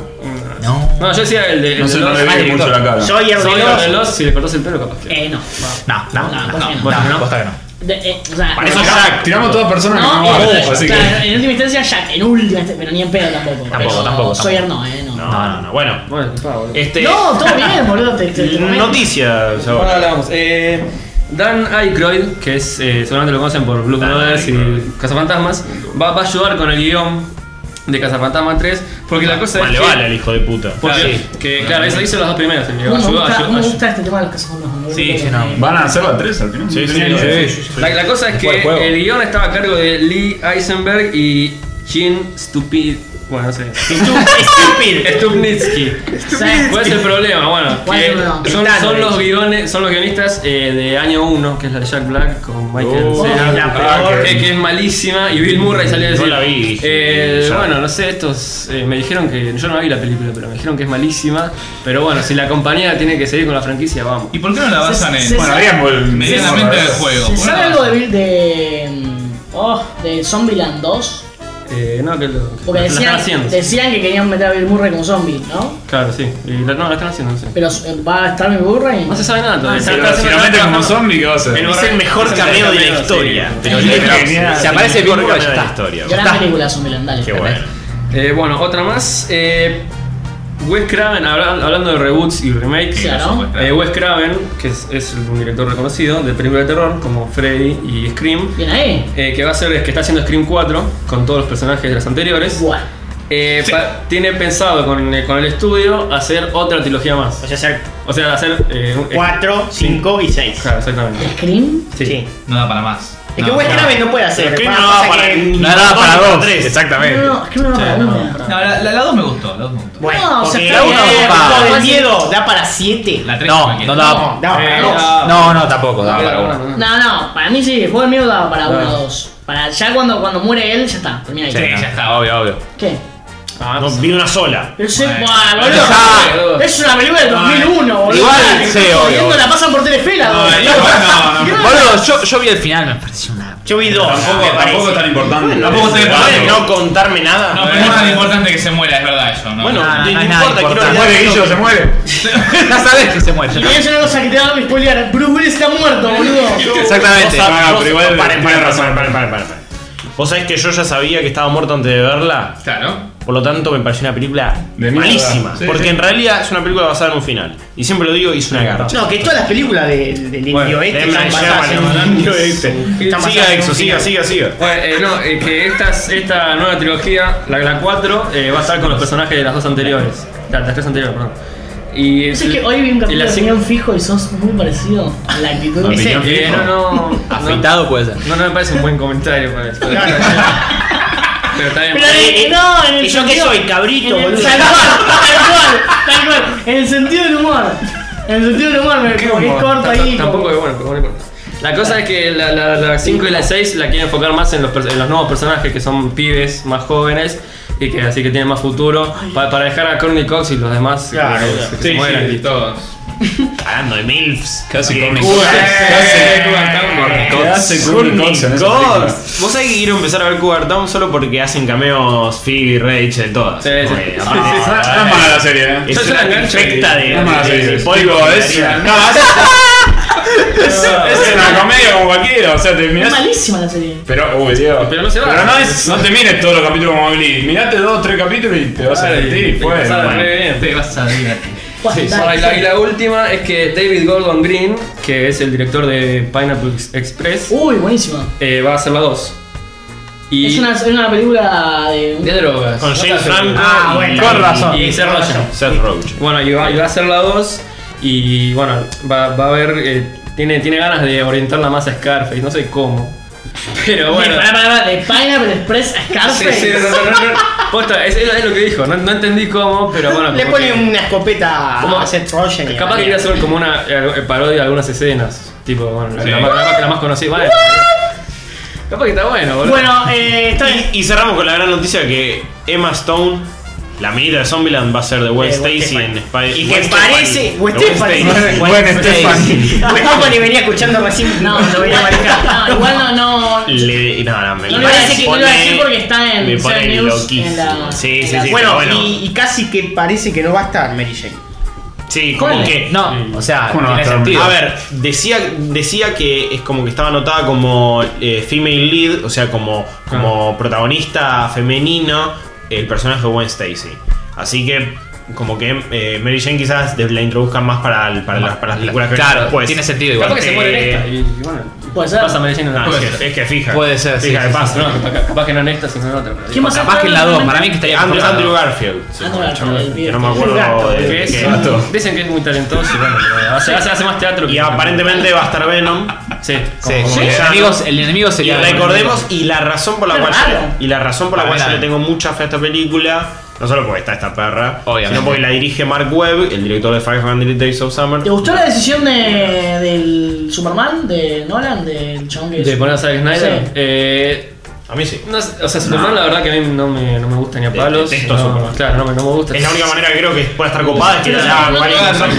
No. No, yo decía el de. el No de sé, no Lost. le vi mucho la cara. Sawyer de Soy Lost. de Lost, si le cortas el pelo, capaz que. Eh, no. No, no, no, No, no. ¿por qué no? No, ¿no? posta que no. De, eh, o sea, Para eso no, Jack. Tiramos todas personas No, que no y- vamos, así claro, que. en última instancia Jack, en última instancia, pero ni en pedo tampoco. Tampoco, pero tampoco, Sawyer no, eh, no. No, no, no. Bueno, Bueno, pa, boludo. este. No, todo bien, boludo. Te, te, te comento. Noticias Ahora ahora. hablamos. Eh, Dan Aykroyd, que es, eh, seguramente lo conocen por Blue Brothers y Cazafantasmas, va, va a ayudar con el guion de Cazafantasma 3, porque la cosa Vale, es que... vale, el hijo de puta. Porque, que, claro, eso hizo las dos primeras, el guion. ¿Cómo me gusta, me gusta este tema de los cazafantasmas? Sí, sí, no. ¿Van a hacer la 3 al final? Sí, sí, sí, sí, sí. La, la cosa es que el guion estaba a cargo de Lee Eisenberg y Gene Stupid... Bueno, no sé. Stupnitsky. ¿Cuál es el problema? Bueno, ¿Cuál es el problema? que son, son los guiones, son los guionistas eh, de año 1, que es la de Jack Black con Michael Oh, Cera, la peor. que, que es malísima, y Bill Murray salió a decir. No la vi. eh, bueno, no sé, estos eh, me dijeron que. Yo no vi la película, pero me dijeron que es malísima. Pero bueno, si la compañía tiene que seguir con la franquicia, vamos. ¿Y por qué no la basan Se- en. se- Bueno, habíamos medianamente del juego? ¿Se ¿Por qué sabe algo de, de, mm, oh, de Zombieland 2? Eh, no, que lo, Porque la están decían, haciendo. decían que querían meter a Bill Murray como zombie, ¿no? Claro, sí. Y la, no, la están haciendo, no sé. Pero eh, va a estar Bill Murray. No se sabe nada todavía. Ah, Se sí. la está Si haciendo- lo meten como zombie, ¿qué va a hacer? Es el mejor cameo de la historia. sí. Pero Sí, genial. Si aparece Bill Murray, ya está. historia. Gran película Zombieland, dale. Qué bueno. Eh, bueno, otra más. Eh, Wes Craven, habla- hablando de reboots y remakes. Claro. eh, Wes Craven, que es, es un director reconocido de películas de terror como Freddy y Scream, Bien ahí. eh, que va a ser que está haciendo Scream 4 con todos los personajes de las anteriores. Bueno. Eh, pa- tiene pensado con, eh, con el estudio hacer otra trilogía más. O sea, hacer O sea, hacer. Eh, un- 4, 5 y 6. Claro, exactamente. ¿Scream? Sí. Sí. No da para más. Es que Wes Craven no puede hacer. Scream pasa no va para que- No era dos para dos. tres. No, Exactamente. no, Scream no, Sí, para no, una. No, la, la, la 2 me gustó, la 2 me gustó. Bueno, No, o sea, la uno pa- del puede ser- miedo da para 7. La 3 No, no da. No, da para Eh, 2. ah, No, no, tampoco. Da para no, una. no, no. No, no, para mí sí, el juego del miedo daba para uno o dos. Para ya cuando, cuando muere él, ya está, termina ahí. Sí, ya está, obvio, obvio. ¿Qué? Ah, No, vi una sola. Sí, Bueno. boludo. Es una película de 2001, boludo. Igual, sí, obvio. La pasan por Telefela, boludo. no, no, no. Boludo, yo, yo vi el final, me pareció una. Yo vi 2. Tampoco, tampoco es tan importante. Tampoco te ¿Pueden no contarme nada? No, pero no es tan importante que se muera, es verdad eso, ¿no? Bueno, No, no, no, no no es importa, quiero importante. Muere. Guillo, se muere. ya sabes que se muere. Y voy hacer una cosa que te va a spoilear. Bruce Willis está muerto, boludo. Exactamente. Pero igual paren, paren, paren. Vos sabés que yo ya sabía que estaba muerto antes de verla. Claro. Por lo tanto, me pareció una película De malísima. Sí, porque sí. en realidad es una película basada en un final. Y siempre lo digo, y es una garcha. No, que todas las películas del, del Bueno, indio este basadas en un- Indio este. están Siga Exo, siga, siga, siga. Bueno, eh, no, eh, que esta, esta nueva trilogía, la, la 4, eh, va a estar con los personajes de las dos anteriores. La- Las tres anteriores, perdón. Y Es que hoy vi un y capítulo la de Opinión Fijo y sos muy parecido a la actitud de. Eh, no, no, no, Afeitado puede ser. no, no me parece un buen comentario para eso. Pero está bien. Pero eh, no, en el ¿Y yo qué sentido- soy? Cabrito, en el- boludo. Tal cual, tal cual, tal cual. En el sentido del humor. En el sentido del humor, me como que es corto ahí. Tampoco como- es bueno, pero no importa. La cosa es que la, la, la 5 y la 6 la quieren enfocar más en los, en los nuevos personajes que son pibes más jóvenes y que así que tienen más futuro pa- para dejar a Courtney Cox y los demás Claro, que, que se Sí, mueran sí, y todos. Hablando de MILFs. ¿Qué hace Courtney Cox en esa Cox. película? Vos sabés que quiero empezar a ver Cougar Town solo porque hacen cameos Phoebe, Rachel, todas. Sí, sí. Es mala la serie, eh. Es una perfecta y- de. Es mala serie. es- no, es- Es, es una comedia como cualquiera, o sea, te Es mirás. malísima la serie. Pero, uy, Dios. Pero no se va. Pero no, es, no te mires todos los capítulos como Glee. Mirate dos, tres capítulos y te vas a divertir y fue. Te vas a bueno. re bien. Te vas a divertir. Buah, Sí, dale, y, la, y la última es que David Gordon Green, que es el director de Pineapple Express, Uy, buenísima. eh, va a hacer la 2. Y Es una, es una película de. de drogas. Con James Franco Ah, bueno. con razón. Y Seth Rogen. Seth Rogen. Bueno, y va, y va a hacer la 2 y bueno, va, va a haber, eh, tiene, tiene ganas de orientarla más a Scarface, no sé cómo. Pero bueno. De, pará, de Pineapple Express a Sí, Scarface. sí, no, no, no, no. Posta, es, es lo que dijo, no, no entendí cómo, pero bueno. Le como pone que- una escopeta ¿Cómo? a Seth Rogen. Capaz la que quería hacer como una eh, parodia de algunas escenas. Tipo, bueno, la, Sí. la más, la más- la más conocida. Bueno, capaz que está bueno, boludo. Bueno, eh, está bien. Y, y cerramos con la gran noticia que Emma Stone, la minita de Zombieland, va a ser de Gwen Eh, Stacy en Spider Y que parece. Gwen Stefani. Gwen Stefani. Gwen venía escuchando recién. No, lo venía manejando. No, igual no, no. Le, no, no, me No lo iba a decir, no lo iba a decir porque está en me pone loquísimo. en la- sí, sí, sí. Bueno. Y, y casi que parece que no va a estar Mary Jane. Sí, como que. No, o sea, ¿Cómo no tiene sentido. A ver, decía, decía que es como que estaba anotada como eh, female lead, o sea, como, como protagonista femenino, el personaje de Gwen Stacy. Así que, como que eh, Mary Jane quizás la introduzcan más para, el- para, las, para las películas que Claro, después. tiene sentido igual. capaz que se muere en Eh, esta. Y, y bueno, Puede ser. pasa mereciendo Ah, una es, que, es que fija. Puede ser, sí, Fija sí, que sí, pasa. No, capaz, capaz que no en esta, sino en otra. ¿Quién más Capaz que en la 2, para mí que estaría Andrew. Andrew Garfield. sí, Andrew Garfield, que no me acuerdo de, Que de es- qué. dicen que es muy talentoso y bueno, hace, hace, hace más teatro que. Y aparentemente va a estar Venom. Sí, Sí, como el, enemigo, el enemigo Y sería. recordemos, y la razón por la Qué cual y la razón por la cual yo le tengo mucha fe a esta película, no solo porque está esta perra, Obviamente. sino porque la dirige Mark Webb, el director de 500 Days of Summer. ¿Te gustó la decisión de, del Superman de Nolan? Del chabón que De poner a Zack Snyder. Sí. Eh, A mí sí. no o sea, Superman la verdad que a mí no me, no me gusta ni a palos. Detesto no, Superman. Claro, no me, no me gusta. Es la única manera que creo que puede estar copada es que la haga no,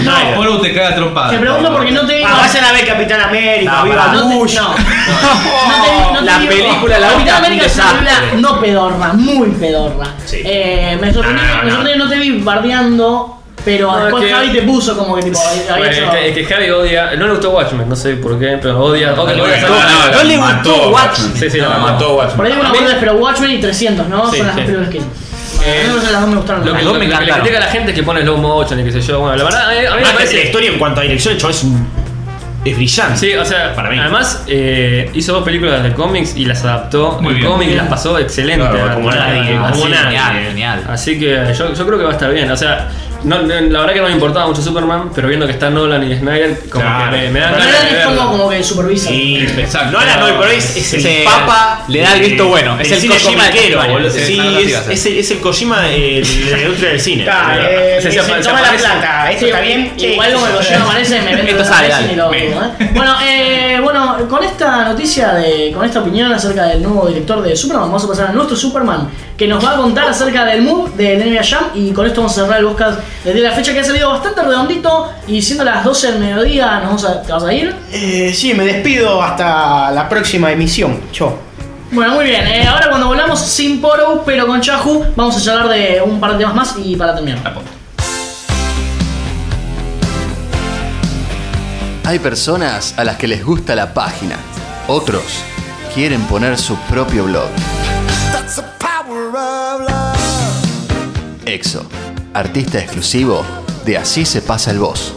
no, No. Polo te caga trompada. Te pregunto porque no te vi. Ah, vas a la ver Capitán América, No, viva. No, Bush. no. No te- no te La digo- película, la Capitán única, América es una película no pedorra, muy pedorra. Sí. Eh, me sorprendió, No, no, me no. sorprendió, no te vi bardeando, pero No, después es que- Javi te puso como que tipo. Bueno, hecho- es, que, es que Javi odia. No le gustó Watchmen, no sé por qué, pero odia. odia, No, odia no, no, no le gustó Watchmen. Sí, sí, No, no, no. mató Watchmen. Por ahí una boludez, pero Watchmen y 300, ¿no? Sí, Son las sí. dos películas que. Eh, mí las dos me gustaron. Lo que, lo me lo que le critica a la gente es que pone slow motion y qué sé yo. Bueno, la verdad, a mí, a mí me Además, parece. la historia en cuanto a dirección, el chaval es un. es brillante. Sí, o sea, Para mí. además eh, hizo dos películas de cómics y las adaptó Muy bien. cómic y las pasó excelente. Claro, como nadie, como nadie. Genial, genial. Así que yo, yo creo que va a estar bien. O sea, no, no- la verdad que no me importaba mucho Superman, pero viendo que está Nolan y Snyder, como Claro. que me, me dan Nolan ganas de es como, verlo. como que supervisa. Sí, Exacto. No, no, pero es, es el Sí, papa. le da el visto bueno, es el cine Kojima de comiquero, boludo. Sí, Sí, algo así es, va a ser. es el, es el Kojima eh, de la industria del cine. Claro, boludo. eh, Se- se- se se toma la aparece. plata. ¿Esto Sí, está bien? Igual como el Kojima aparece, me vende Esto sale, dale. y lo ¿eh? Bueno, eh, bueno, con esta noticia, de, con esta opinión acerca del nuevo director de Superman, vamos a pasar a nuestro Superman, que nos va a contar acerca del move de NBA Jam. Y con esto vamos a cerrar el podcast desde la fecha que ha salido bastante redondito. Y siendo las 12 del mediodía, ¿nos vamos a, ¿te vas a ir? Eh, sí, me despido hasta la próxima emisión. Chau. Bueno, muy bien. eh, ahora cuando volvamos sin Poro, pero con Chahu, vamos a charlar de un par de temas más y para terminar. Hay personas a las que les gusta la página. Otros quieren poner su propio blog. Exo, artista exclusivo de Así se pasa el boss.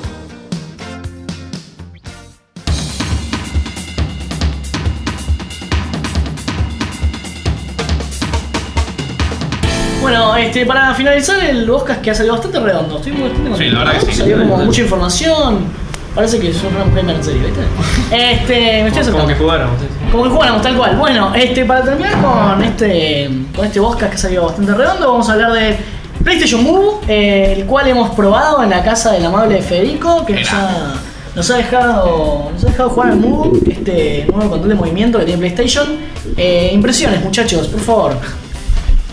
Bueno, este, para finalizar el podcast que ha salido bastante redondo, estoy muy bastante. Sí, la verdad que sí. Salió como mucha información. Parece que es un gamer en serio, ¿viste? Este, me estoy Como, acercando. como que jugáramos. sí, sí. Como que jugáramos, tal cual. Bueno, este, para terminar con este, con este podcast que ha salido bastante redondo, vamos a hablar de PlayStation Move, eh, el cual hemos probado en la casa del amable Federico, que nos ha, nos ha dejado nos ha dejado jugar al Move, este nuevo control de movimiento que tiene PlayStation. Eh, impresiones, muchachos, por favor.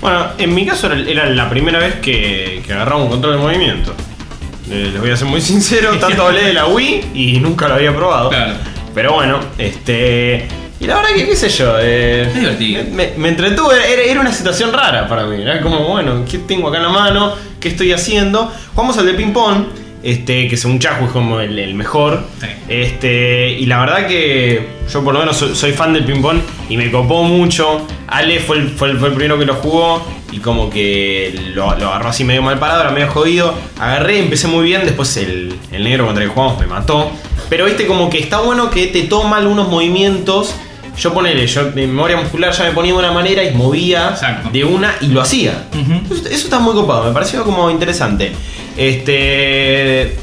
Bueno, en mi caso era, era la primera vez que, que agarraba un control de movimiento. Eh, les voy a ser muy sincero, tanto hablé de la Wii y nunca lo había probado. Claro. Pero bueno, este. Y la verdad que, qué sé yo, eh, Es divertido. Me, me entretuve, era, era una situación rara para mí. Era como, bueno, ¿qué tengo acá en la mano? ¿Qué estoy haciendo? Jugamos al de ping-pong Este, que según Chahu es como el, el mejor. Este, y la verdad que yo por lo menos soy, soy fan del ping-pong y me copó mucho. Ale fue el, fue, el, fue el primero que lo jugó y como que lo, lo agarró así medio mal parado, era medio jodido. Agarré, empecé muy bien, después el, el negro contra el que jugamos me mató. Pero viste como que está bueno que te toma algunos movimientos. Yo ponele, yo de memoria muscular ya me ponía de una manera y movía de una y lo hacía. eso, eso está muy copado, me pareció como interesante. Este.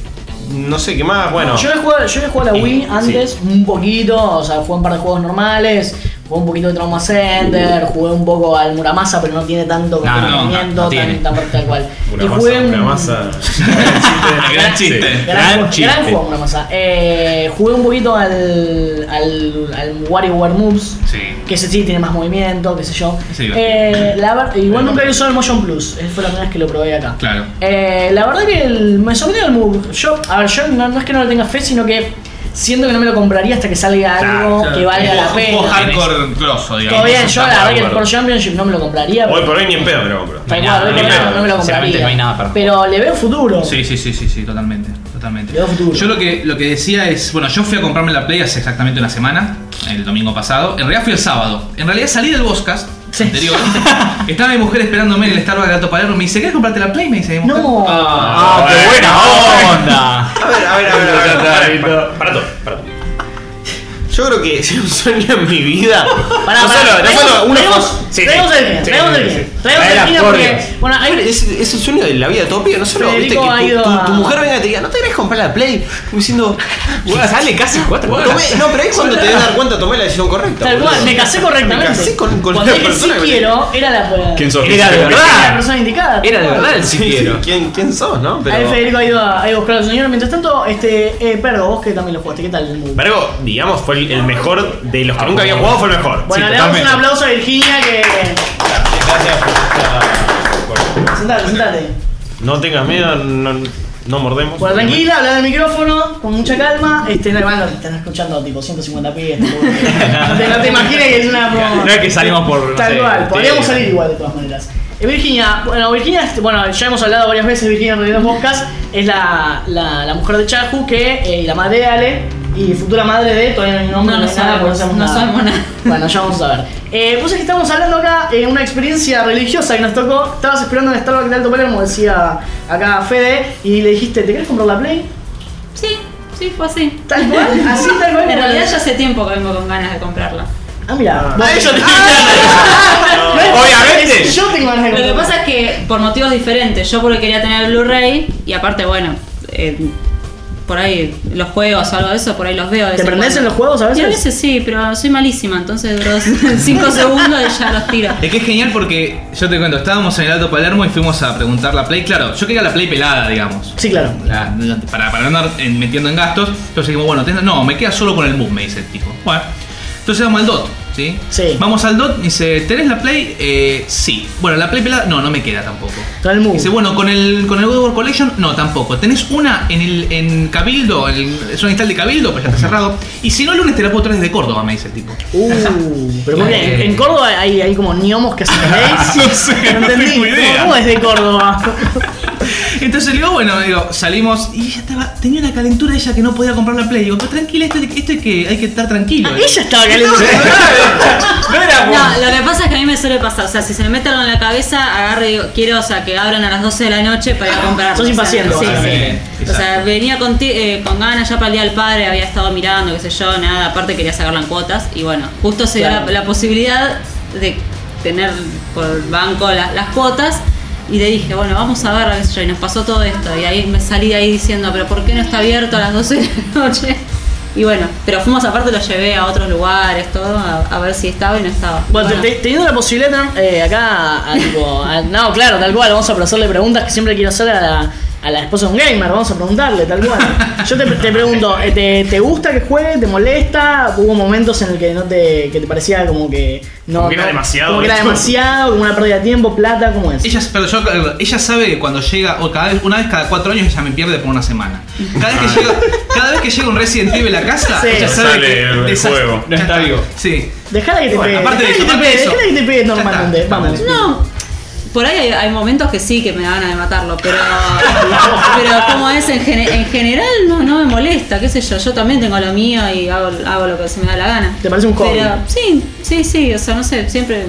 No sé qué más, bueno. Yo le jugué, yo le jugué a la Eh, Wii antes, un poquito, o sea, jugué un par de juegos normales, jugué un poquito de Trauma Center, jugué un poco al Muramasa, pero no tiene tanto No, no, movimiento, no tan, tiene. tan tal cual. y jugué un- Muramasa. Gran chiste. Gran, chiste. gran juego, Muramasa. Eh, jugué un poquito al, al, al WarioWare Moves, Sí. que ese sí tiene más movimiento, qué sé yo. Sí, Eh, la ver- igual nunca he usado el Motion Plus, esa fue la primera vez que lo probé acá. Claro. Eh, la verdad que el- me sorprendió el move. Yo, a ver, yo no, no es que no le tenga fe, sino que siento que no me lo compraría hasta que salga algo Claro. que valga la Un pena. hardcore grosso, digamos. Todo bien, yo la verdad que el Hardcore. Pro Championship no me lo compraría. Hoy pero- por hoy ni en pedo me lo compro. No me lo compraría. no hay nada para Pero le veo futuro. Sí, sí, sí, sí, sí, totalmente. Totalmente. Le veo futuro. Yo lo que, lo que decía es, bueno, yo fui a comprarme la Play hace exactamente una semana, el domingo pasado. En realidad fui el sábado. En realidad salí del Anterior. Estaba mi mujer esperándome en el Starbucks de Gato Palermo. Me dice, ¿querés comprarte la Play? Me dice mi mujer. No. ¡Ah, qué buena onda! A ver, a ver, a ver, a ver. Para, para, para todo, para todo. Yo creo que si un sueño en mi vida. Pará, no pará, solo, no solo uno traemos- Sí, traemos sí, el bien, sí, traemos el bien. Traemos el por porque- bueno, hay- es, es un sueño de la vida de todo pibe, no solo viste que ha tu, mujer venga y te diga, no te querés comprar la Play, como diciendo, Sale casi cuatro tomé- no, pero ahí es cuando te das cuenta tomé la decisión correcta. Tal cual, me casé correctamente. Me casé con, con Cuando la dije sí persona que quiero, era la ¿Quién sos? Era de Era la verdad. persona indicada. Era de verdad el Sí, sí sí, quiero. ¿Quién, ¿Quién sos, no? Ahí Federico ha ido a, buscar al señor. Mientras tanto, este, eh, Pergo, vos que también lo jugaste, ¿qué tal? Vergo, digamos, fue el, el mejor de los que nunca había jugado, fue el mejor. Bueno, Sí, le damos un totalmente. aplauso a Virginia que. Gracias por Sentate, sentate. No tengas miedo, no, no mordemos. Bueno, tranquila, habla del micrófono, con mucha calma. Este, no, te están escuchando tipo 150 pies. tipo, no, te, no te imagines que es una. No es que salimos por, no Tal sé, cual, podríamos salir igual de todas maneras. Eh, Virginia, bueno, Virginia, este, bueno, ya hemos hablado varias veces, Virginia en Podcast, es la, la, la mujer de Chahu que, eh, y la madre de Ale, y futura madre de, todavía no hay nombre, No lo hay nada, porque sabemos, no nada. sabemos nada. Bueno, ya vamos a ver. Eh, vos es que estamos hablando acá en una experiencia religiosa que nos tocó, estabas esperando en Starbucks de Alto Palermo, decía acá Fede, y le dijiste, ¿te querés comprar la Play? Sí, sí, fue así. Tal cual, así tal cual. En realidad ya hace tiempo que vengo con ganas de comprarla. Ah, mira. Ah, eso te- No, Obviamente. Yo tengo ganas de Lo que comprarla. pasa es que por motivos diferentes, yo porque quería tener el Blu-ray y aparte, bueno, eh, por ahí los juegos o algo de eso, por ahí los veo. ¿Te en prendés cuando. en los juegos a Y veces? a veces sí, pero soy malísima, entonces duró 5 segundos y ya los tiro. Es que es genial porque yo te cuento, estábamos en el Alto Palermo y fuimos a preguntar la Play. Claro, yo quería la Play pelada, digamos. Sí, claro. La- para, para no andar en- metiendo en gastos. Entonces dijimos, bueno, no, me queda solo con el boom, me dice el tipo. Bueno, entonces vamos al DOT, ¿sí? Sí. Vamos al DOT, dice, ¿tenés la Play? Eh, sí. Bueno, la Play pelada, no, no me queda tampoco. Dice, bueno, con el con el God of War Collection, no, tampoco. Tenés una en el en Cabildo, en el, es una install de Cabildo, pues ya está cerrado. Y si no, el lunes te la puedo traer desde Córdoba, me dice el tipo. Uh, pero ¿por qué? En, Córdoba hay, hay como gnomos que leyes. No sé, no no entendí. tengo idea. ¿Cómo, cómo es de Córdoba? Entonces le digo, bueno, digo, salimos y ella estaba, tenía una calentura ella que no podía comprar la Play. Digo, pero tranquila, esto, esto hay, que, hay que estar tranquilo. Ah, ella estaba caliente. No lo que pasa es que a mí me suele pasar, o sea, si se me mete algo en la cabeza, agarro y digo, quiero, o sea, que abran a las 12 de la noche para ir a comprar. Sos impaciente, Sí, sí. O sea, venía con, eh, con ganas ya para el Día del Padre, había estado mirando, qué sé yo, nada, aparte quería sacarla en cuotas y bueno, justo se dio Claro. la, la posibilidad de tener por el banco la- las cuotas y le dije, bueno, vamos a ver, qué sé yo, y nos pasó todo esto y ahí me salí de ahí diciendo, pero ¿por qué no está abierto a las 12 de la noche? Y bueno, pero fuimos aparte, lo llevé a otros lugares, todo, a, a ver si estaba y no estaba. Bueno, te- te- teniendo la posibilidad eh, acá, a, tipo, a- no, claro, tal cual, vamos a hacerle preguntas que siempre quiero hacer a la, a la esposa de un gamer, vamos a preguntarle, tal cual. Yo te, te pregunto, eh, ¿te, te gusta que juegue? ¿Te molesta? ¿Hubo momentos en el que no te, que te parecía como que no, Como que era no- demasiado Como que era demasiado, como una pérdida de tiempo, plata, ¿cómo es? Ella, pero yo, ella sabe que cuando llega, o cada vez, una vez cada cuatro años ella me pierde por una semana. Cada vez que llega, cada vez que llega un Resident Evil a casa, Sí. ella sabe Sale que el desas- juego. No está vivo. Sí. Dejala que te Bueno, pegue, aparte de dejala eso, que te de pegue, eso. dejala que te pegue normalmente, vamos. No, por ahí hay, hay momentos que sí que me da ganas de matarlo, pero, pero como es en, gene- en general no, no me molesta, qué sé yo, yo también tengo lo mío y hago, hago lo que se me da la gana. ¿Te parece un hobby? Pero sí, sí, sí, o sea, no sé, siempre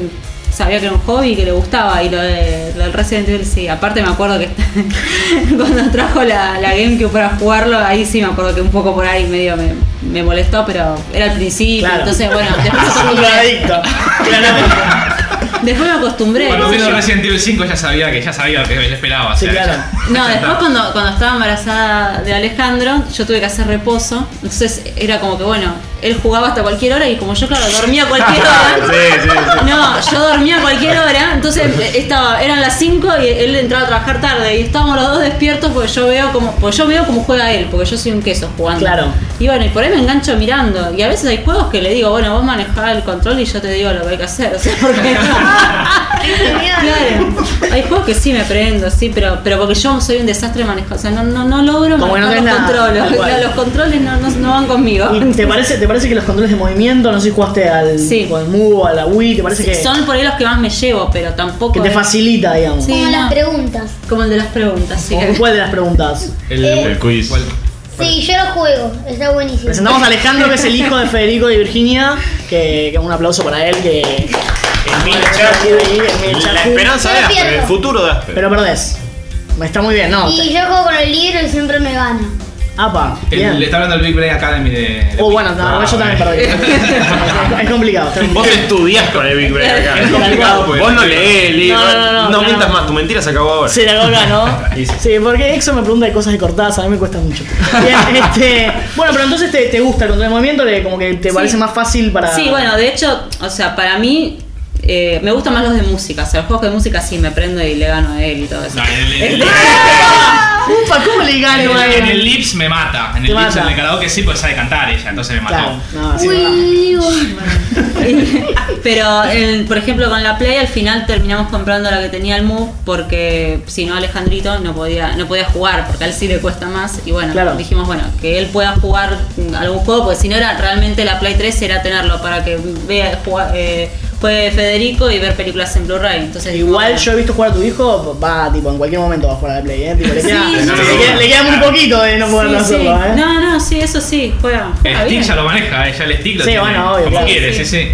sabía que era un hobby y que le gustaba y lo, de, lo del Resident Evil sí, aparte me acuerdo que cuando trajo la, la GameCube para jugarlo, ahí sí me acuerdo que un poco por ahí medio me, me molestó, pero era al principio, Claro. entonces bueno, después Es un drogadicto. Claramente. Después me acostumbré. Cuando vino. Resident Evil 5 ya sabía que ya sabía lo que le esperaba. o Sí, sea, claro. ya- No, ya después cuando, cuando estaba embarazada de Alejandro, yo tuve que hacer reposo. Entonces era como que, bueno, él jugaba hasta cualquier hora y como yo, claro, dormía a cualquier hora. Sí, sí, sí. No, yo dormía a cualquier hora, entonces estaba, eran las 5 y él entraba a trabajar tarde y estábamos los dos despiertos porque yo veo como, porque yo veo cómo juega él, porque yo soy un queso jugando. Claro. Y bueno, y por ahí me engancho mirando. Y a veces hay juegos que le digo, bueno, vos manejás el control y yo te digo lo que hay que hacer. O sea, porque Claro, hay juegos que sí me prendo, sí, pero, pero porque yo soy un desastre manejando. O sea, no, no, no logro Como no manejar tenés los nada, controles. los controles no, no, no van conmigo. ¿Y te parece, ¿Te parece que los controles de movimiento, no sé si jugaste al, Sí. o al Move a la Wii, te parece que, Son por ahí los que más me llevo, pero tampoco. que te es- facilita, digamos? Sí, Como no. las preguntas. Como el de las preguntas, sí. ¿O ¿Cuál de las preguntas? El, El quiz. ¿cuál? Sí, yo lo juego, está buenísimo. Presentamos a Alejandro, que es el hijo de Federico y Virginia, que, que un aplauso para él, que... El La esperanza de Asper, el futuro de Asper. Pero perdés. Está muy bien, ¿no? Y yo juego con el libro y siempre me gana. Apa, El- bien. le está hablando el Big Brain Academy de. Oh, bueno, no, Ah, yo también bueno. perdí. es complicado. está Vos estudiás con el Big Brain acá. Es complicado, pues. Vos no lees, Lee. No, no, no, no, mientas no. más, tu mentira se acabó ahora. Sí, la acá, ¿no? Sí, porque Exo me pregunta de cosas de cortadas, a mí me cuesta mucho. Bien, este, bueno, pero entonces te, te gusta el control de movimiento, le- como que te Sí. parece más fácil para. Sí, bueno, de hecho, o sea, para mí eh, me gustan más los de música. O sea, los juegos de música sí me prendo y le gano a él y todo eso. No, el, el- Upa, ¿cómo le gano a en el Lips me mata. En el Lips, mata. en el karaoke sí, pues sabe cantar ella, entonces me mató. Claro, no, sí, Uy, Pero, el- por ejemplo, con la Play al final terminamos comprando la que tenía el Move porque si no Alejandrito no podía no podía jugar porque a él sí le cuesta más y bueno, Claro. dijimos bueno, que él pueda jugar algún juego porque si no era realmente la Play 3 era tenerlo para que vea jugar, eh, juegue Federico y ver películas en Blu-ray. Entonces Igual yo he visto jugar a tu hijo, va, tipo, en cualquier momento va a jugar a la Play, ¿eh? Tipo, le, queda, sí, le, sí. queda, le queda muy poquito de no poder sí, sí. hacerlo, ¿eh? No, no, sí, eso sí, juega. El juega stick ya lo maneja, ella el stick lo Sí, tiene bueno, obvio, como claro. quiere, sí, sí.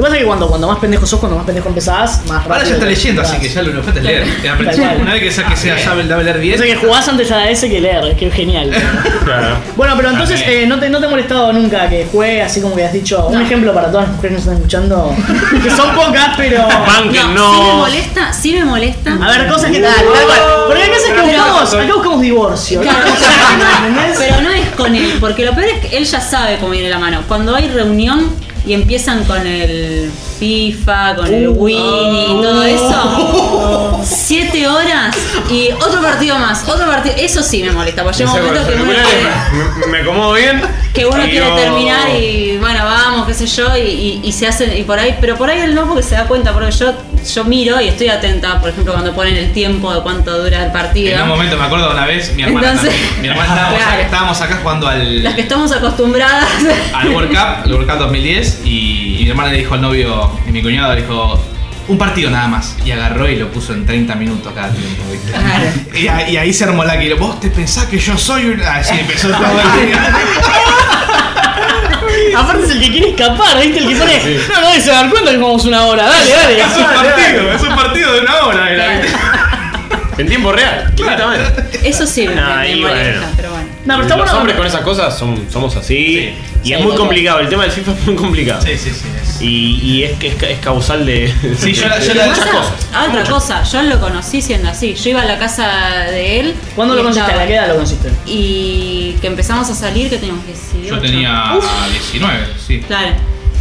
Lo que pasa es que cuando, cuando más pendejo sos, cuando más pendejo empezás, más rápido. Ahora ya está te leyendo, así que ya lo que es leer. Tal cual. Una vez que sea, que sea sabe sabe leer bien. O sea que jugás antes ya a ese que leer, es que es genial. Claro. Bueno, pero entonces eh, ¿no, te, ¿no te ha molestado nunca que juegue así como que has dicho? Un ejemplo para todas las mujeres que nos están escuchando, que son pocas, pero... Banquen, No, sí me no. molesta, sí me molesta. A ver, cosas que tal, tal cual. Porque acá es que Pero- buscamos, acá buscamos divorcio. Claro, ¿no? o sea, no, ¿Entendés? pero no es con él, porque lo peor es que él ya sabe cómo viene la mano. Cuando hay reunión y empiezan con el FIFA, con el Uh, Winnie y todo eso, siete horas y otro partido más, otro partido. Eso sí me molesta, porque llega un momento que uno quiere, Me, me acomodo bien. que uno quiere terminar y bueno, vamos, qué sé yo, y, y- y se hacen, y por ahí, pero por ahí él no porque se da cuenta, porque yo, yo miro y estoy atenta, por ejemplo, cuando ponen el tiempo de cuánto dura el partido. En un momento me acuerdo de una vez, mi hermana. Entonces- mi hermana estábamos, Claro. acá, estábamos acá jugando al, Las que estamos acostumbradas. al World Cup, el World Cup 2010, y, y mi hermana le dijo al novio, y mi cuñado le dijo, un partido nada más. Y agarró y lo puso en 30 minutos cada tiempo. Y, ahí- y ahí se armó la que vos te pensás que yo soy un. Así empezó todo el Aparte es el que quiere escapar, ¿viste? El que pone. No, no, se dar cuenta que jugamos una hora. Dale, dale. Es un partido, es un partido de una hora. era, ¿viste? En tiempo real, directamente. Eso sí me, Ah, me y molesta, bueno. pero bueno. No, pero está Los bueno. hombres con esas cosas son, somos así. Sí. Y Sí, es muy total. complicado. El tema del FIFA es muy complicado. Sí, sí, sí. es- Y, y es que es, es causal de. Sí, yo la- yo la- muchas Pasa- cosas. ah, otra cosa, yo lo conocí siendo así. Yo iba a la casa de él. ¿Cuándo y lo conociste? ¿A estaba- la qué edad lo conociste? Y que empezamos a salir, que teníamos 18. Yo tenía 19, sí. Claro.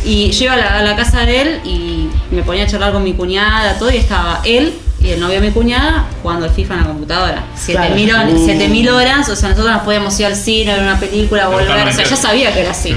Y yo iba a la, a la casa de él y me ponía a charlar con mi cuñada, todo, y estaba él y el novio de mi cuñada jugando al FIFA en la computadora. 7000 Claro. horas, 7000 horas, o sea, nosotros nos podíamos ir al cine, ver una película, volver. O sea, yo sabía que era así.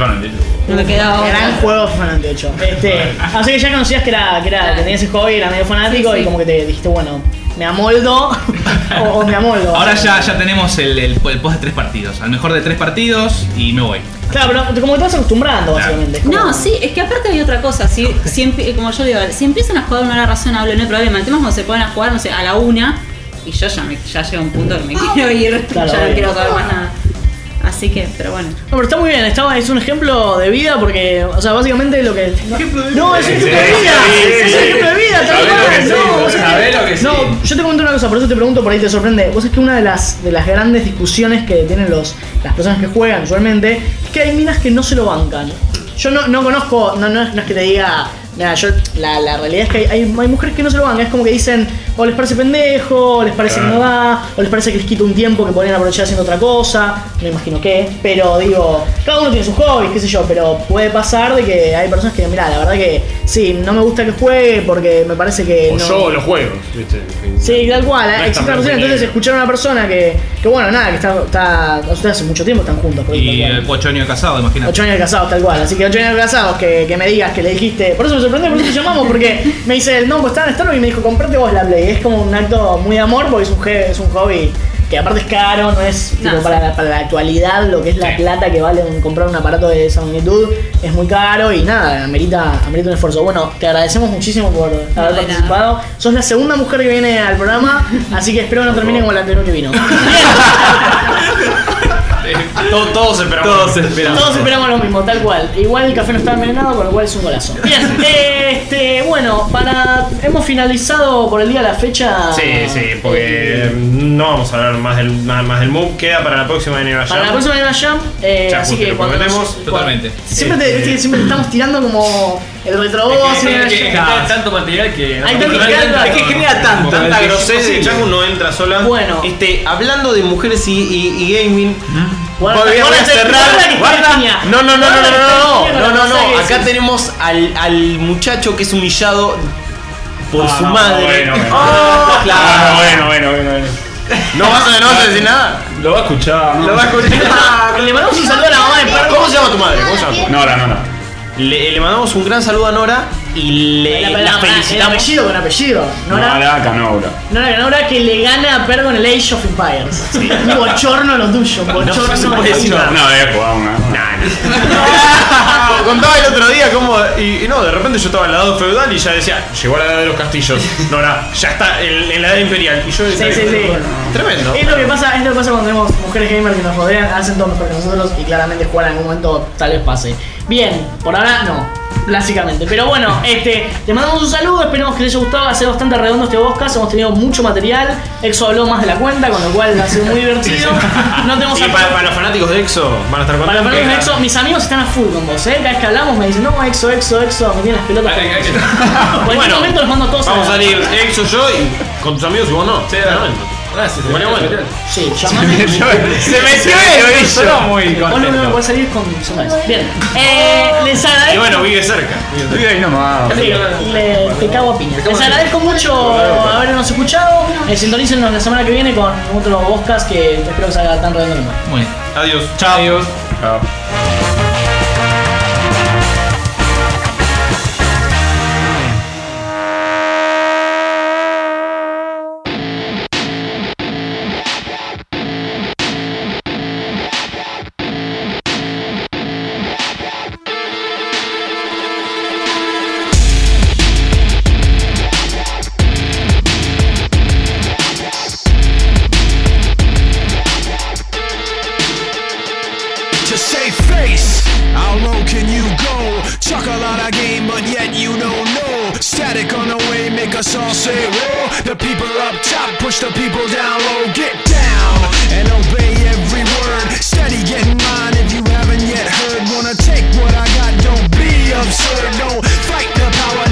No me quedaba Gran otra. juego FIFA 98. Este, así que ya conocías que era, que era, que tenías ese hobby, era medio fanático Sí, sí. y como que te dijiste, bueno, me amoldo o, o me amoldo. Ahora ya, ya tenemos el, el, el post de tres partidos. Al mejor de tres partidos y me voy. Claro, pero como que te vas acostumbrando, básicamente. es como- No, sí, es que aparte hay otra cosa. Si, si como yo digo, si empiezan a jugar a una hora razonable, no hay problema. El tema es cuando se ponen a jugar, no sé, a la una, y yo ya, me, ya llega un punto que me quiero ir, Claro, ya no quiero saber más nada. Así que, pero bueno. No, pero está muy bien, está, es un ejemplo de vida porque, o sea, básicamente lo que. No, es un ejemplo de vida, es un ejemplo de vida, tal cual, no, vos sabés sabés que- lo que sí. No, yo te comento una cosa, por eso te pregunto, por ahí te sorprende. Vos es que una de las, de las grandes discusiones que tienen los, las personas que juegan usualmente es que hay minas que no se lo bancan. Yo no, no conozco, no, no, es- no es que te diga. Nada, yo, la, la realidad es que hay, hay, hay mujeres que no se lo bancan, es como que dicen, o les parece pendejo, o les parece que no da, o les parece que les quita un tiempo que podrían aprovechar haciendo otra cosa, no imagino qué, pero digo, cada uno tiene sus hobbies, qué sé yo, pero puede pasar de que hay personas que, mira, la verdad que sí, no me gusta que juegue porque me parece que O no. yo los juegos, ¿viste? Sí, tal cual, No es existe opción. Entonces escuchar a una persona que, que bueno, nada, que está, está ustedes hace mucho tiempo están juntos, por Y tal cual. eh, ocho años de casado, imagínate. Ocho años de casados, tal cual. Así que ocho años de casados, que, que me digas que le dijiste. Por eso me sorprende, por eso te llamamos, porque me dice, no, pues está en Star y me dijo, comprate vos la Play. Es como un acto muy de amor, porque es un, es un hobby que aparte es caro, no es tipo, No, para, la- para la actualidad, lo que es la plata que vale un- comprar un aparato de esa magnitud, es muy caro y nada, amerita, amerita un esfuerzo. Bueno, te agradecemos muchísimo por haber nada. participado. Sos la segunda mujer que viene al programa, así que espero que no termine como la anterior que vino. Todos, todos esperamos. Todos esperamos. Todos esperamos lo mismo, tal cual. Igual el café no está envenenado, con lo cual es un golazo. Bien, este, bueno, para. Hemos finalizado por el día la fecha. Sí, sí, porque eh, no vamos a hablar más del, más del MOOC. Queda para la próxima de Neva Para la próxima Anima Jam, eh, Ya, así que lo cuando nos- Totalmente. Siempre, te, viste que siempre te estamos tirando como el retrobos Es que- es que- tanto material que. Hay tanto material, Es que genera tanto, tanta grosería imposible. Chaco no entra sola. Bueno. Este, hablando de mujeres y, y- y gaming. Guarda- voy a- voy a guarda- cerrar. guarda Guarda. No, no, no, no, no, Guarda no, no, no, no, no. Acá tenemos al, al muchacho que es humillado por Ah, su no, madre. bueno, bueno. Oh, claro. Ah, bueno, bueno, bueno, bueno. No vas a, no vas a decir nada. Lo va a escuchar. ¿no? Lo vas a escuchar. Le mandamos un saludo a la mamá de Perro. ¿Cómo se llama tu madre? ¿Cómo se llama? Nora, no, no. Le, mandamos un gran saludo a Nora y le La, la, la la- el felicitamos. apellido con apellido. Nora, Nora Canobra. Nora Nora que le gana a Pergo en el Age of Empires. Un bochorno lo tuyo, bochorno. No se puede decir nada. No, jugado una. Contaba el otro día cómo. Y, y no, de repente yo estaba al lado feudal y ya decía, llegó la edad de los castillos. Nora, ya está en, en la edad imperial. Y yo Sí, sí, sí. Tremendo. Es lo que pasa, es lo que pasa cuando tenemos mujeres gamers que nos rodean, hacen todo mejor que nosotros y claramente jugar en algún momento tal vez pase. Bien, por ahora no. Básicamente, pero bueno, este, te mandamos un saludo, esperemos que les haya gustado, ha sido bastante redondo este podcast, hemos tenido mucho material, Exo habló más de la cuenta, con lo cual ha sido muy divertido. No tenemos Y para, para los fanáticos de EXO van a estar para contentos. los fanáticos de Exo, mis amigos están a full con vos, ¿eh? Cada vez que hablamos me dicen, no, Exo, Exo, Exo, me tienen las pelotas. Cualquier Bueno, momento los mando a todos Vamos a salir EXO yo y con tus amigos y vos no. Sí, claramente. Gracias. Bueno, bueno. Sí, llamame. Se metió el Sonó muy no contento. me podés salir con Sunrise. Bien, eh, les agradezco. Y bueno, vive cerca. Estoy ahí nomás. Sí, le- te cago a piña. Les agradezco mucho habernos escuchado. Eh, sintonícenos la semana que viene con otro podcast que espero que salga tan redondo como Muy bien. Adiós. Chao. Adiós. Chao. You don't know. Static on the way, make us all say whoa. The people up top push the people down low. Get down and obey every word. Steady getting mine if you haven't yet heard. Wanna take what I got? Don't be absurd. Don't fight the power,